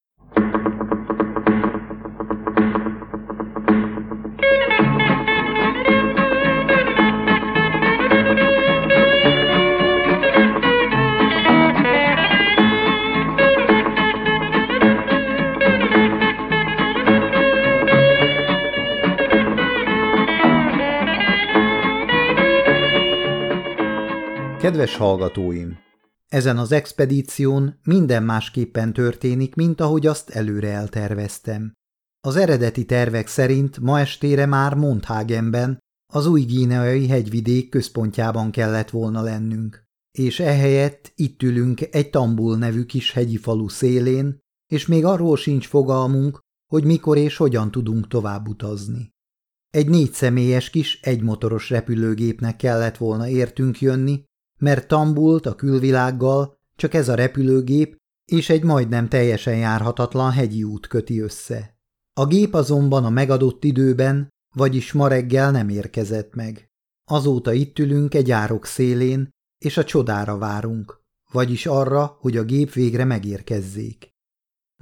Speaker 1: Kedves hallgatóim! Ezen az expedíción minden másképpen történik, mint ahogy azt előre elterveztem. Az eredeti tervek szerint ma estére már Monthagenben, az új gíneai hegyvidék központjában kellett volna lennünk. És ehelyett itt ülünk egy Tambul nevű kis hegyi falu szélén, és még arról sincs fogalmunk, hogy mikor és hogyan tudunk tovább utazni. Egy négy személyes kis egymotoros repülőgépnek kellett volna értünk jönni, mert Tambult a külvilággal csak ez a repülőgép és egy majdnem teljesen járhatatlan hegyi út köti össze. A gép azonban a megadott időben, vagyis ma reggel nem érkezett meg. Azóta itt ülünk egy árok szélén, és a csodára várunk, vagyis arra, hogy a gép végre megérkezzék.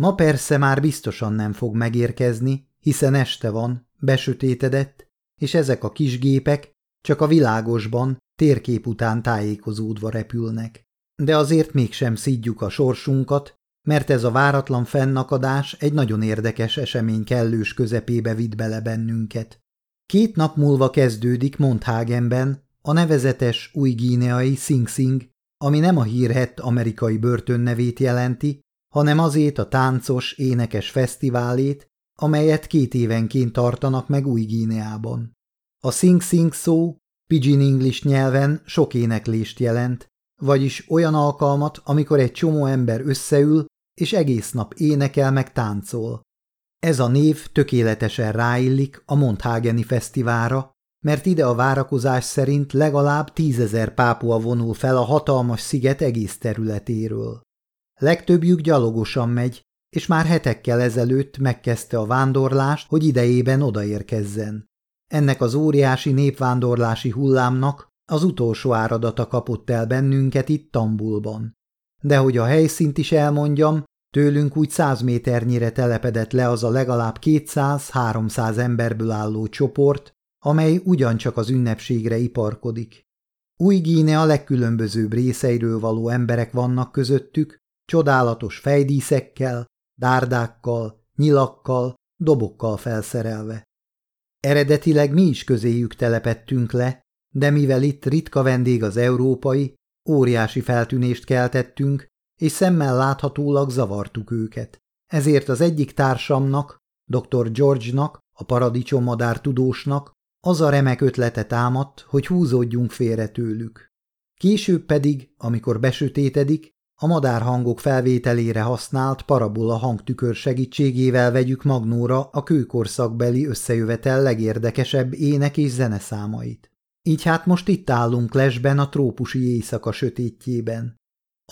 Speaker 1: Ma persze már biztosan nem fog megérkezni, hiszen este van, besötétedett, és ezek a kis gépek csak a világosban, térkép után tájékozódva repülnek. De azért mégsem szídjuk a sorsunkat, mert ez a váratlan fennakadás egy nagyon érdekes esemény kellős közepébe vitt bele bennünket. Két nap múlva kezdődik Monthagenben a nevezetes új gíneai Sing Sing, ami nem a hírhett amerikai börtön nevét jelenti, hanem azért a táncos, énekes fesztiválét, amelyet két évenként tartanak meg új Gíneában. A Sing Sing szó Pidgin English nyelven sok éneklést jelent, vagyis olyan alkalmat, amikor egy csomó ember összeül, és egész nap énekel meg táncol. Ez a név tökéletesen ráillik a Monthageni fesztiválra, mert ide a várakozás szerint legalább tízezer pápua vonul fel a hatalmas sziget egész területéről. Legtöbbjük gyalogosan megy, és már hetekkel ezelőtt megkezdte a vándorlást, hogy idejében odaérkezzen. Ennek az óriási népvándorlási hullámnak az utolsó áradata kapott el bennünket itt Tambulban. De hogy a helyszínt is elmondjam, tőlünk úgy száz méternyire telepedett le az a legalább 200-300 emberből álló csoport, amely ugyancsak az ünnepségre iparkodik. Új Gíne a legkülönbözőbb részeiről való emberek vannak közöttük, csodálatos fejdíszekkel, dárdákkal, nyilakkal, dobokkal felszerelve. Eredetileg mi is közéjük telepettünk le, de mivel itt ritka vendég az európai, óriási feltűnést keltettünk, és szemmel láthatólag zavartuk őket. Ezért az egyik társamnak, dr. George-nak, a paradicsomadár tudósnak az a remek ötlete támadt, hogy húzódjunk félre tőlük. Később pedig, amikor besötétedik, a madárhangok felvételére használt parabola hangtükör segítségével vegyük magnóra a kőkorszakbeli összejövetel legérdekesebb ének és zeneszámait. Így hát most itt állunk lesben a trópusi éjszaka sötétjében.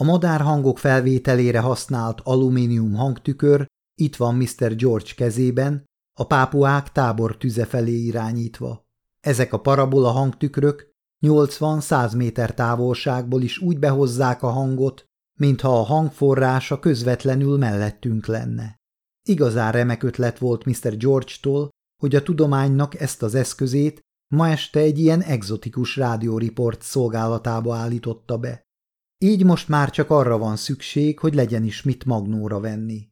Speaker 1: A madárhangok felvételére használt alumínium hangtükör itt van Mr. George kezében, a pápuák tábor tüze felé irányítva. Ezek a parabola hangtükrök 80-100 méter távolságból is úgy behozzák a hangot, mintha a hangforrása közvetlenül mellettünk lenne. Igazán remek ötlet volt Mr. George-tól, hogy a tudománynak ezt az eszközét ma este egy ilyen egzotikus rádióriport szolgálatába állította be. Így most már csak arra van szükség, hogy legyen is mit magnóra venni.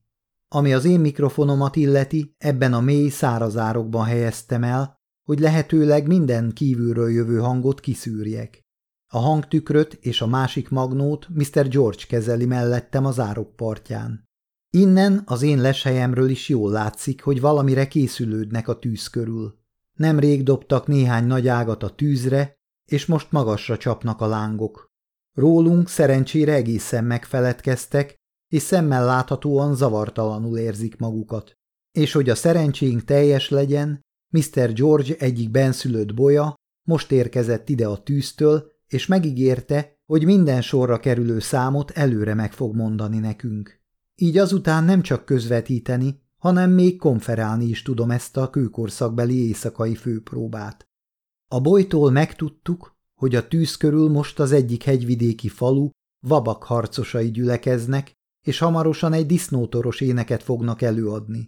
Speaker 1: Ami az én mikrofonomat illeti, ebben a mély szárazárokban helyeztem el, hogy lehetőleg minden kívülről jövő hangot kiszűrjek. A hangtükröt és a másik magnót Mr. George kezeli mellettem az árok partján. Innen az én leshelyemről is jól látszik, hogy valamire készülődnek a tűz körül. Nemrég dobtak néhány nagy ágat a tűzre, és most magasra csapnak a lángok. Rólunk szerencsére egészen megfeledkeztek, és szemmel láthatóan zavartalanul érzik magukat. És hogy a szerencsénk teljes legyen, Mr. George egyik benszülött boja most érkezett ide a tűztől, és megígérte, hogy minden sorra kerülő számot előre meg fog mondani nekünk. Így azután nem csak közvetíteni, hanem még konferálni is tudom ezt a kőkorszakbeli éjszakai főpróbát. A bolytól megtudtuk, hogy a tűz körül most az egyik hegyvidéki falu vabak harcosai gyülekeznek, és hamarosan egy disznótoros éneket fognak előadni.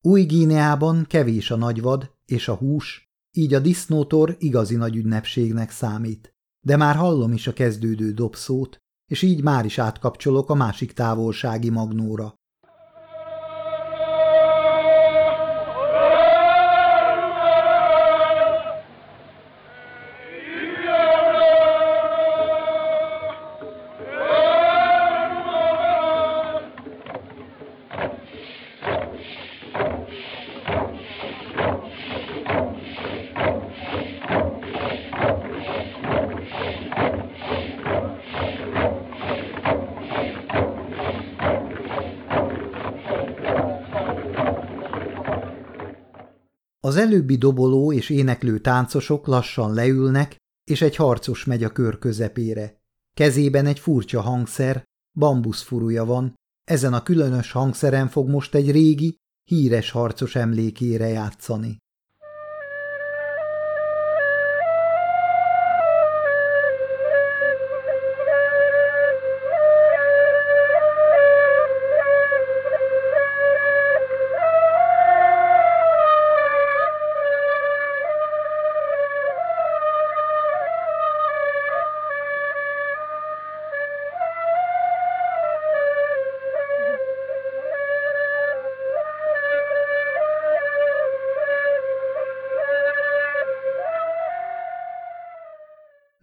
Speaker 1: Új Gíneában kevés a nagyvad és a hús, így a disznótor igazi nagy ünnepségnek számít. De már hallom is a kezdődő dobszót, és így már is átkapcsolok a másik távolsági magnóra. Előbbi doboló és éneklő táncosok lassan leülnek, és egy harcos megy a kör közepére. Kezében egy furcsa hangszer, bambuszfurúja van, ezen a különös hangszeren fog most egy régi, híres harcos emlékére játszani.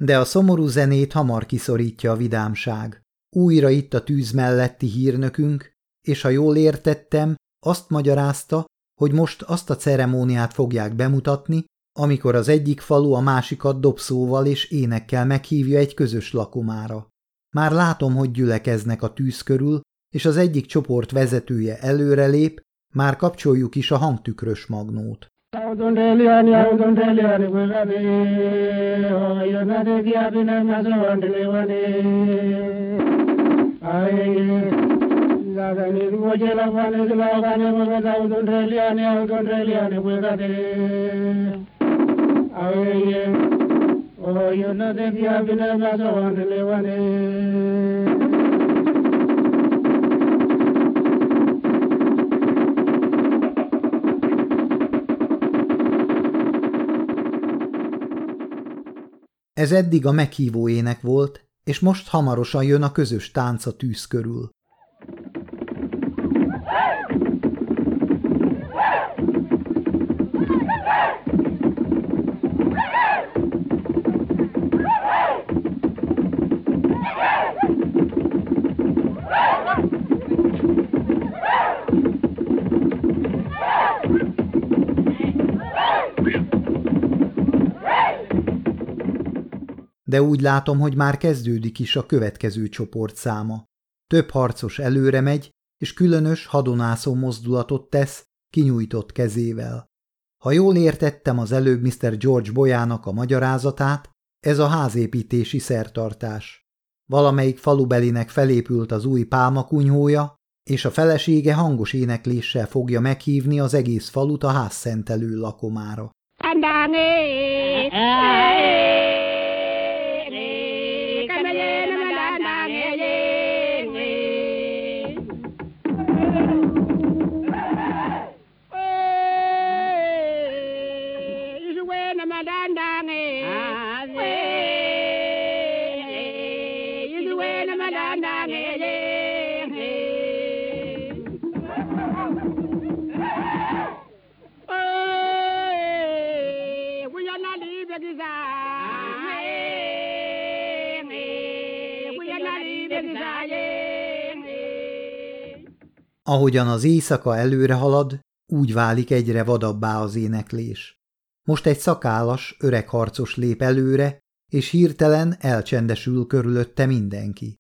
Speaker 1: De a szomorú zenét hamar kiszorítja a vidámság. Újra itt a tűz melletti hírnökünk, és ha jól értettem, azt magyarázta, hogy most azt a ceremóniát fogják bemutatni, amikor az egyik falu a másikat dobszóval és énekkel meghívja egy közös lakomára. Már látom, hogy gyülekeznek a tűz körül, és az egyik csoport vezetője előrelép, már kapcsoljuk is a hangtükrös magnót. Audundeliani, audundeliani, wegani, oyonade diabina mazawandele wani. Aye, lagani wojela wani lagani wegani, audundeliani, audundeliani, wegani. Aye, oyonade diabina mazawandele wani. Ez eddig a meghívó ének volt, és most hamarosan jön a közös tánc tűz körül. De úgy látom, hogy már kezdődik is a következő csoport száma. Több harcos előre megy, és különös hadonászó mozdulatot tesz, kinyújtott kezével. Ha jól értettem az előbb Mr. George Bolyának a magyarázatát, ez a házépítési szertartás. Valamelyik falubelinek felépült az új pálmakunyhója, és a felesége hangos énekléssel fogja meghívni az egész falut a házszentelő lakomára. Ahogyan az éjszaka előre halad, úgy válik egyre vadabbá az éneklés. Most egy szakállas, öreg harcos lép előre, és hirtelen elcsendesül körülötte mindenki.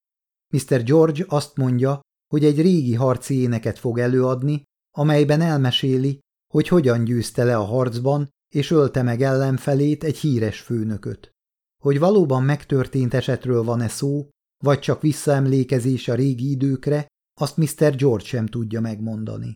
Speaker 1: Mr. George azt mondja, hogy egy régi harci éneket fog előadni, amelyben elmeséli, hogy hogyan győzte le a harcban, és ölte meg ellenfelét egy híres főnököt. Hogy valóban megtörtént esetről van-e szó, vagy csak visszaemlékezés a régi időkre, azt Mr. George sem tudja megmondani.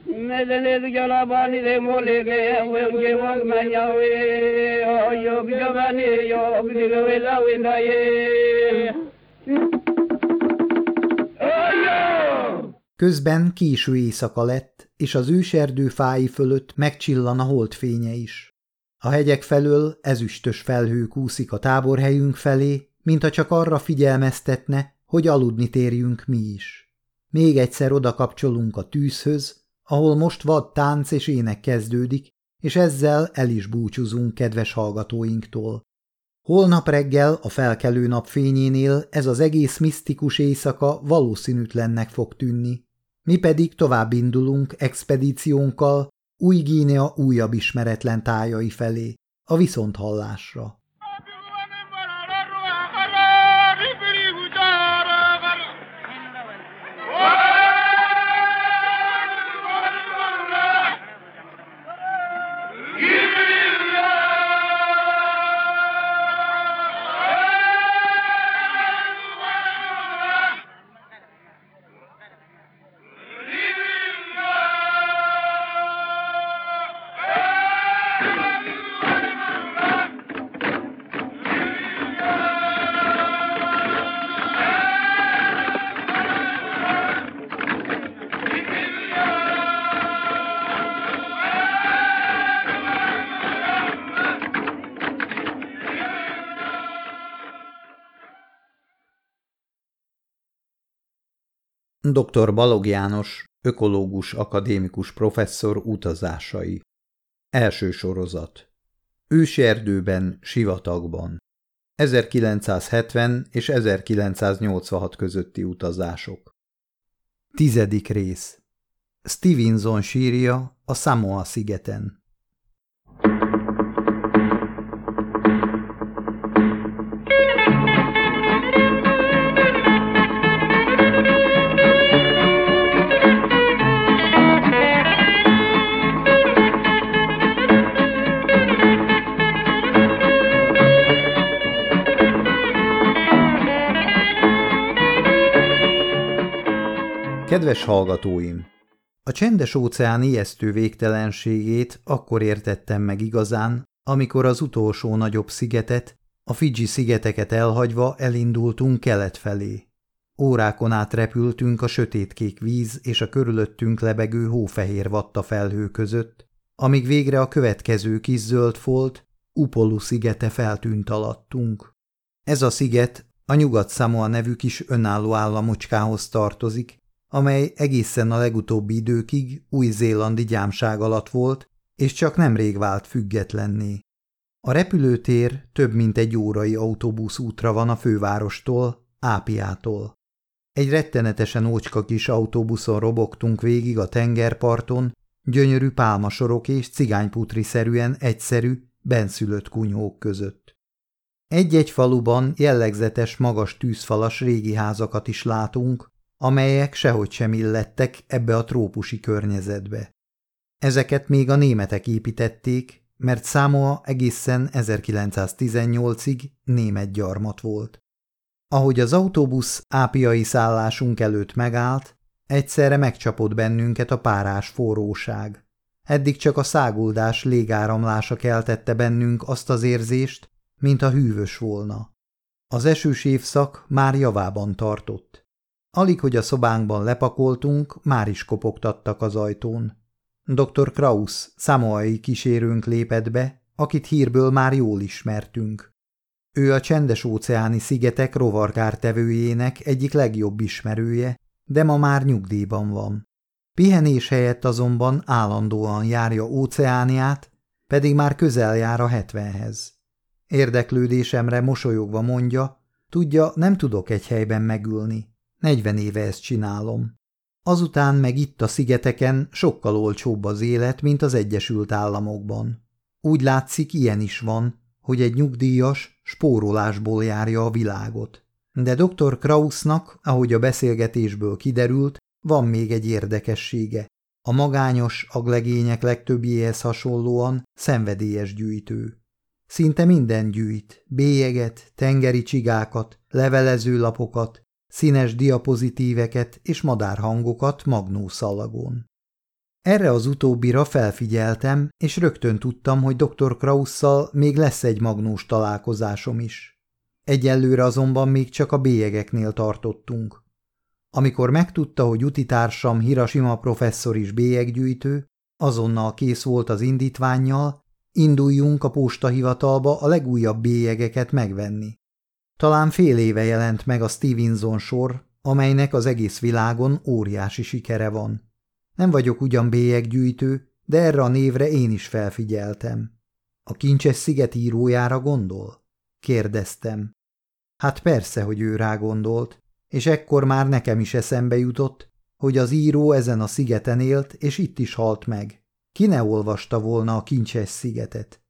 Speaker 1: Közben késő éjszaka lett, és az őserdő fái fölött megcsillan a holdfénye is. A hegyek felől ezüstös felhő kúszik a táborhelyünk felé, mintha csak arra figyelmeztetne, hogy aludni térjünk mi is. Még egyszer oda kapcsolunk a tűzhöz, ahol most vad tánc és ének kezdődik, és ezzel el is búcsúzunk kedves hallgatóinktól. Holnap reggel a felkelő nap fényénél ez az egész misztikus éjszaka valószínűtlennek fog tűnni. Mi pedig tovább indulunk expedíciónkkal új-Gínea újabb ismeretlen tájai felé, a viszonthallásra. Dr. Balog János, ökológus akadémikus professzor utazásai. Első sorozat. Őserdőben, sivatagban. 1970 és 1986 közötti utazások. Tizedik rész. Stevenson sírja a Samoa szigeten. Kedves hallgatóim! A csendes óceán ijesztő végtelenségét akkor értettem meg igazán, amikor az utolsó nagyobb szigetet, a Fidzsi szigeteket elhagyva elindultunk kelet felé. Órákon át repültünk a sötétkék víz és a körülöttünk lebegő hófehér vatta felhő között, amíg végre a következő kis zöld folt, Upolu szigete feltűnt alattunk. Ez a sziget A Nyugat-Samoa nevű kis önálló államocskához tartozik, amely egészen a legutóbbi időkig új-zélandi gyámság alatt volt, és csak nemrég vált függetlenné. A repülőtér több mint egy órai autóbusz útra van a fővárostól, Ápiától. Egy rettenetesen ócska kis autóbuszon robogtunk végig a tengerparton, gyönyörű pálmasorok és cigányputri-szerűen egyszerű, benszülött kunyhók között. Egy-egy faluban jellegzetes magas tűzfalas régi házakat is látunk, amelyek sehogy sem illettek ebbe a trópusi környezetbe. Ezeket még a németek építették, mert Samoa egészen 1918-ig német gyarmat volt. Ahogy az autóbusz ápiai szállásunk előtt megállt, egyszerre megcsapott bennünket a párás forróság. Eddig csak a száguldás légáramlása keltette bennünk azt az érzést, mint a hűvös volna. Az esős évszak már javában tartott. Alig, hogy a szobánkban lepakoltunk, már is kopogtattak az ajtón. Dr. Kraus, szamoai kísérőnk lépett be, akit hírből már jól ismertünk. Ő a csendes óceáni szigetek rovarkártevőjének egyik legjobb ismerője, de ma már nyugdíjban van. Pihenés helyett azonban állandóan járja óceániát, pedig már közel jár a hetvenhez. Érdeklődésemre mosolyogva mondja, tudja, nem tudok egy helyben megülni. Negyven éve ezt csinálom. Azután meg itt a szigeteken sokkal olcsóbb az élet, mint az Egyesült Államokban. Úgy látszik, ilyen is van, hogy egy nyugdíjas spórolásból járja a világot. De dr. Krausnak, ahogy a beszélgetésből kiderült, van még egy érdekessége. A magányos aglegények legtöbbjéhez hasonlóan szenvedélyes gyűjtő. Szinte minden gyűjt, bélyeget, tengeri csigákat, levelezőlapokat, színes diapozitíveket és madárhangokat magnószalagon. Erre az utóbbira felfigyeltem, és rögtön tudtam, hogy dr. Krausszal még lesz egy magnós találkozásom is. Egyelőre azonban még csak a bélyegeknél tartottunk. Amikor megtudta, hogy utitársam Hiroshima professzor is bélyeggyűjtő, azonnal kész volt az indítványjal, induljunk a postahivatalba a legújabb bélyegeket megvenni. Talán fél éve jelent meg a Stevenson sor, amelynek az egész világon óriási sikere van. Nem vagyok ugyan bélyeggyűjtő, de erre a névre én is felfigyeltem. A kincses sziget írójára gondol? Kérdeztem. Hát persze, hogy ő rá gondolt, és ekkor már nekem is eszembe jutott, hogy az író ezen a szigeten élt, és itt is halt meg. Ki ne olvasta volna a kincses szigetet?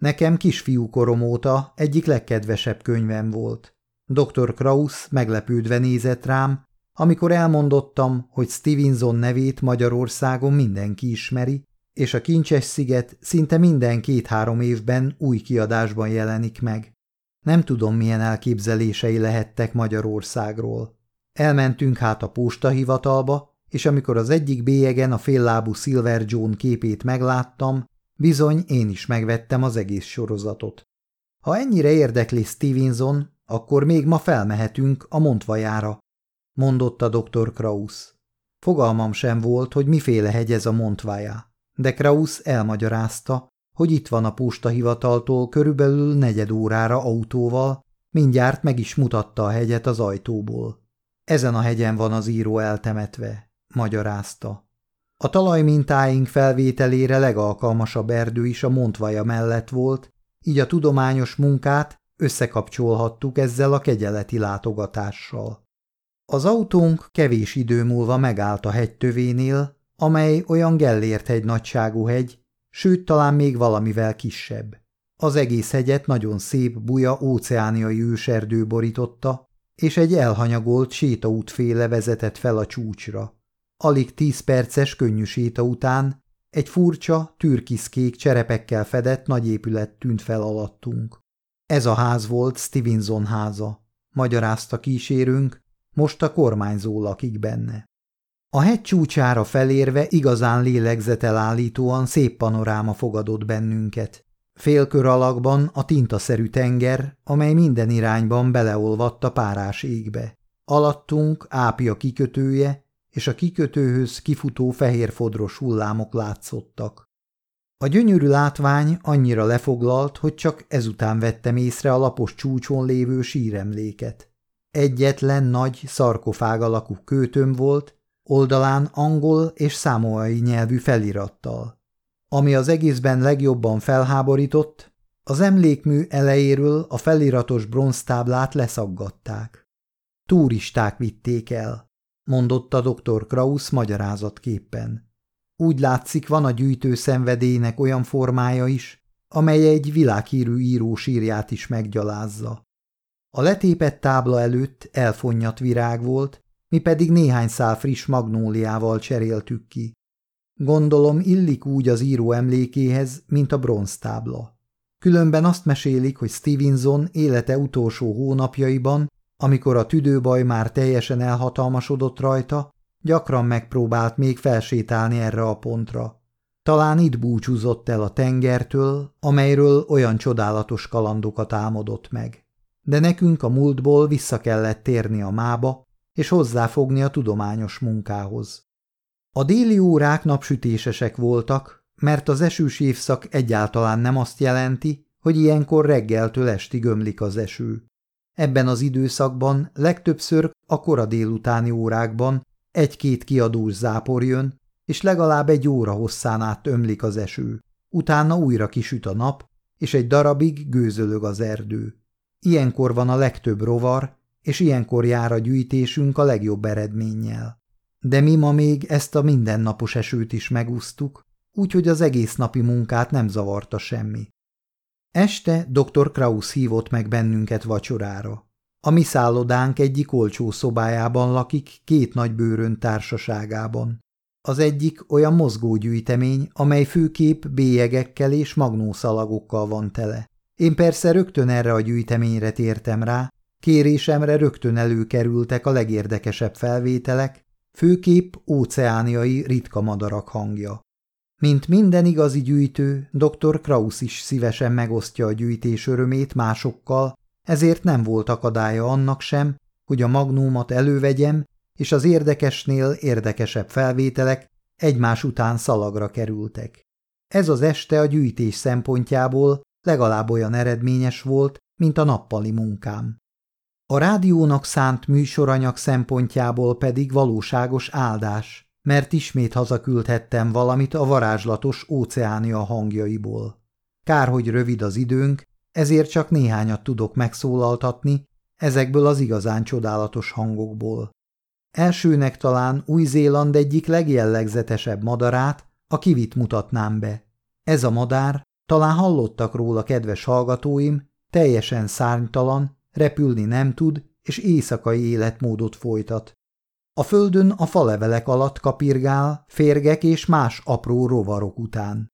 Speaker 1: Nekem kisfiúkorom óta egyik legkedvesebb könyvem volt. Dr. Kraus meglepődve nézett rám, amikor elmondottam, hogy Stevenson nevét Magyarországon mindenki ismeri, és a Kincses sziget szinte minden két-három évben új kiadásban jelenik meg. Nem tudom, milyen elképzelései lehettek Magyarországról. Elmentünk hát a postahivatalba, és amikor az egyik bélyegen a féllábú Silver John képét megláttam, bizony én is megvettem az egész sorozatot. Ha ennyire érdekli Stevenson, akkor még ma felmehetünk a Montvajára, mondotta dr. Kraus. Fogalmam sem volt, hogy miféle hegy ez a Montvaja, de Kraus elmagyarázta, hogy itt van a postahivataltól körülbelül negyed órára autóval, mindjárt meg is mutatta a hegyet az ajtóból. Ezen a hegyen van az író eltemetve, magyarázta. A talajmintáink felvételére legalkalmasabb erdő is a Montvaja mellett volt, így a tudományos munkát összekapcsolhattuk ezzel a kegyeleti látogatással. Az autónk kevés idő múlva megállt a hegytövénél, amely olyan Gellért hegy nagyságú hegy, sőt talán még valamivel kisebb. Az egész hegyet nagyon szép buja óceániai őserdő borította, és egy elhanyagolt sétaútféle vezetett fel a csúcsra. Alig tíz perces könnyű séta után egy furcsa, türkiszkék cserepekkel fedett nagy épület tűnt fel alattunk. Ez a ház volt Stevenson háza, magyarázta kísérünk, most a kormányzó lakik benne. A hegy csúcsára felérve igazán lélegzetelállítóan szép panoráma fogadott bennünket. Félkör alakban a tintaszerű tenger, amely minden irányban beleolvadt a párás égbe. Alattunk ápja kikötője, és a kikötőhöz kifutó fehérfodros hullámok látszottak. A gyönyörű látvány annyira lefoglalt, hogy csak ezután vettem észre a lapos csúcson lévő síremléket. egyetlen nagy szarkofág alakú kőtöm volt, oldalán angol és számoai nyelvű felirattal. Ami az egészben legjobban felháborított, az emlékmű elejéről a feliratos bronztáblát leszaggatták. Turisták vitték el, mondotta dr. Kraus magyarázatképpen. Úgy látszik, van a gyűjtő szenvedélynek olyan formája is, amely egy világhírű író sírját is meggyalázza. A letépett tábla előtt elfonnyat virág volt, mi pedig néhány szál friss magnóliával cseréltük ki. Gondolom illik úgy az író emlékéhez, mint a bronztábla. Különben azt mesélik, hogy Stevenson élete utolsó hónapjaiban, amikor a tüdőbaj már teljesen elhatalmasodott rajta, gyakran megpróbált még felsétálni erre a pontra. Talán itt búcsúzott el a tengertől, amelyről olyan csodálatos kalandokat álmodott meg. De nekünk a múltból vissza kellett térni a mába, és hozzáfogni a tudományos munkához. A déli órák napsütésesek voltak, mert az esős évszak egyáltalán nem azt jelenti, hogy ilyenkor reggeltől estig ömlik az eső. Ebben az időszakban legtöbbször a kora délutáni órákban egy-két kiadós zápor jön, és legalább egy óra hosszán át ömlik az eső. Utána újra kisüt a nap, és egy darabig gőzölög az erdő. Ilyenkor van a legtöbb rovar, és ilyenkor jár a gyűjtésünk a legjobb eredménnyel. De mi ma még ezt a mindennapos esőt is megúsztuk, úgyhogy az egész napi munkát nem zavarta semmi. Este dr. Kraus hívott meg bennünket vacsorára. A mi szállodánk egyik olcsó szobájában lakik két nagy bőrön társaságában. Az egyik olyan mozgógyűjtemény, amely főkép bélyegekkel és magnószalagokkal van tele. Én persze rögtön erre a gyűjteményre tértem rá, kérésemre rögtön előkerültek a legérdekesebb felvételek, főkép óceániai ritka madarak hangja. Mint minden igazi gyűjtő, dr. Kraus is szívesen megosztja a gyűjtés örömét másokkal, ezért nem volt akadálya annak sem, hogy a magnómat elővegyem, és az érdekesnél érdekesebb felvételek egymás után szalagra kerültek. Ez az este a gyűjtés szempontjából legalább olyan eredményes volt, mint a nappali munkám. A rádiónak szánt műsoranyag szempontjából pedig valóságos áldás, mert ismét hazaküldhettem valamit a varázslatos óceánia hangjaiból. Kár, hogy rövid az időnk, ezért csak néhányat tudok megszólaltatni ezekből az igazán csodálatos hangokból. Elsőnek talán Új-Zéland egyik legjellegzetesebb madarát, a kivit mutatnám be. Ez a madár, talán hallottak róla kedves hallgatóim, teljesen szárnytalan, repülni nem tud, és éjszakai életmódot folytat. A földön a falevelek alatt kapirgál, férgek és más apró rovarok után.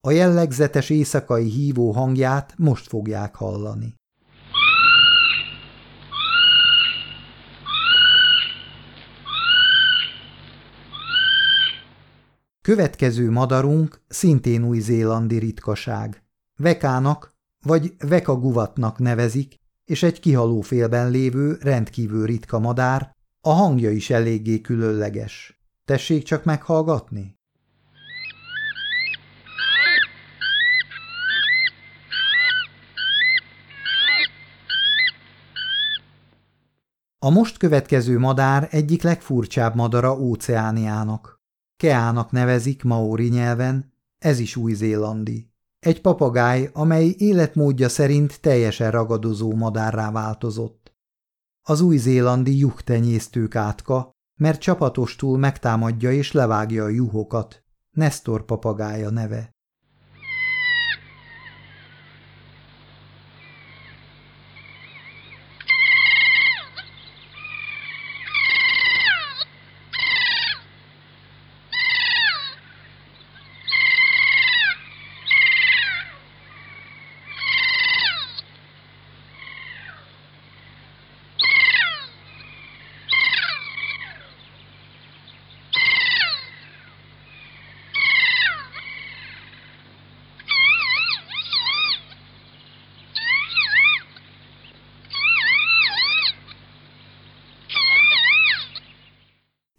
Speaker 1: A jellegzetes éjszakai hívó hangját most fogják hallani. Következő madarunk szintén új-zélandi ritkaság. Vekának vagy vekaguvatnak nevezik, és egy kihalófélben lévő rendkívül ritka madár, a hangja is eléggé különleges. Tessék csak meghallgatni! A most következő madár egyik legfurcsább madara óceániának. Keának nevezik maori nyelven, ez is új-zélandi. Egy papagáj, amely életmódja szerint teljesen ragadozó madárrá változott. Az új-zélandi juhtenyésztők átka, mert csapatostul megtámadja és levágja a juhokat. Nestor papagája neve.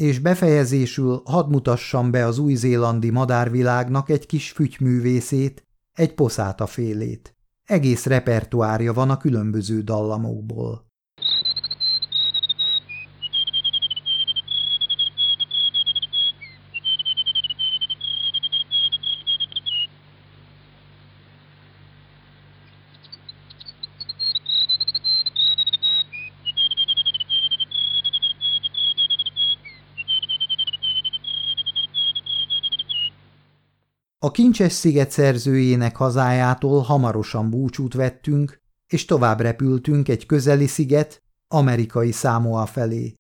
Speaker 1: és befejezésül hadd mutassam be az új-zélandi madárvilágnak egy kis fügyművészét, egy poszátafélét. Egész repertoárja van a különböző dallamokból. A kincses sziget szerzőjének hazájától hamarosan búcsút vettünk, és tovább repültünk egy közeli sziget, amerikai Samoa felé.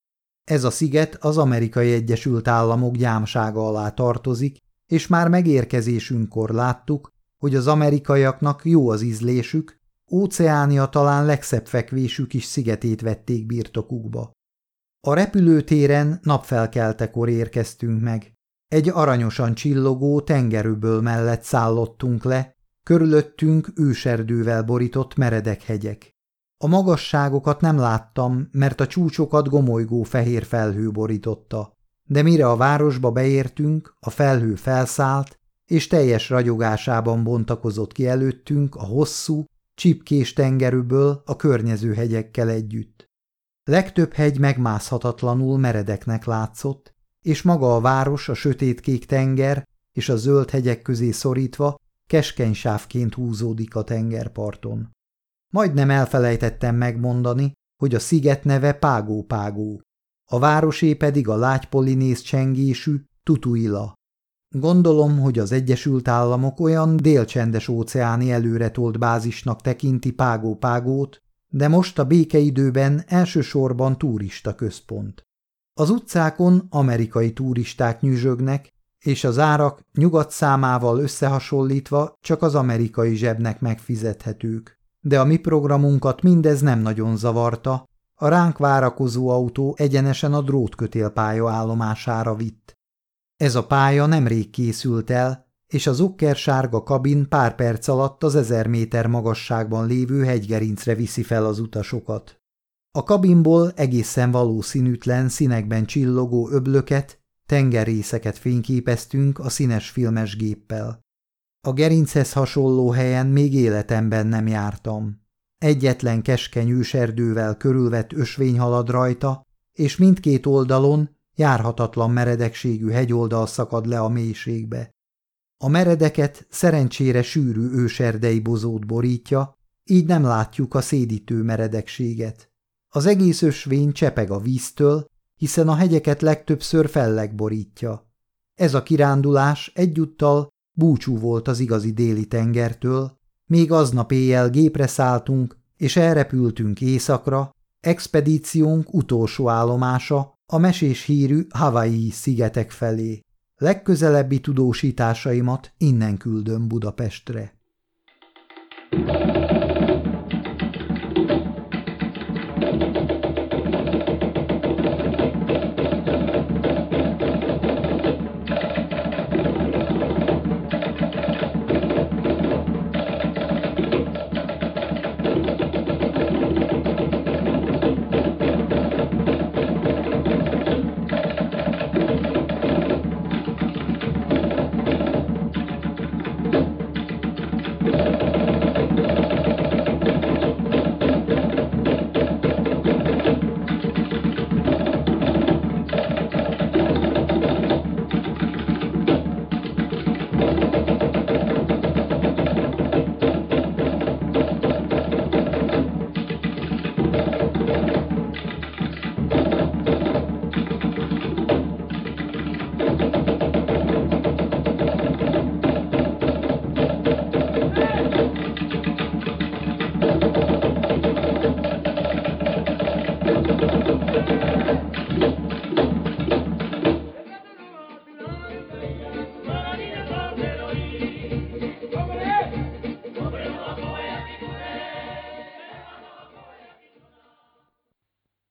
Speaker 1: Ez a sziget az amerikai Egyesült Államok gyámsága alá tartozik, és már megérkezésünkkor láttuk, hogy az amerikaiaknak jó az ízlésük, óceánia talán legszebb fekvésük is szigetét vették birtokukba. A repülőtéren napfelkeltekor érkeztünk meg. Egy aranyosan csillogó tengerőből mellett szállottunk le, körülöttünk őserdővel borított meredek hegyek. A magasságokat nem láttam, mert a csúcsokat gomolygó fehér felhő borította, de mire a városba beértünk, a felhő felszállt, és teljes ragyogásában bontakozott ki előttünk a hosszú, csipkés tengerőből a környező hegyekkel együtt. Legtöbb hegy megmászhatatlanul meredeknek látszott, és maga a város a sötétkék tenger és a zöld hegyek közé szorítva keskeny sávként húzódik a tengerparton. Majdnem elfelejtettem megmondani, hogy a sziget neve Págó-Págó, a városé pedig a lágypolinész csengésű Tutuila. Gondolom, hogy az Egyesült Államok olyan délcsendes óceáni előretolt bázisnak tekinti Págó-Págót, de most a békeidőben elsősorban turista központ. Az utcákon amerikai turisták nyüzsögnek, és az árak nyugat számával összehasonlítva csak az amerikai zsebnek megfizethetők. De a mi programunkat mindez nem nagyon zavarta, a ránk várakozó autó egyenesen a drótkötélpálya állomására vitt. Ez a pálya nemrég készült el, és az okker-sárga kabin pár perc alatt az ezer méter magasságban lévő hegygerincre viszi fel az utasokat. A kabinból egészen valószínűtlen színekben csillogó öblöket, tengerészeket fényképeztünk a színes filmes géppel. A gerinchez hasonló helyen még életemben nem jártam. Egyetlen keskeny őserdővel körülvett ösvény halad rajta, és mindkét oldalon járhatatlan meredekségű hegyoldal szakad le a mélységbe. A meredeket szerencsére sűrű őserdei bozót borítja, így nem látjuk a szédítő meredekséget. Az egész ösvény csepeg a víztől, hiszen a hegyeket legtöbbször felleg borítja. Ez a kirándulás egyúttal búcsú volt az igazi déli tengertől, még aznap éjjel gépre szálltunk, és elrepültünk északra, expedíciónk utolsó állomása a mesés hírű Hawaii szigetek felé. Legközelebbi tudósításaimat innen küldöm Budapestre.